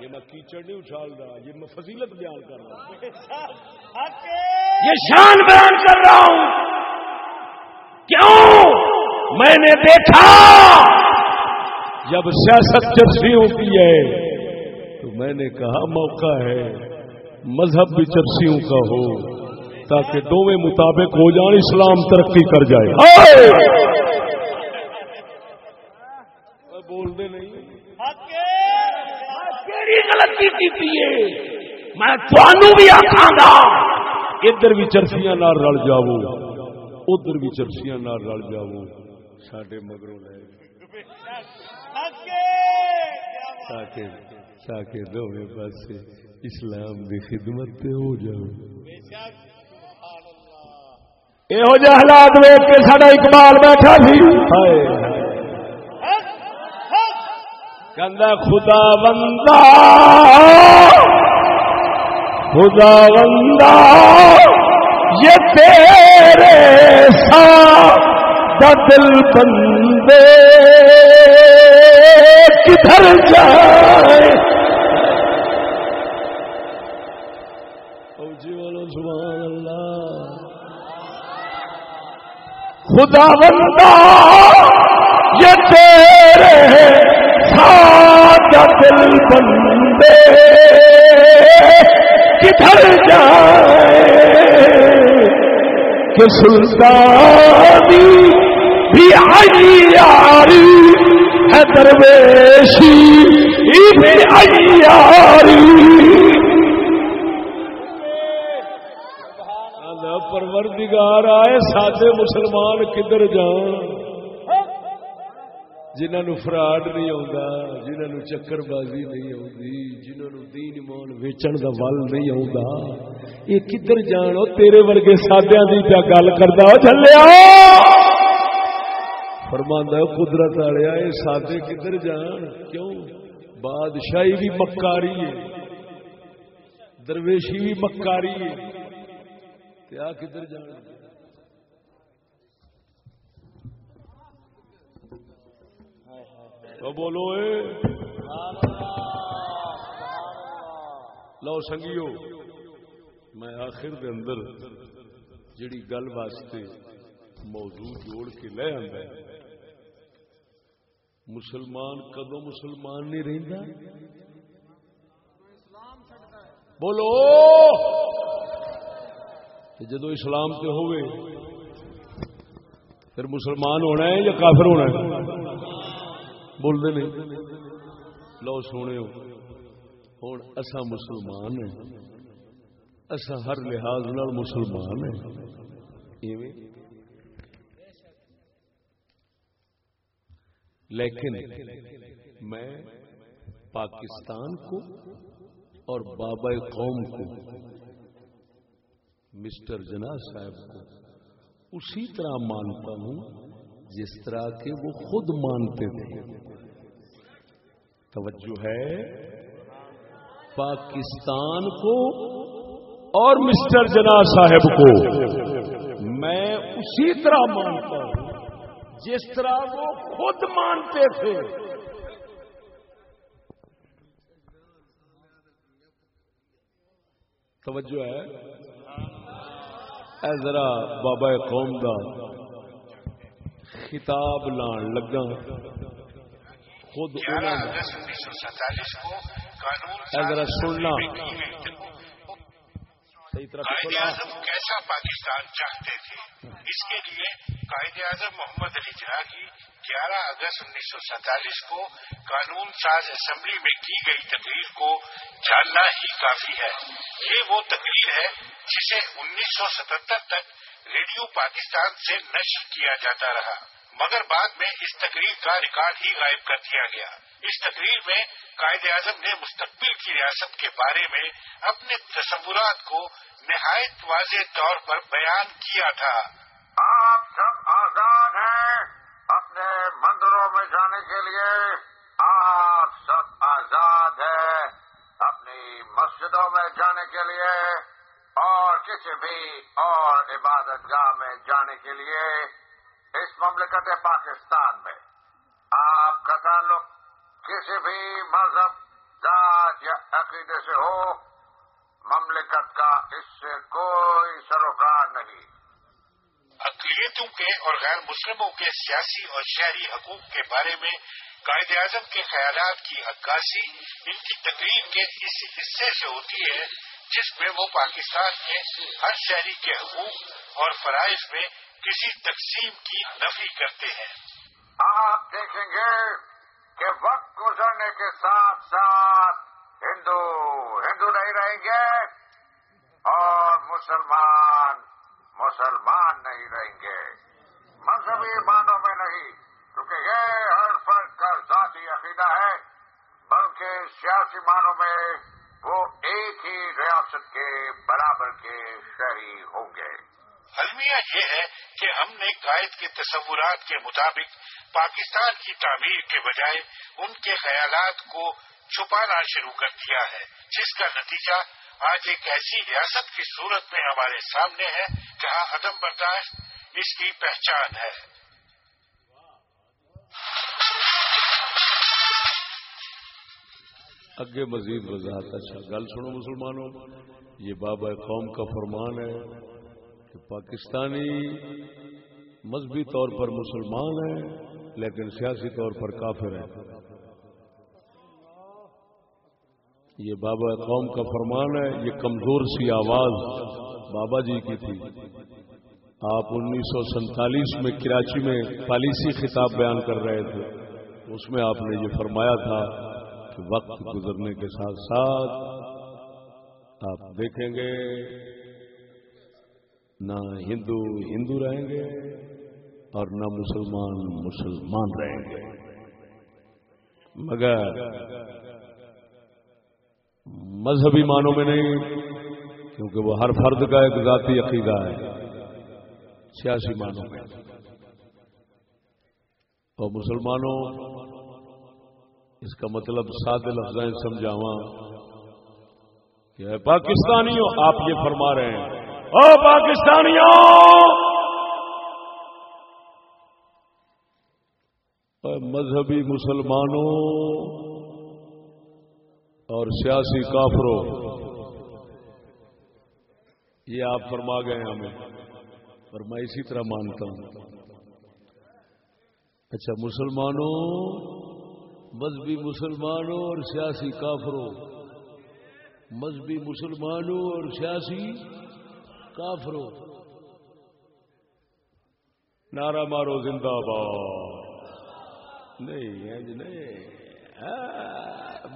یہ میں کیچڑ نہیں اچھال رہا یہ میں فضیلت بیان کر رہا ہوں۔ یہ شان بیان کر رہا ہوں۔ کیوں؟ میں نے دیکھا۔ جب سیاست چرسیوں کی ہے تو میں نے کہا موقع ہے مذہب بھی چرسیوں کا ہو تاکہ دونوں مطابق ہو جان اسلام ترقی کر جائے بولتے نہیں غلطی کی میں بھی آخا گا ادھر بھی چرسیاں نہ رل جاو ادھر بھی چرسیاں نہ رل جاو سڈے مگروں لے تاکہ تاکہ دونوں اسلام کی خدمت ہو جاؤ یہو جہ حالات ویک کے سڈا اقبال بیٹھا سی۔ کہ خدا بندہ۔ خدا بندہ یہ تیرے ساتھ دل بندے۔ کدھر جائے؟ خدا بندہ یہ تیرے ساتھ دل بندے۔ کدھر جائے کہ سلطانی بھی آئی یاری ہے درویشی بھی آئی یاری۔ پروردگار آئے سادے مسلمان کدھر جان؟ جنہوں فراڈ نہیں آتا جنہوں چکر بازی نہیں آتی جنہوں دین ایمان ویچن کا ول نہیں آتا یہ کدھر جان تیرے ورگے سادیا کی پیا گل کرتا چلیا فرماندہ قدرت والیا یہ سادے کدھر جان؟ کیوں؟ بادشاہی بھی مکاری ہے، درویشی بھی مکاری ہے۔ کیا کدھر جان؟ تو بولو اے۔ لو سنگیو۔ میں آخر دے اندر جڑی گل واسطے موضوع جوڑ کے لے آندا ہے۔ مسلمان کدو مسلمان نہیں رہندا؟ بولو۔ جدو اسلام تے ہوئے پھر مسلمان ہونا ہے یا کافر ہونا ہے؟ بولتے نہیں لو سونے ہوں اصا مسلمان ہیں اصا ہر لحاظ نال مسلمان ہیں لیکن میں پاکستان کو اور بابا قوم کو مسٹر جناح صاحب کو اسی طرح مانتا ہوں جس طرح کے وہ خود مانتے تھے توجہ ہے۔ پاکستان کو اور مسٹر جناح صاحب کو۔ میں اسی طرح مانتا ہوں، جس طرح وہ خود مانتے تھے۔ توجہ ہے۔ اے ذرا بابا قوم دا خطاب لان لگا۔ خود گیارہ اگست انیس سو سینتالیس کو قانون سننا قائد اعظم کیسا پاکستان چاہتے تھے؟ اس کے لیے قائد اعظم محمد علی جناح کی گیارہ اگست انیس سو سینتالیس کو قانون ساز اسمبلی میں کی گئی تقریر کو جاننا ہی کافی ہے۔ یہ وہ تقریر ہے جسے انیس سو ستہتر تک ریڈیو پاکستان سے نشر کیا جاتا رہا۔ مگر بعد میں اس تقریر کا ریکارڈ ہی غائب کر دیا گیا۔ اس تقریر میں قائد اعظم نے مستقبل کی ریاست کے بارے میں اپنے تصورات کو نہایت واضح طور پر بیان کیا تھا۔ آپ سب آزاد ہیں اپنے مندروں میں جانے کے لیے۔ آپ سب آزاد ہیں اپنی مسجدوں میں جانے کے لیے اور کسی بھی اور عبادت گاہ میں جانے کے لیے۔ اس مملکت پاکستان میں آپ کا تعلق کسی بھی مذہب، ذات یا عقیدے سے ہو، مملکت کا اس سے کوئی سروکار نہیں۔ اقلیتوں کے اور غیر مسلموں کے سیاسی اور شہری حقوق کے بارے میں قائد اعظم کے خیالات کی عکاسی ان کی تقریر کے اس حصے سے ہوتی ہے، جس میں وہ پاکستان کے ہر شہری کے حقوق اور فرائض میں کسی تقسیم کی نفی کرتے ہیں۔ آپ دیکھیں گے کہ وقت گزرنے کے ساتھ ساتھ ہندو ہندو نہیں رہیں گے اور مسلمان مسلمان نہیں رہیں گے۔ مذہبی معنوں میں نہیں، کیونکہ یہ ہر فرد کا ذاتی عقیدہ ہے، بلکہ سیاسی معنوں میں وہ ایک ہی ریاست کے برابر کے شہری ہوں گے۔ المیہ یہ ہے کہ ہم نے قائد کے تصورات کے مطابق پاکستان کی تعمیر کے بجائے ان کے خیالات کو چھپانا شروع کر دیا ہے، جس کا نتیجہ آج ایک ایسی ریاست کی صورت میں ہمارے سامنے ہے، جہاں عدم برداشت اس کی پہچان ہے۔ اگے مزید وضاحت اچھا گل سنو مسلمانوں، یہ بابا قوم کا فرمان ہے۔ پاکستانی مذہبی طور پر مسلمان ہیں، لیکن سیاسی طور پر کافر ہیں۔ یہ بابا قوم کا فرمان ہے، یہ کمزور سی آواز بابا جی کی تھی۔ آپ انیس سو سینتالیس میں کراچی میں پالیسی خطاب بیان کر رہے تھے۔ اس میں آپ نے یہ فرمایا تھا کہ وقت گزرنے کے ساتھ ساتھ آپ دیکھیں گے نہ ہندو ہندو رہیں گے اور نہ مسلمان مسلمان رہیں گے۔ مگر مذہبی معنوں میں نہیں، کیونکہ وہ ہر فرد کا ایک ذاتی عقیدہ ہے۔ سیاسی معنوں میں۔ اور مسلمانوں، اس کا مطلب سادہ لفظ سمجھاوا کہ اے پاکستانیوں، آپ یہ فرما رہے ہیں او پاکستانیوں مذہبی مسلمانوں اور سیاسی کافروں، یہ آپ فرما گئے ہیں ہمیں، اور میں اسی طرح مانتا ہوں۔ اچھا مسلمانوں، مذہبی مسلمانوں اور سیاسی کافروں۔ مذہبی مسلمانوں اور سیاسی کافروں۔ نعرہ مارو زندہ باد۔ نہیں جی، نہیں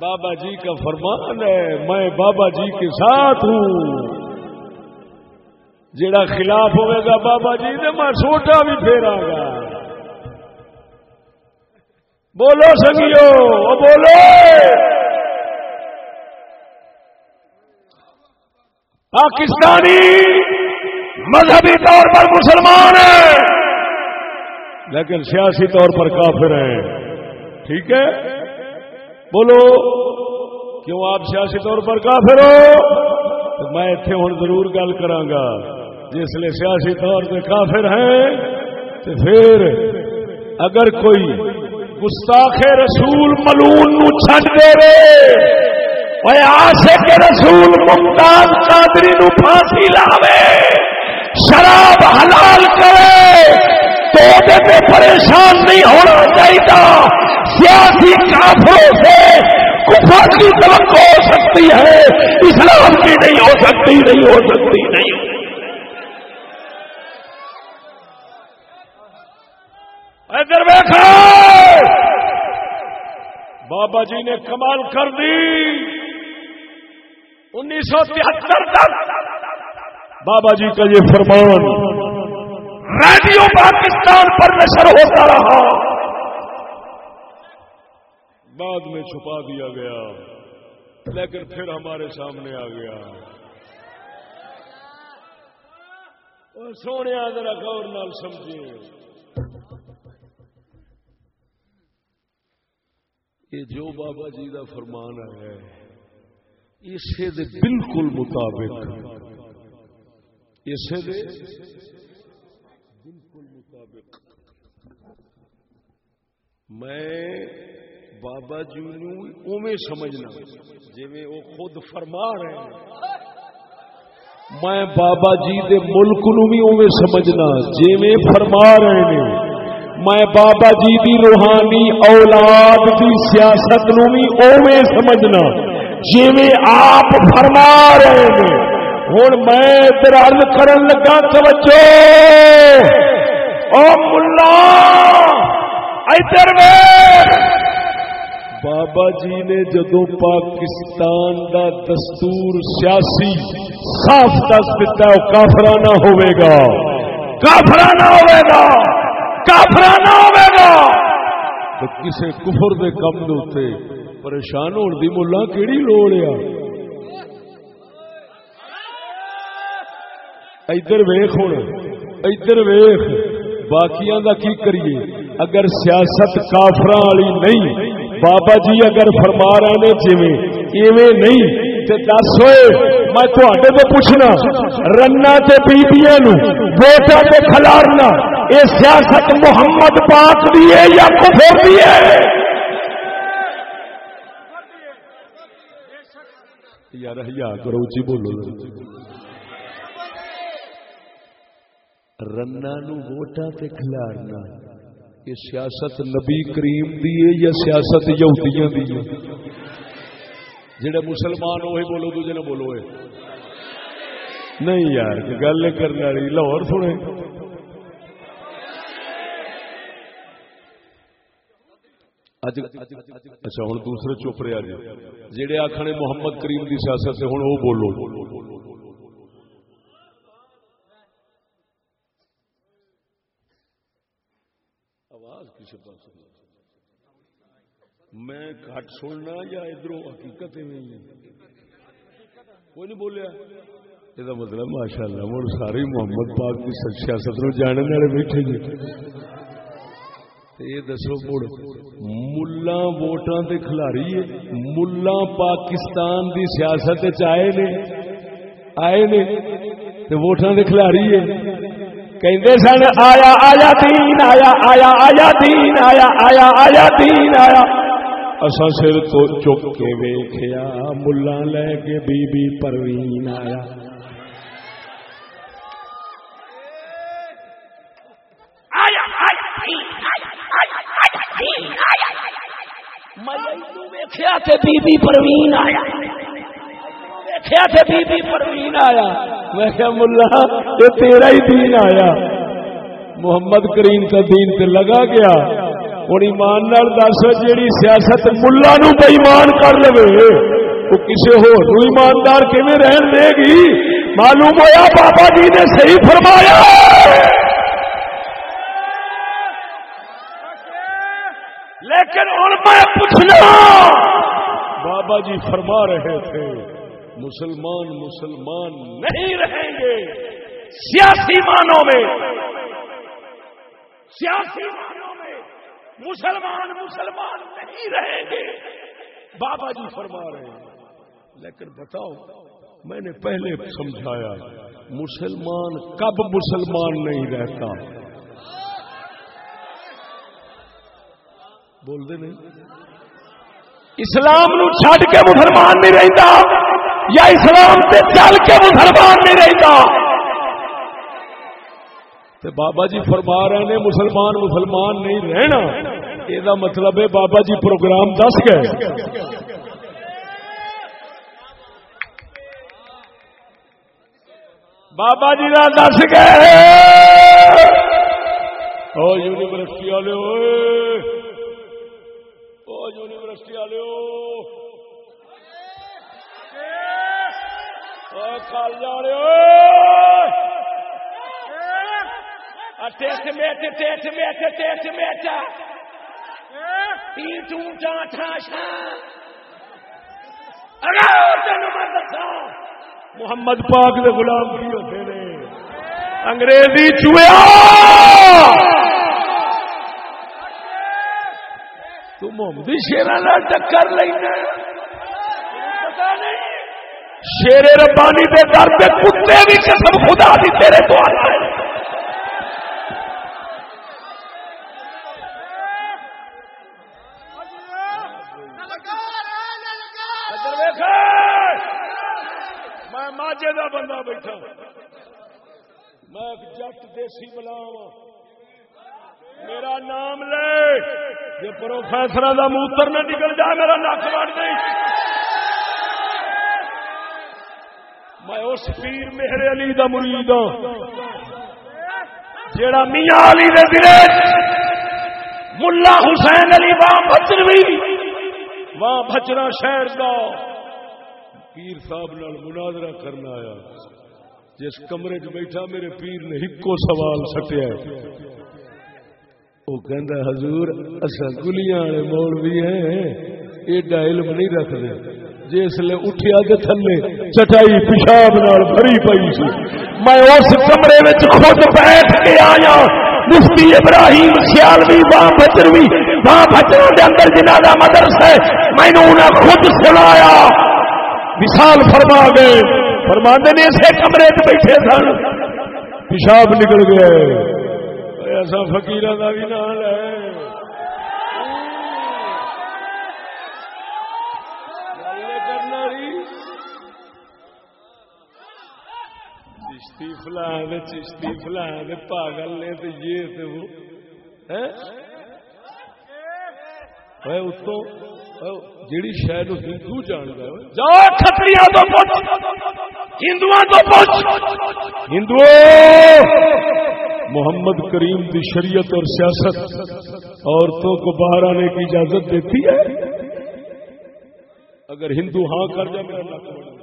بابا جی کا فرمان ہے، میں بابا جی کے ساتھ ہوں۔ جڑا خلاف ہوئے گا بابا جی نے میں سوٹا بھی پھیرا گا۔ بولو سنگیو بولو۔ پاکستانی مذہبی طور پر مسلمان ہے لیکن سیاسی طور پر کافر ہیں۔ ٹھیک ہے؟ بولو، کیوں آپ سیاسی طور پر کافر ہو؟ تو میں اتنے ہوں ضرور گل کرا جس لیے سیاسی طور پہ کافر ہیں تو پھر اگر کوئی گستاخ رسول ملون نو چھڈ دے رہے آسے کے رسول ممتاز چادری نو پھانسی لاوے۔ شراب حلال کرے تو پہ پریشان نہیں ہونا چاہیے سیاسی کافروں سے کفر کی توقع ہو سکتی ہے، اسلام کی نہیں ہو سکتی، نہیں ہو سکتی، نہیں۔ ادھر دیکھا بابا جی نے کمال کر دی۔ انیس سو تہتر تک بابا جی کا یہ فرمان ریڈیو پاکستان پر نشر ہوتا رہا۔ بعد میں چھپا دیا گیا، لیکن پھر ہمارے سامنے آ گیا۔ اور سونے، ذرا غور نال سمجھے یہ جو بابا جی کا فرمان ہے، اسے دے بالکل مطابق۔ اسے دے۔ بالکل مطابق۔ میں بابا جی نو سمجھنا جی وہ خود فرما رہے ہیں۔ میں بابا جی دے ملک نو بھی اوے سمجھنا جی فرما رہے ہیں۔ میں بابا جی دی روحانی اولاد دی سیاست نو بھی اوے سمجھنا جی آپ فرما رہے ہیں۔ ہوں میں ادھر ارد کرن لگا، توجہ! او ملا! ادھر بابا جی نے جدو پاکستان دا دستور سیاسی صاف دس دیتا ہے کافرانہ ہوئے گا۔ کافرانہ ہوئے گا! کافرانہ ہوئے گا! تو کسے کفر دے کم دے پریشان ہونے دی ملا کیڑی لوڑ ہے؟ ادھر ویخ ہوں ادھر ویخ باقیاں دا کی کریے؟ اگر سیاست کافر والی نہیں، بابا جی اگر فرما رہے ہیں جی ایویں نہیں دس ہوئے، میں تھوڑے تو پوچھنا، رنا بیبیاں ووٹا سے کھلارنا یہ سیاست محمد پاک بھی ہے یا کفر بھی ہے؟ یار، کرو جی بولو۔ رنا ووٹا تے کھلارنا۔ یہ سیاست نبی کریم دی ہے یا سیاست یہودیاں دی ہے؟ جڑے مسلمان وہی بولو دوجے نے بولو نہیں یار گل کرنے والی، لاہور سنے اچھا ہوں دوسرے چوپڑے آ جائے جہے آخر محمد کریم کی سیاست سے ہوں وہ بولو آواز کسی پاس میں گھٹ سننا یا ادھر حقیقت کوئی نہیں بولیا۔ یہ مطلب ماشاء اللہ مڑ سارے محمد پاک کی سیاست نو جاننے والے بیٹھے جی۔ یہ دسو مڑ ملا ووٹاں تے کھلاری ہے ملا پاکستان دی سیاست آئے نے آئے نے تے ووٹاں تے کھلاری ہے۔ کہندے سن، آیا آیا دین، آیا آیا آیا دین، آیا آیا آیا دین، آیا۔ اسا سر تو چک کے ویکھیا ملا لے کے بی بی پروین آیا۔ ویخیا بی بی پروین آیا۔ بی بی پروین آیا۔ میں کیا ملا، یہ تیرا ہی دین آیا. محمد کریم کا دین تے لگا گیا۔ ہوں ایمان نال دس، جیڑی سیاست ملا نو بےمان کر لے وہ کسی ہو ایماندار کیون رہن دے گی؟ معلوم ہوا بابا جی نے صحیح فرمایا۔ لیکن ہوں میں پوچھنا، بابا جی فرما رہے تھے۔ مسلمان مسلمان نہیں رہیں گے۔ سیاسی مانوں میں۔ سیاسی مانوں میں مسلمان مسلمان نہیں رہیں گے۔ بابا جی فرما رہے ہیں۔ لیکن بتاؤ، میں نے پہلے سمجھایا، مسلمان کب مسلمان نہیں رہتا؟ بول دے نہیں۔ اسلام نو چھڈ کے مسلمان نہیں رہتا یا اسلام سے چل کے مسلمان نہیں رہتا تو بابا جی فرما رہے ہیں مسلمان مسلمان نہیں رہنا۔ یہ مطلب ہے بابا جی پروگرام دس گئے۔ بابا جی کا دس گئے۔ او یونیورسٹی والے او یونیورسٹی والے میٹ میٹ میٹ ٹھا تین میں دسا محمد پاک دے غلام کی ہوتے نے انگریزی چویا تو محمدی شیرا ٹکر لینا پتا نہیں شیر ربانی دے در پہ کتے بھی قسم خدا دی تیرے تو آتا ہے۔ میں ماجے دا بندہ بیٹھا میں ایک جٹ دیسی بلاوا میرا نام لے۔ جی پروفیسر کا موتر نہ نکل جا میرا نک وڑ دے۔ میں اس پیر میرے علی دا مرید ہوں جیڑا میاں علی دے دلے ملا حسین علی وہاں بچروی وہاں بچنا شہر دا۔ پیر صاحب نال مناظرہ کرنا آیا۔ جس کمرے چ بیٹھا میرے پیر نے ایکو سوال سٹیا۔ وہ کہندا حضور اسا گلیاں والے مولوی ہیں، ایڈا علم نہیں رکھتے جس لے اٹھیا تے تھلے، چٹائی پیشاب نال بھری پئی سی۔ میں اس کمرے وچ خود بیٹھ کے آیا۔ مفتی ابراہیم سیالوی وہاں بچروی وہاں بچروں دے اندر جنہ دا مدرسہ ہے، مینوں انہاں خود سنایا مثال فرما گئے فرماندے نے اسے کمرے چ بیٹھے سن۔ پیشاب نکل گئے۔ ایسا فکیر کا بھی نال ہے۔ چشتی فلان چشتی فلان پاگل نے تو یہ تو وہ اتوں جیڑی شاید ہندو جانتا جا کتری ہندو ہندو محمد کریم کی شریعت اور سیاست عورتوں کو باہر آنے کی اجازت دیتی ہے اگر ہندو ہاں کر جائے میرا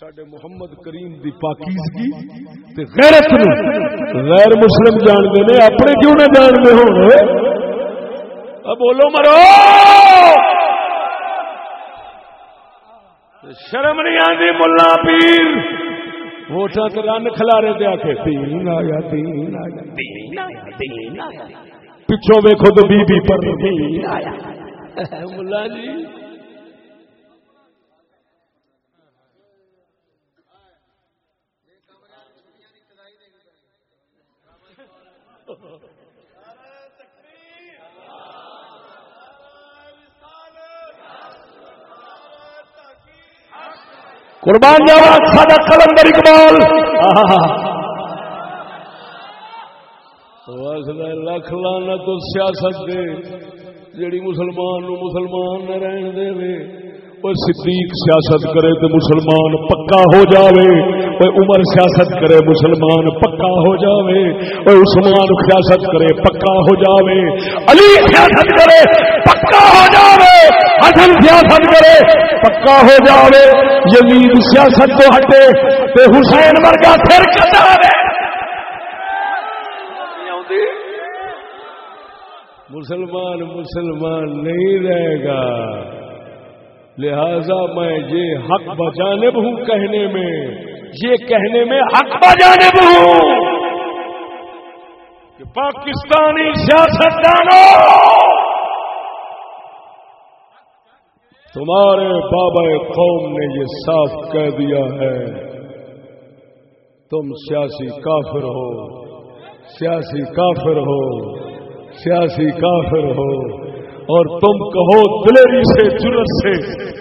سڈے محمد کریم دی پاکیزگی تے غیرت نو غیر مسلم جانتے نے، اپنے کیوں نہ جانتے ہونے بولو مرو! شرم نہیں آتی ملا پیر۔ ووٹاں تے رن کھلارے دے آکھے، تین آیا تین آیا تین آیا تین آیا۔ پچھوں ویکھو تو بی بی پر تین آیا۔ ملا جی۔ قربان جاوا ساڈا کلندر اقبال۔ لکھ لانا تو سیاست دے جڑی مسلمان نو مسلمان نہ رہن دے وے صدیق سیاست کرے تو مسلمان پکا ہو جاوے وہ عمر سیاست کرے مسلمان پکا ہو جاوے وہ عثمان سیاست کرے پکا ہو جاوے، علی سیاست کرے پکا ہو جاوے، حسن سیاست کرے پکا ہو جاوے، یزید سیاست تو ہٹے تے حسین ورگا پھر کٹاوے۔ مسلمان مسلمان نہیں رہے گا۔ لہذا میں یہ حق بجانب ہوں کہنے میں، یہ کہنے میں حق بجانب ہوں کہ پاکستانی سیاست دانوں تمہارے بابا قوم نے یہ صاف کہہ دیا ہے، تم سیاسی کافر ہو، سیاسی کافر ہو، سیاسی کافر ہو۔ اور تم کہو دلیری سے، جرت سے،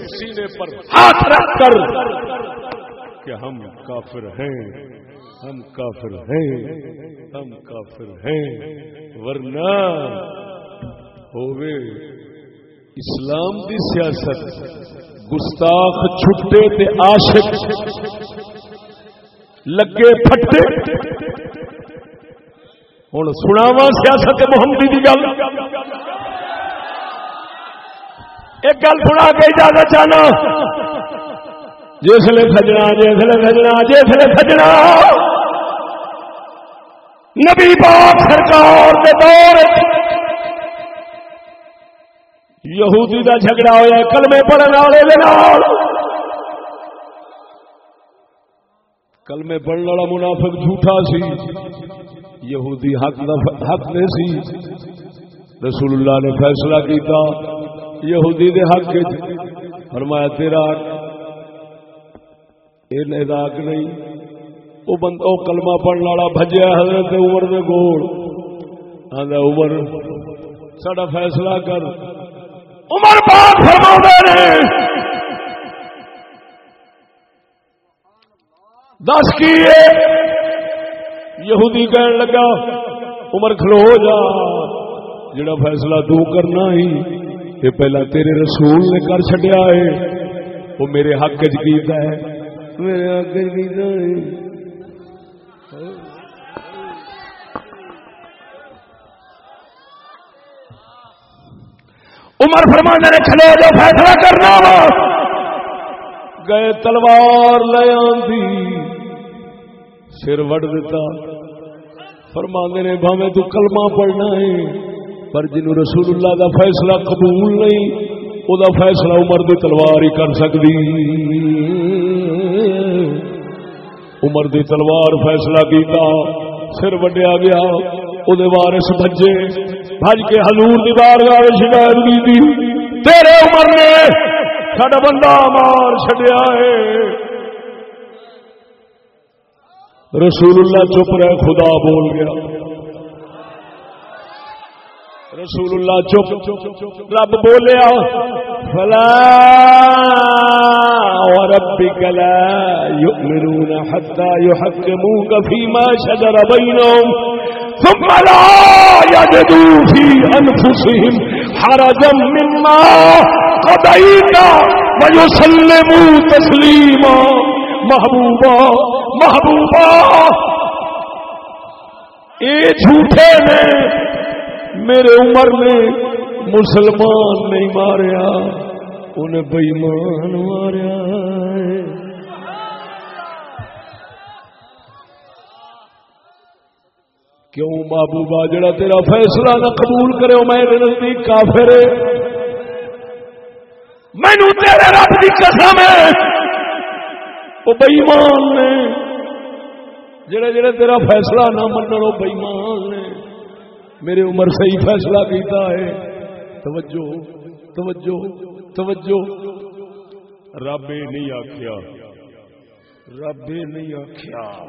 سینے پر ہاتھ رکھ کر کہ ہم کافر ہیں، ہم کافر ہیں، ہم کافر ہیں، ورنہ ہوئے اسلام کی سیاست۔ گستاخ چھٹے تے عاشق۔ لگے پھٹے ہوں سناوا سیاست محمدی کی گل۔ ایک گل سنا کے اجازت چاہنا۔ جسے سجنا جسے سجنا جسے سجنا نبی پاک سرکار کے دور یہودی کا جھگڑا ہوا کلمے پڑھنے والے کلمے پڑھنے والا منافق جھوٹا سی، یہودی حق حق نے سی۔ رسول اللہ نے فیصلہ کیتا۔ یہودی دے حق فرمایا، تیرا یہ ناک نہیں وہ بند وہ کلمہ پڑھنے والا بجیا حضرت عمر دے گول آدھا عمر، ساڈا فیصلہ کر۔ عمر پاک فرما نے۔ دس کی یہودی کہن لگا، عمر کھلو جا جڑا فیصلہ تو کرنا ہی یہ پہلا تیرے رسول نے کر چڈیا ہے۔ وہ میرے حق چیتا ہے۔ میرے حق چیتا ہے۔ عمر فرمانے نے کھلو جو فیصلہ کرنا ہو گئے تلوار لے آندی۔ سر وڈ دیتا۔ فرمانے نے بھاوے تو کلمہ پڑھنا ہے۔ پر جن رسول اللہ دا فیصلہ قبول نہیں وہ فیصلہ عمر دی تلوار ہی کر سکتی عمر دی تلوار فیصلہ کیتا، سر وڈیا گیا وہ وارس بجے بج کے ہلور دی بار شکایت کی تھی تیرے عمر نے سڈا بندہ مار چڈیا ہے۔ رسول اللہ چپ رہے خدا بول گیا۔ رسول اللہ چپ، رب بولیا، فلا وربك لا يؤمنون حتى يحكموك فيما شجر بينهم ثم لا يجدوا في أنفسهم حرجا مما قضيت ويسلموا تسليما محبوبا محبوبا۔ اے جھوٹے نے میرے عمر نے مسلمان نہیں ماریا، انہیں بےمان ماریا کیوں محبوبہ، جڑا تیرا فیصلہ نہ قبول کرے میرے نزدیک کافر مینو تیرے رب کی قسم ہے۔ وہ بےمان نے، جڑے جڑے تیرا فیصلہ نہ منو بےمان نے۔ میرے عمر صحیح فیصلہ کیتا ہے۔ توجہ توجہ توجہ۔ رب نہیں آخیا رب نہیں آخیا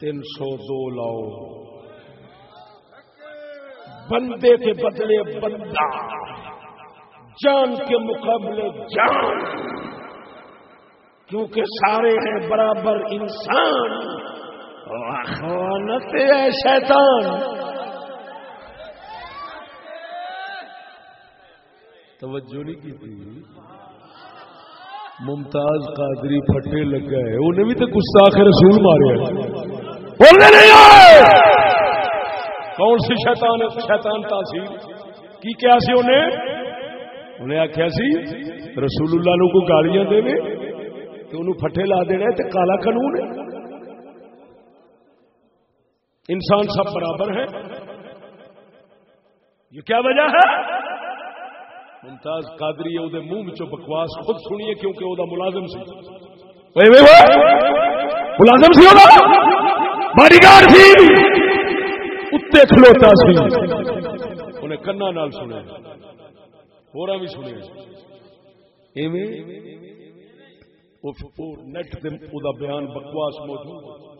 تین سو دو لاؤ۔ بندے کے بدلے بندہ، جان کے مقابلے جان۔ کیونکہ سارے ہیں برابر انسان۔ خانت ہے شیطان۔ توجہ نہیں کی تھی ممتاز قادری پھٹے لگا ہے۔ انہیں بھی تو گستاخ رسول مارے کون سی شیطان شیطان تاثیر۔ کی کیا سی انہیں؟ انہیں آخیا سی، رسول اللہ نو کو گالیاں دے تو انہوں پھٹے لا دینا تو کالا قانون ہے۔ انسان سب برابر ہے یہ کیا وجہ ہے ممتاز قادری ہے منہ میں بکواس خود سنیے کیونکہ وہ ملازم سی ملازم سی باڈی گارڈ سی اتنے کھلوتا سی انہیں کنا نال سنے ہورا بھی سنے نیٹ بیان بکواس موجود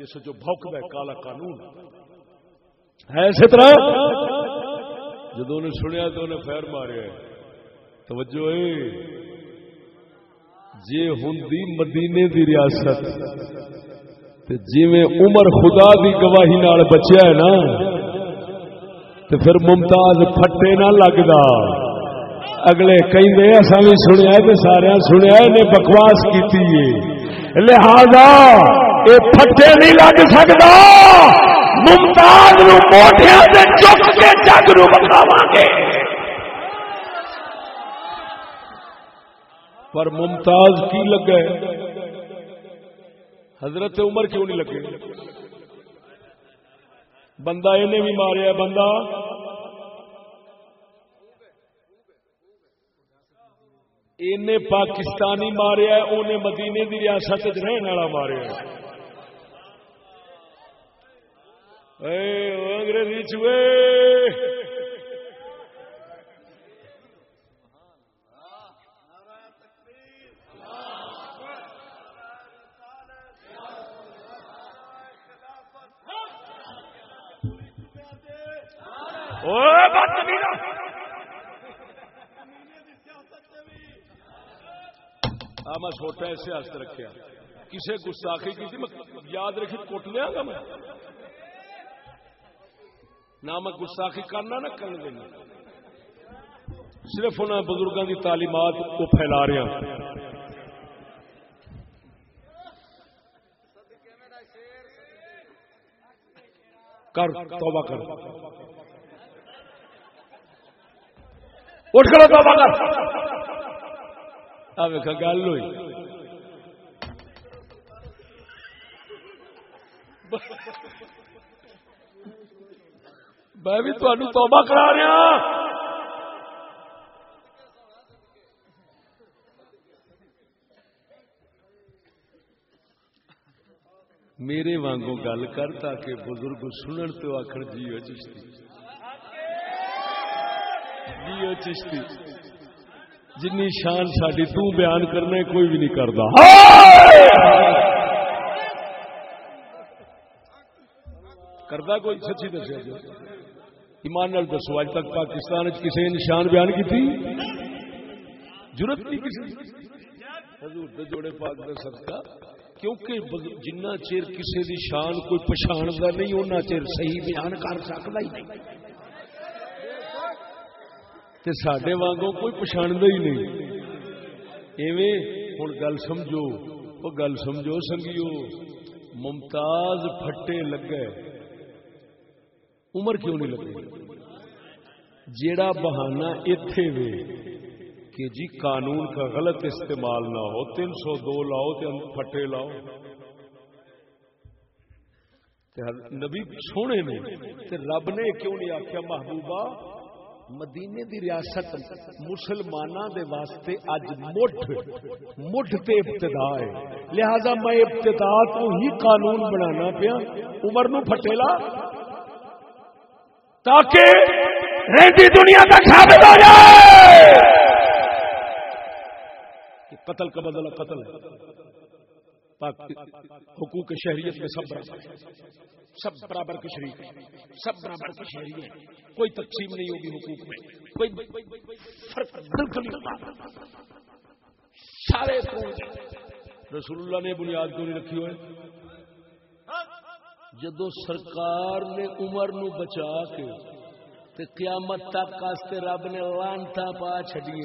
جس جو بھوکد ہے کالا قانون ہے۔ اسی طرح جدو نے سنیا تو انہیں فیر مارے توجہ اے جی ہوں مدینے دی ریاست جی میں عمر خدا دی گواہی نال بچیا ہے نا تو پھر ممتاز پھٹے نہ لگتا اگلے کہیں اصا بھی سنیا تو سارا سنیا نے بکواس کی لہذا یہ پھٹے نہیں لگ سکتا ممتاز موٹیا سے چک کے جگ نو بکھاوا گے۔ پر ممتاز کی لگے؟ حضرت عمر کیوں نہیں لگے؟ بندہ انہیں بھی ماریا بندہ۔ پاکستانی ماریا انہیں مدینے کی ریاست رہن والا ماریا انگریزی ہاں، چوئے میں چھوٹا اسے ہست رکھا کسی گستاخی کی مطلب یاد رکھی کٹ لیا گا میں؟ نہ میں گستاخی کرنا، نہ کرنے دینا صرف انہوں بزرگوں کی تعلیمات کو پھیلا رہا ہاں۔ کر، توبہ کر۔ اٹھ کرو توبہ کر۔ گل ہوئی۔ میں بھی توبہ کرا رہا ہاں۔ میرے وانگوں گل کر تاکہ بزرگ سنن تو آخر جیو چشتی۔ جیو چشتی۔ جن شان ساری تو بیان کرنے کوئی بھی نہیں کرتا کرتا کوئی سچی دسیا جی۔ ایمان نال دسو، اج تک پاکستان کسی نے شان بیان کی تھی ضرورت نہیں کسی حضور دے جوڑے پاک کا سب کیونکہ جنہ چیر کسی دی شان کوئی پچھاڑتا نہیں اُنہ چیر صحیح بیان کر سکتا ہی نہیں۔ تے سڈے وانگوں کوئی پچھاڑتا ہی نہیں۔ ایویں ہوں گل سمجھو وہ گل سمجھو سنگیو، ممتاز پھٹے لگے۔ عمر کیوں نہیں لگے؟ جیڑا بہانا اتے وے کہ جی قانون کا غلط استعمال نہ ہو، تین سو دو لاؤ تے پھٹے لاؤ۔ نبی سونے نے رب نے کیوں نہیں آخیا محبوبہ، مدینے دی ریاست مسلمانوں دے واسطے اج مٹھ مٹھ تے ابتدا ہے۔ لہذا میں ابتدا تو ہی قانون بنانا پیا۔ عمر نو پھٹیلا تاکہ رہتی دنیا کا ثابت ہو جائے۔ قتل کا بدل قتل ہے۔ حقوق شہریت میں سب برابر سب برابر کی شریک سب برابر کی شہری کوئی تقسیم نہیں ہوگی حقوق میں۔ کوئی فرق بالکل نہیں ہوگا۔ سارے رسول اللہ نے بنیاد کیوں نہیں رکھی ہوئے جدو سرکار نے عمر نو بچا کے تے قیامت تک کاستے رب نے لانتا پا چڈی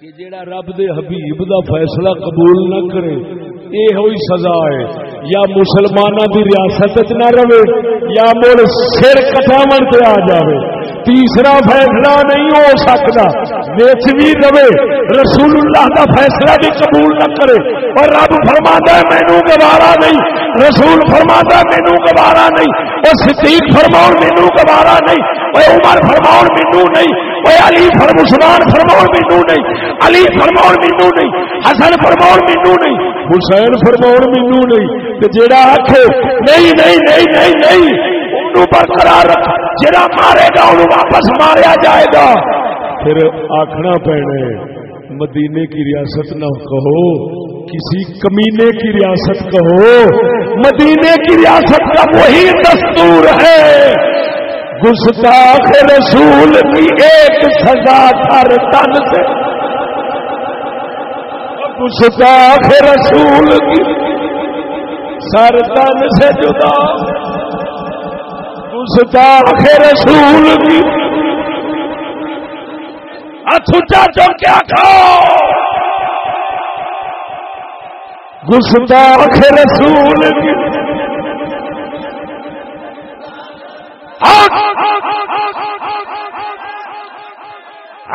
کہ جیڑا رب دے حبیب دا فیصلہ قبول نہ کرے یہ ہوئی سزا ہے۔ یا مسلمانوں کی ریاست نہ رہے، یا مڑ سر کٹاون تے آ جائے تیسرا فیصلہ نہیں ہو سکتا۔ ویچ بھی رہے رسول اللہ کا فیصلہ بھی قبول نہ کرے۔ اور رب فرما مینو گوارا نہیں۔ رسول فرما مینو گوارا نہیں۔ اور صدیق فرماؤ مینو گوارا نہیں۔ اور عمر فرماؤ مینو نہیں۔ علی فرم عثمان فرماؤ مینو نہیں۔ علی فرماؤ مینو نہیں۔ حسن فرماؤ مینو نہیں۔ حسین فرماؤ مینو نہیں۔ جیڑا آخ نہیں نہیں نہیں نہیں نہیں برقرار جڑا مارے گا، انہوں واپس ماریا جائے گا۔ پھر آخنا پینے، مدینے کی ریاست نہ کہو، کسی کمینے کی ریاست کہو۔ مدینے کی ریاست کا وہی دستور ہے۔ گستاخ رسول کی ایک سزا ہر تن سے۔ گستاخ رسول کی سر تن سے جدا۔ گستاخ رسول کی اچھا جو کیا کھاؤ گستاخ رسول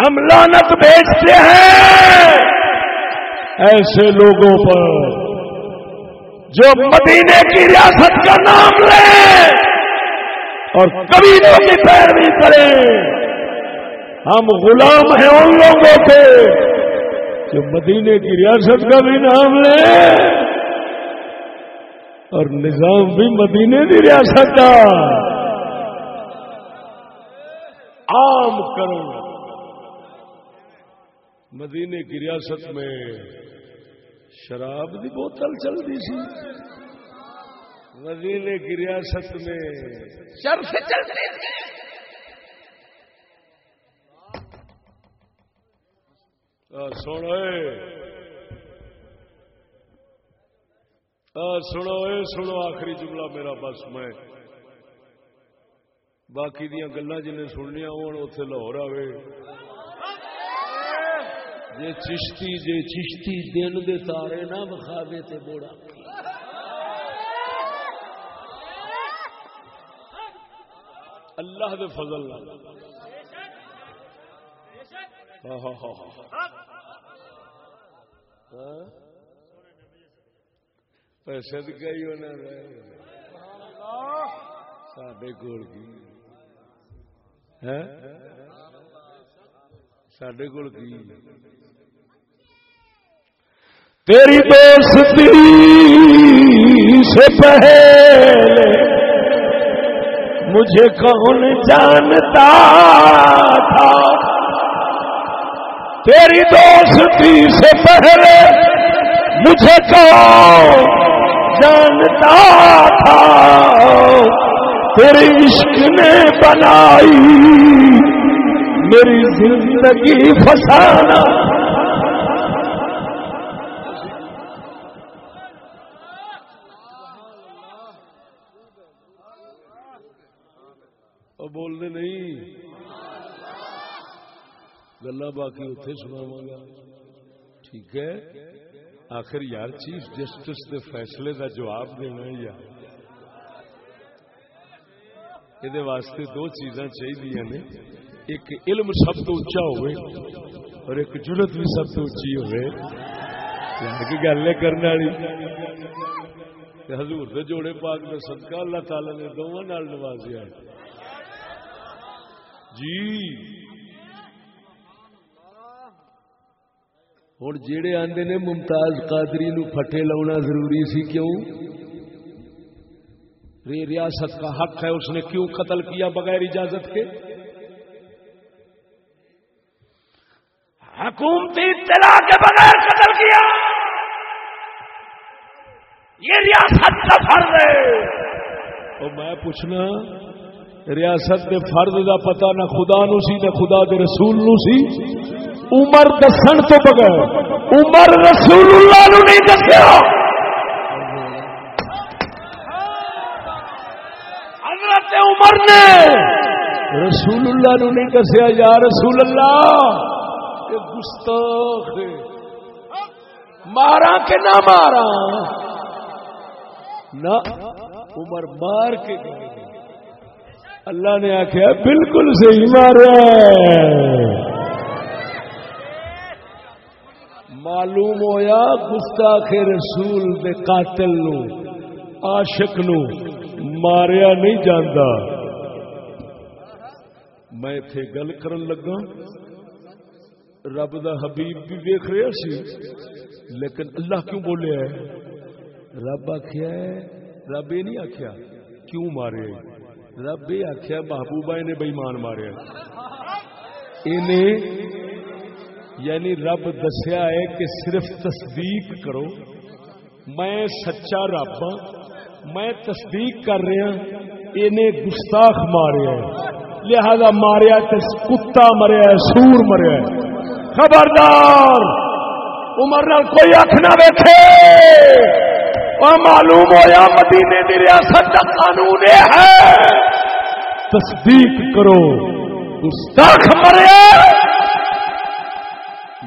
ہم لانت بیچتے ہیں۔ ایسے لوگوں پر جو مدینے کی ریاست کا نام لیں اور کبھی کی پیروی کریں۔ ہم غلام ہیں ان لوگوں کے جو مدینے کی ریاست کا بھی نام لیں اور نظام بھی مدینے کی ریاست کا۔ عام کرو مدینے کی ریاست میں شراب کی بوتل چلتی سی مدینے کی ریاست میں چرف چلتے سنو سنو سنو آخری جملہ میرا بس میں۔ باقی دیا گلا جن سننیا ہوتے لاہور آئے جے چشتی جے چشتی دن دے تارے نہ بخاوے تے بوڑا اللہ دے فضل ہاں، ہاں، ہاں، پیسے دکھائی ہونا سڈے کول کی؟ سڈے کول کی؟ تیری دوستی سے پہلے مجھے کون جانتا تھا؟ تیری دوستی سے پہلے مجھے کون جانتا تھا؟ تیری عشق نے بنائی، میری زندگی فسانا بولنے نہیں گلا باقی اتے سناوا گا ٹھیک ہے آخر یار چیف جسٹس کے فیصلے کا جواب دینا یار یہ واسطے دو چیزاں چاہیے نے ایک علم سب تو اچا ہوئے اور ایک جرت بھی سب تو اچھی ہوئے کی گل کرنے والی حضور دے جوڑے پاک میں صدقہ اللہ تعالی نے دونوں نوازیا جی ہوں جڑے آندے نے ممتاز قادری نو پھٹے لاؤنا ضروری سی کیوں؟ ری- ریاست کا حق ہے اس نے کیوں قتل کیا بغیر اجازت کے؟ حکومتی اطلاع کے بغیر قتل کیا۔ یہ ریاست کا فرض ہے۔ تو میں پوچھنا ریاست دے فرض دا پتہ نہ خدا نو سی نہ خدا دے رسول نو سی؟ عمر دسن تو بغیر، عمر رسول اللہ نو نہیں دسیا۔ حضرت عمر نے رسول اللہ نو نہیں دسیا، یا رسول اللہ کہ گستاخ مارا کہ نہ مارا نہ، عمر مار کے گئے۔ اللہ نے آخیا بالکل صحیح مارا معلوم ہویا گستاخ رسول دے قاتل نو، عاشق نو ماریا نہیں جاندہ میں تھے گل کرن لگا، رب دا حبیب بھی ویخ رہا سی، لیکن اللہ کیوں بولے ہے؟ رب آخیا ہے، رب یہ نہیں آخیا کیوں مارے؟ رب یہ آخیا محبوبہ نے بےمان مارے۔ انہیں یعنی رب دسیا ہے کہ صرف تصدیق کرو۔ میں سچا رب ہاں میں تصدیق کر رہا انہیں گستاخ ماریا ہے لہذا ماریا تے کتا مریا ہے، سور مریا ہے۔ خبردار! عمر نال کوئی اکھ نہ ویکھے۔ اور معلوم ہویا مدینے دی ریاست کا قانون یہ ہے۔ تصدیق کرو۔ گستاخ مریا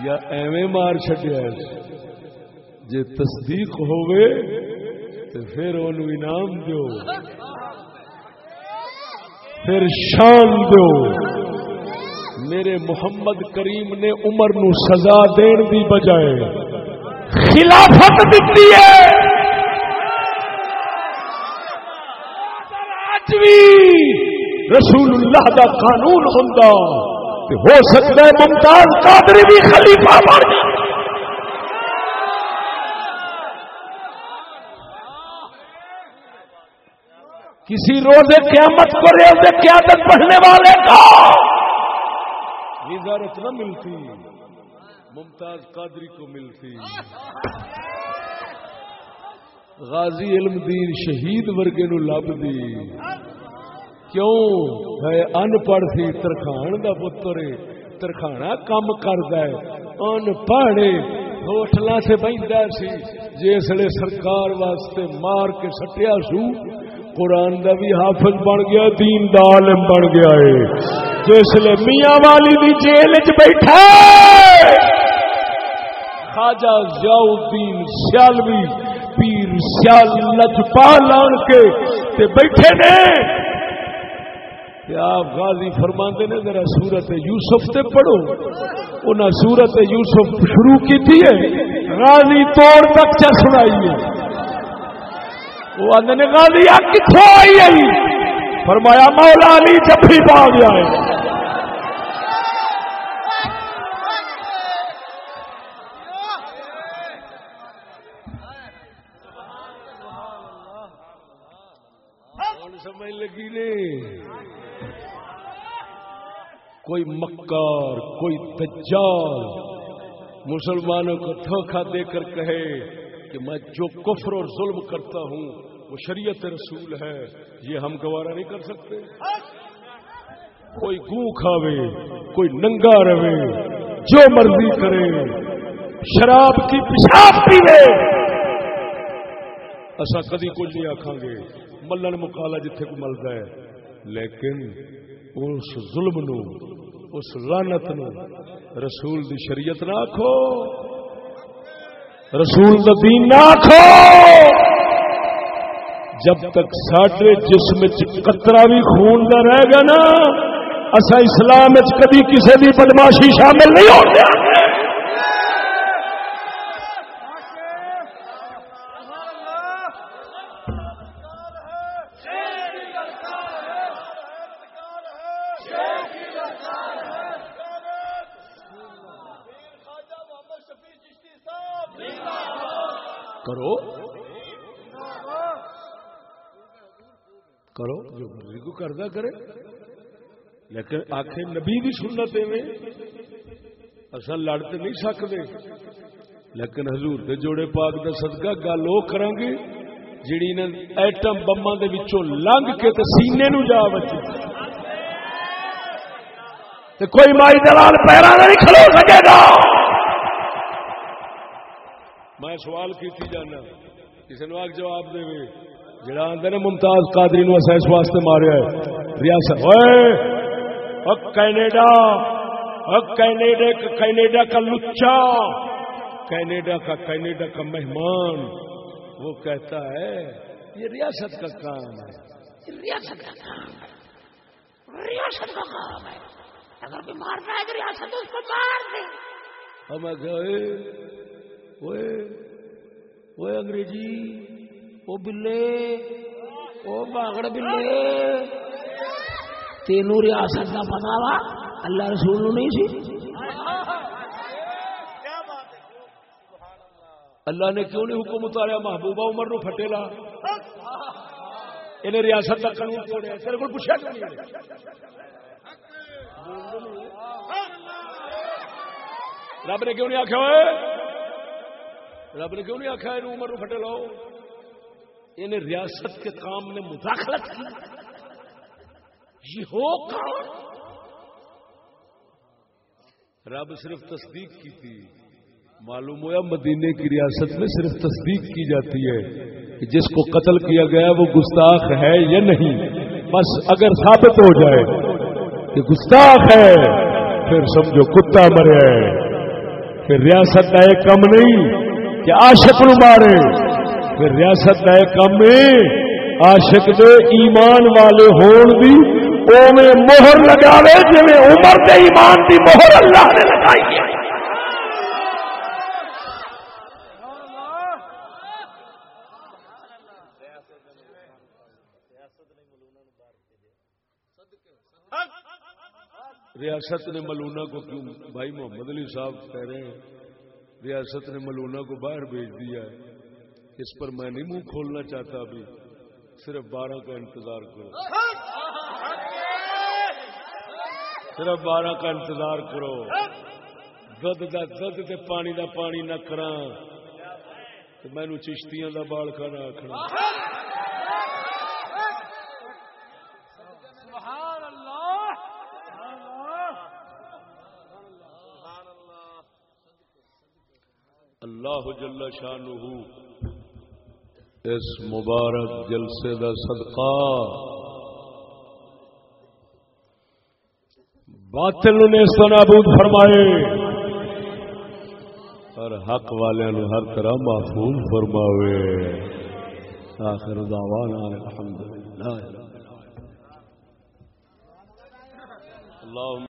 یا ایویں مار چڈیا جے تصدیق ہوئے تو پھر انعام دو پھر شان دو میرے محمد کریم نے عمر نو سزا دین دی بجائے خلافت دیتی ہے۔ رسول اللہ دا قانون ہوندا۔ تے ہو سکتا ہے ممتاز قادری بھی خلیفہ بن کسی روز قیامت کو روز قیادت پڑھنے والے کا وزارت نہ ملتی۔ ممتاز قادری کو ملتی۔ غازی علم دین شہید ورگے نو لب دی کیوں ہے ان پڑھ سی ترخان دا پتر ترخانا کم کردا ہے ان پڑھے ہوٹلاں سے بہندا سی جسلے سرکار واسطے مار کے سٹیا سو قرآن دا بھی حافظ بن گیا دین دا عالم بن گیا ہے جسلے میاں والی دی جیل چ بیٹھا خواجہ ضیاء الدین سیالوی پیر سیال لجپال آن کے تے بیٹھے نے کہ آپ غازی فرماندے نے ذرا سورت یوسف تے پڑھو۔ انہاں سورت یوسف شروع کی ہے، غازی توڑ تک چا سنائی ہے۔ وہ آدھے نے غازی آ کتوں آئی ہے؟ فرمایا، مولا علی جفی پا گیا ہے سمجھ لگی نے کوئی مکار، کوئی دجال۔ مسلمانوں کو دھوکہ دے کر کہے کہ میں جو کفر اور ظلم کرتا ہوں، وہ شریعت رسول ہے۔ یہ ہم گوارا نہیں کر سکتے۔ کوئی گو کھاوے، کوئی ننگا رہے جو مرضی کرے۔ شراب کی پیشاب پیوے۔ اصا کدی کچھ نہیں آخان گے۔ ملن مکالا جتھے کو ملتا ہے۔ لیکن اس ظلم نو، اس لانت نو رسول دی شریعت نہ آخو رسول دا دین نہ آخو جب تک ساڈے جسم قطرہ بھی خون دا رہ گا نا اصا اسلام کدی کسی بھی بدماشی شامل نہیں ہوتے کرو کرو جو کردہ کرے۔ لیکن آخر نبی بھی سنت میں اصل لڑ تو نہیں سکتے لیکن حضور دے جوڑے پاک دا صدقہ، گل وہ کریں گے جیڑی نے ایٹم بما دے وچوں لنگ کے تے سینے نو جا بچی تے کوئی مائی دلال پیرا نہیں کھلو سکے گا۔ میں سوال کیتی جانا کسی نے آگ جواب دے جڑا آدھے نے ممتاز قادری نو اسا اس واسطے ماریا ہے ریاست۔ اوئے کینیڈا کینیڈا کینیڈا کا لچا کینیڈا کا کینیڈا کا مہمان۔ وہ کہتا ہے یہ ریاست کا کام ہے۔ ریاست کا کام ہے۔ ریاست کا کام ہے۔ اگر کوئی مارتا ہے تو ریاست اس کو مار دے۔ میں گئے وہ وہ انگریزی وہ بلے وہ باغڑ بلے۔ تینوں ریاست کا پتا وا، اللہ رسول نو نہیں سی۔ اللہ نے کیوں نہیں حکم اتاریا؟ محبوبہ عمر نو پھٹے لا۔ انہیں ریاست کا قانون توڑیا۔ تیرے کو پوچھا کیوں نہیں؟ رب نے کیوں نہیں آخیا رب نے کیوں نہیں آخیا عمر نو پھٹے لاؤ؟ انہیں ریاست کے کام میں مداخلت کی۔ یہ ہو کون؟ رب صرف تصدیق کی تھی۔ معلوم ہوا مدینے کی ریاست میں صرف تصدیق کی جاتی ہے کہ جس کو قتل کیا گیا وہ گستاخ ہے یا نہیں۔ بس اگر ثابت ہو جائے کہ گستاخ ہے، پھر سمجھو کتا مرے۔ پھر ریاست کا ایک کم نہیں کہ عاشق نو مارے۔ پھر ریاست کا کم عاشق دے ایمان والے ہون دی اوے مہر لگاوے جی عمر دے ایمان دی مہر اللہ نے لگائی ہے۔ ریاست نے ملونا کو کیوں؟ بھائی محمد علی صاحب کہہ رہے ہیں، ریاست نے ملونا کو باہر بھیج دیا ہے۔ اس پر میں نہیں منہ کھولنا چاہتا ابھی۔ صرف بارہ کا انتظار کرو۔ صرف بارہ کا انتظار کرو۔ دد دا دد تے پانی دا پانی نہ کرا تو مینو چشتیاں دا بال کا نہ آخنا اللہ جل شانہ اس مبارک جلسے دا صدقہ باطل نے سنابود فرمائے اور حق والے نو ہر طرح محفوظ فرماوے۔ آخر دعوانا الحمدللہ۔ اللهم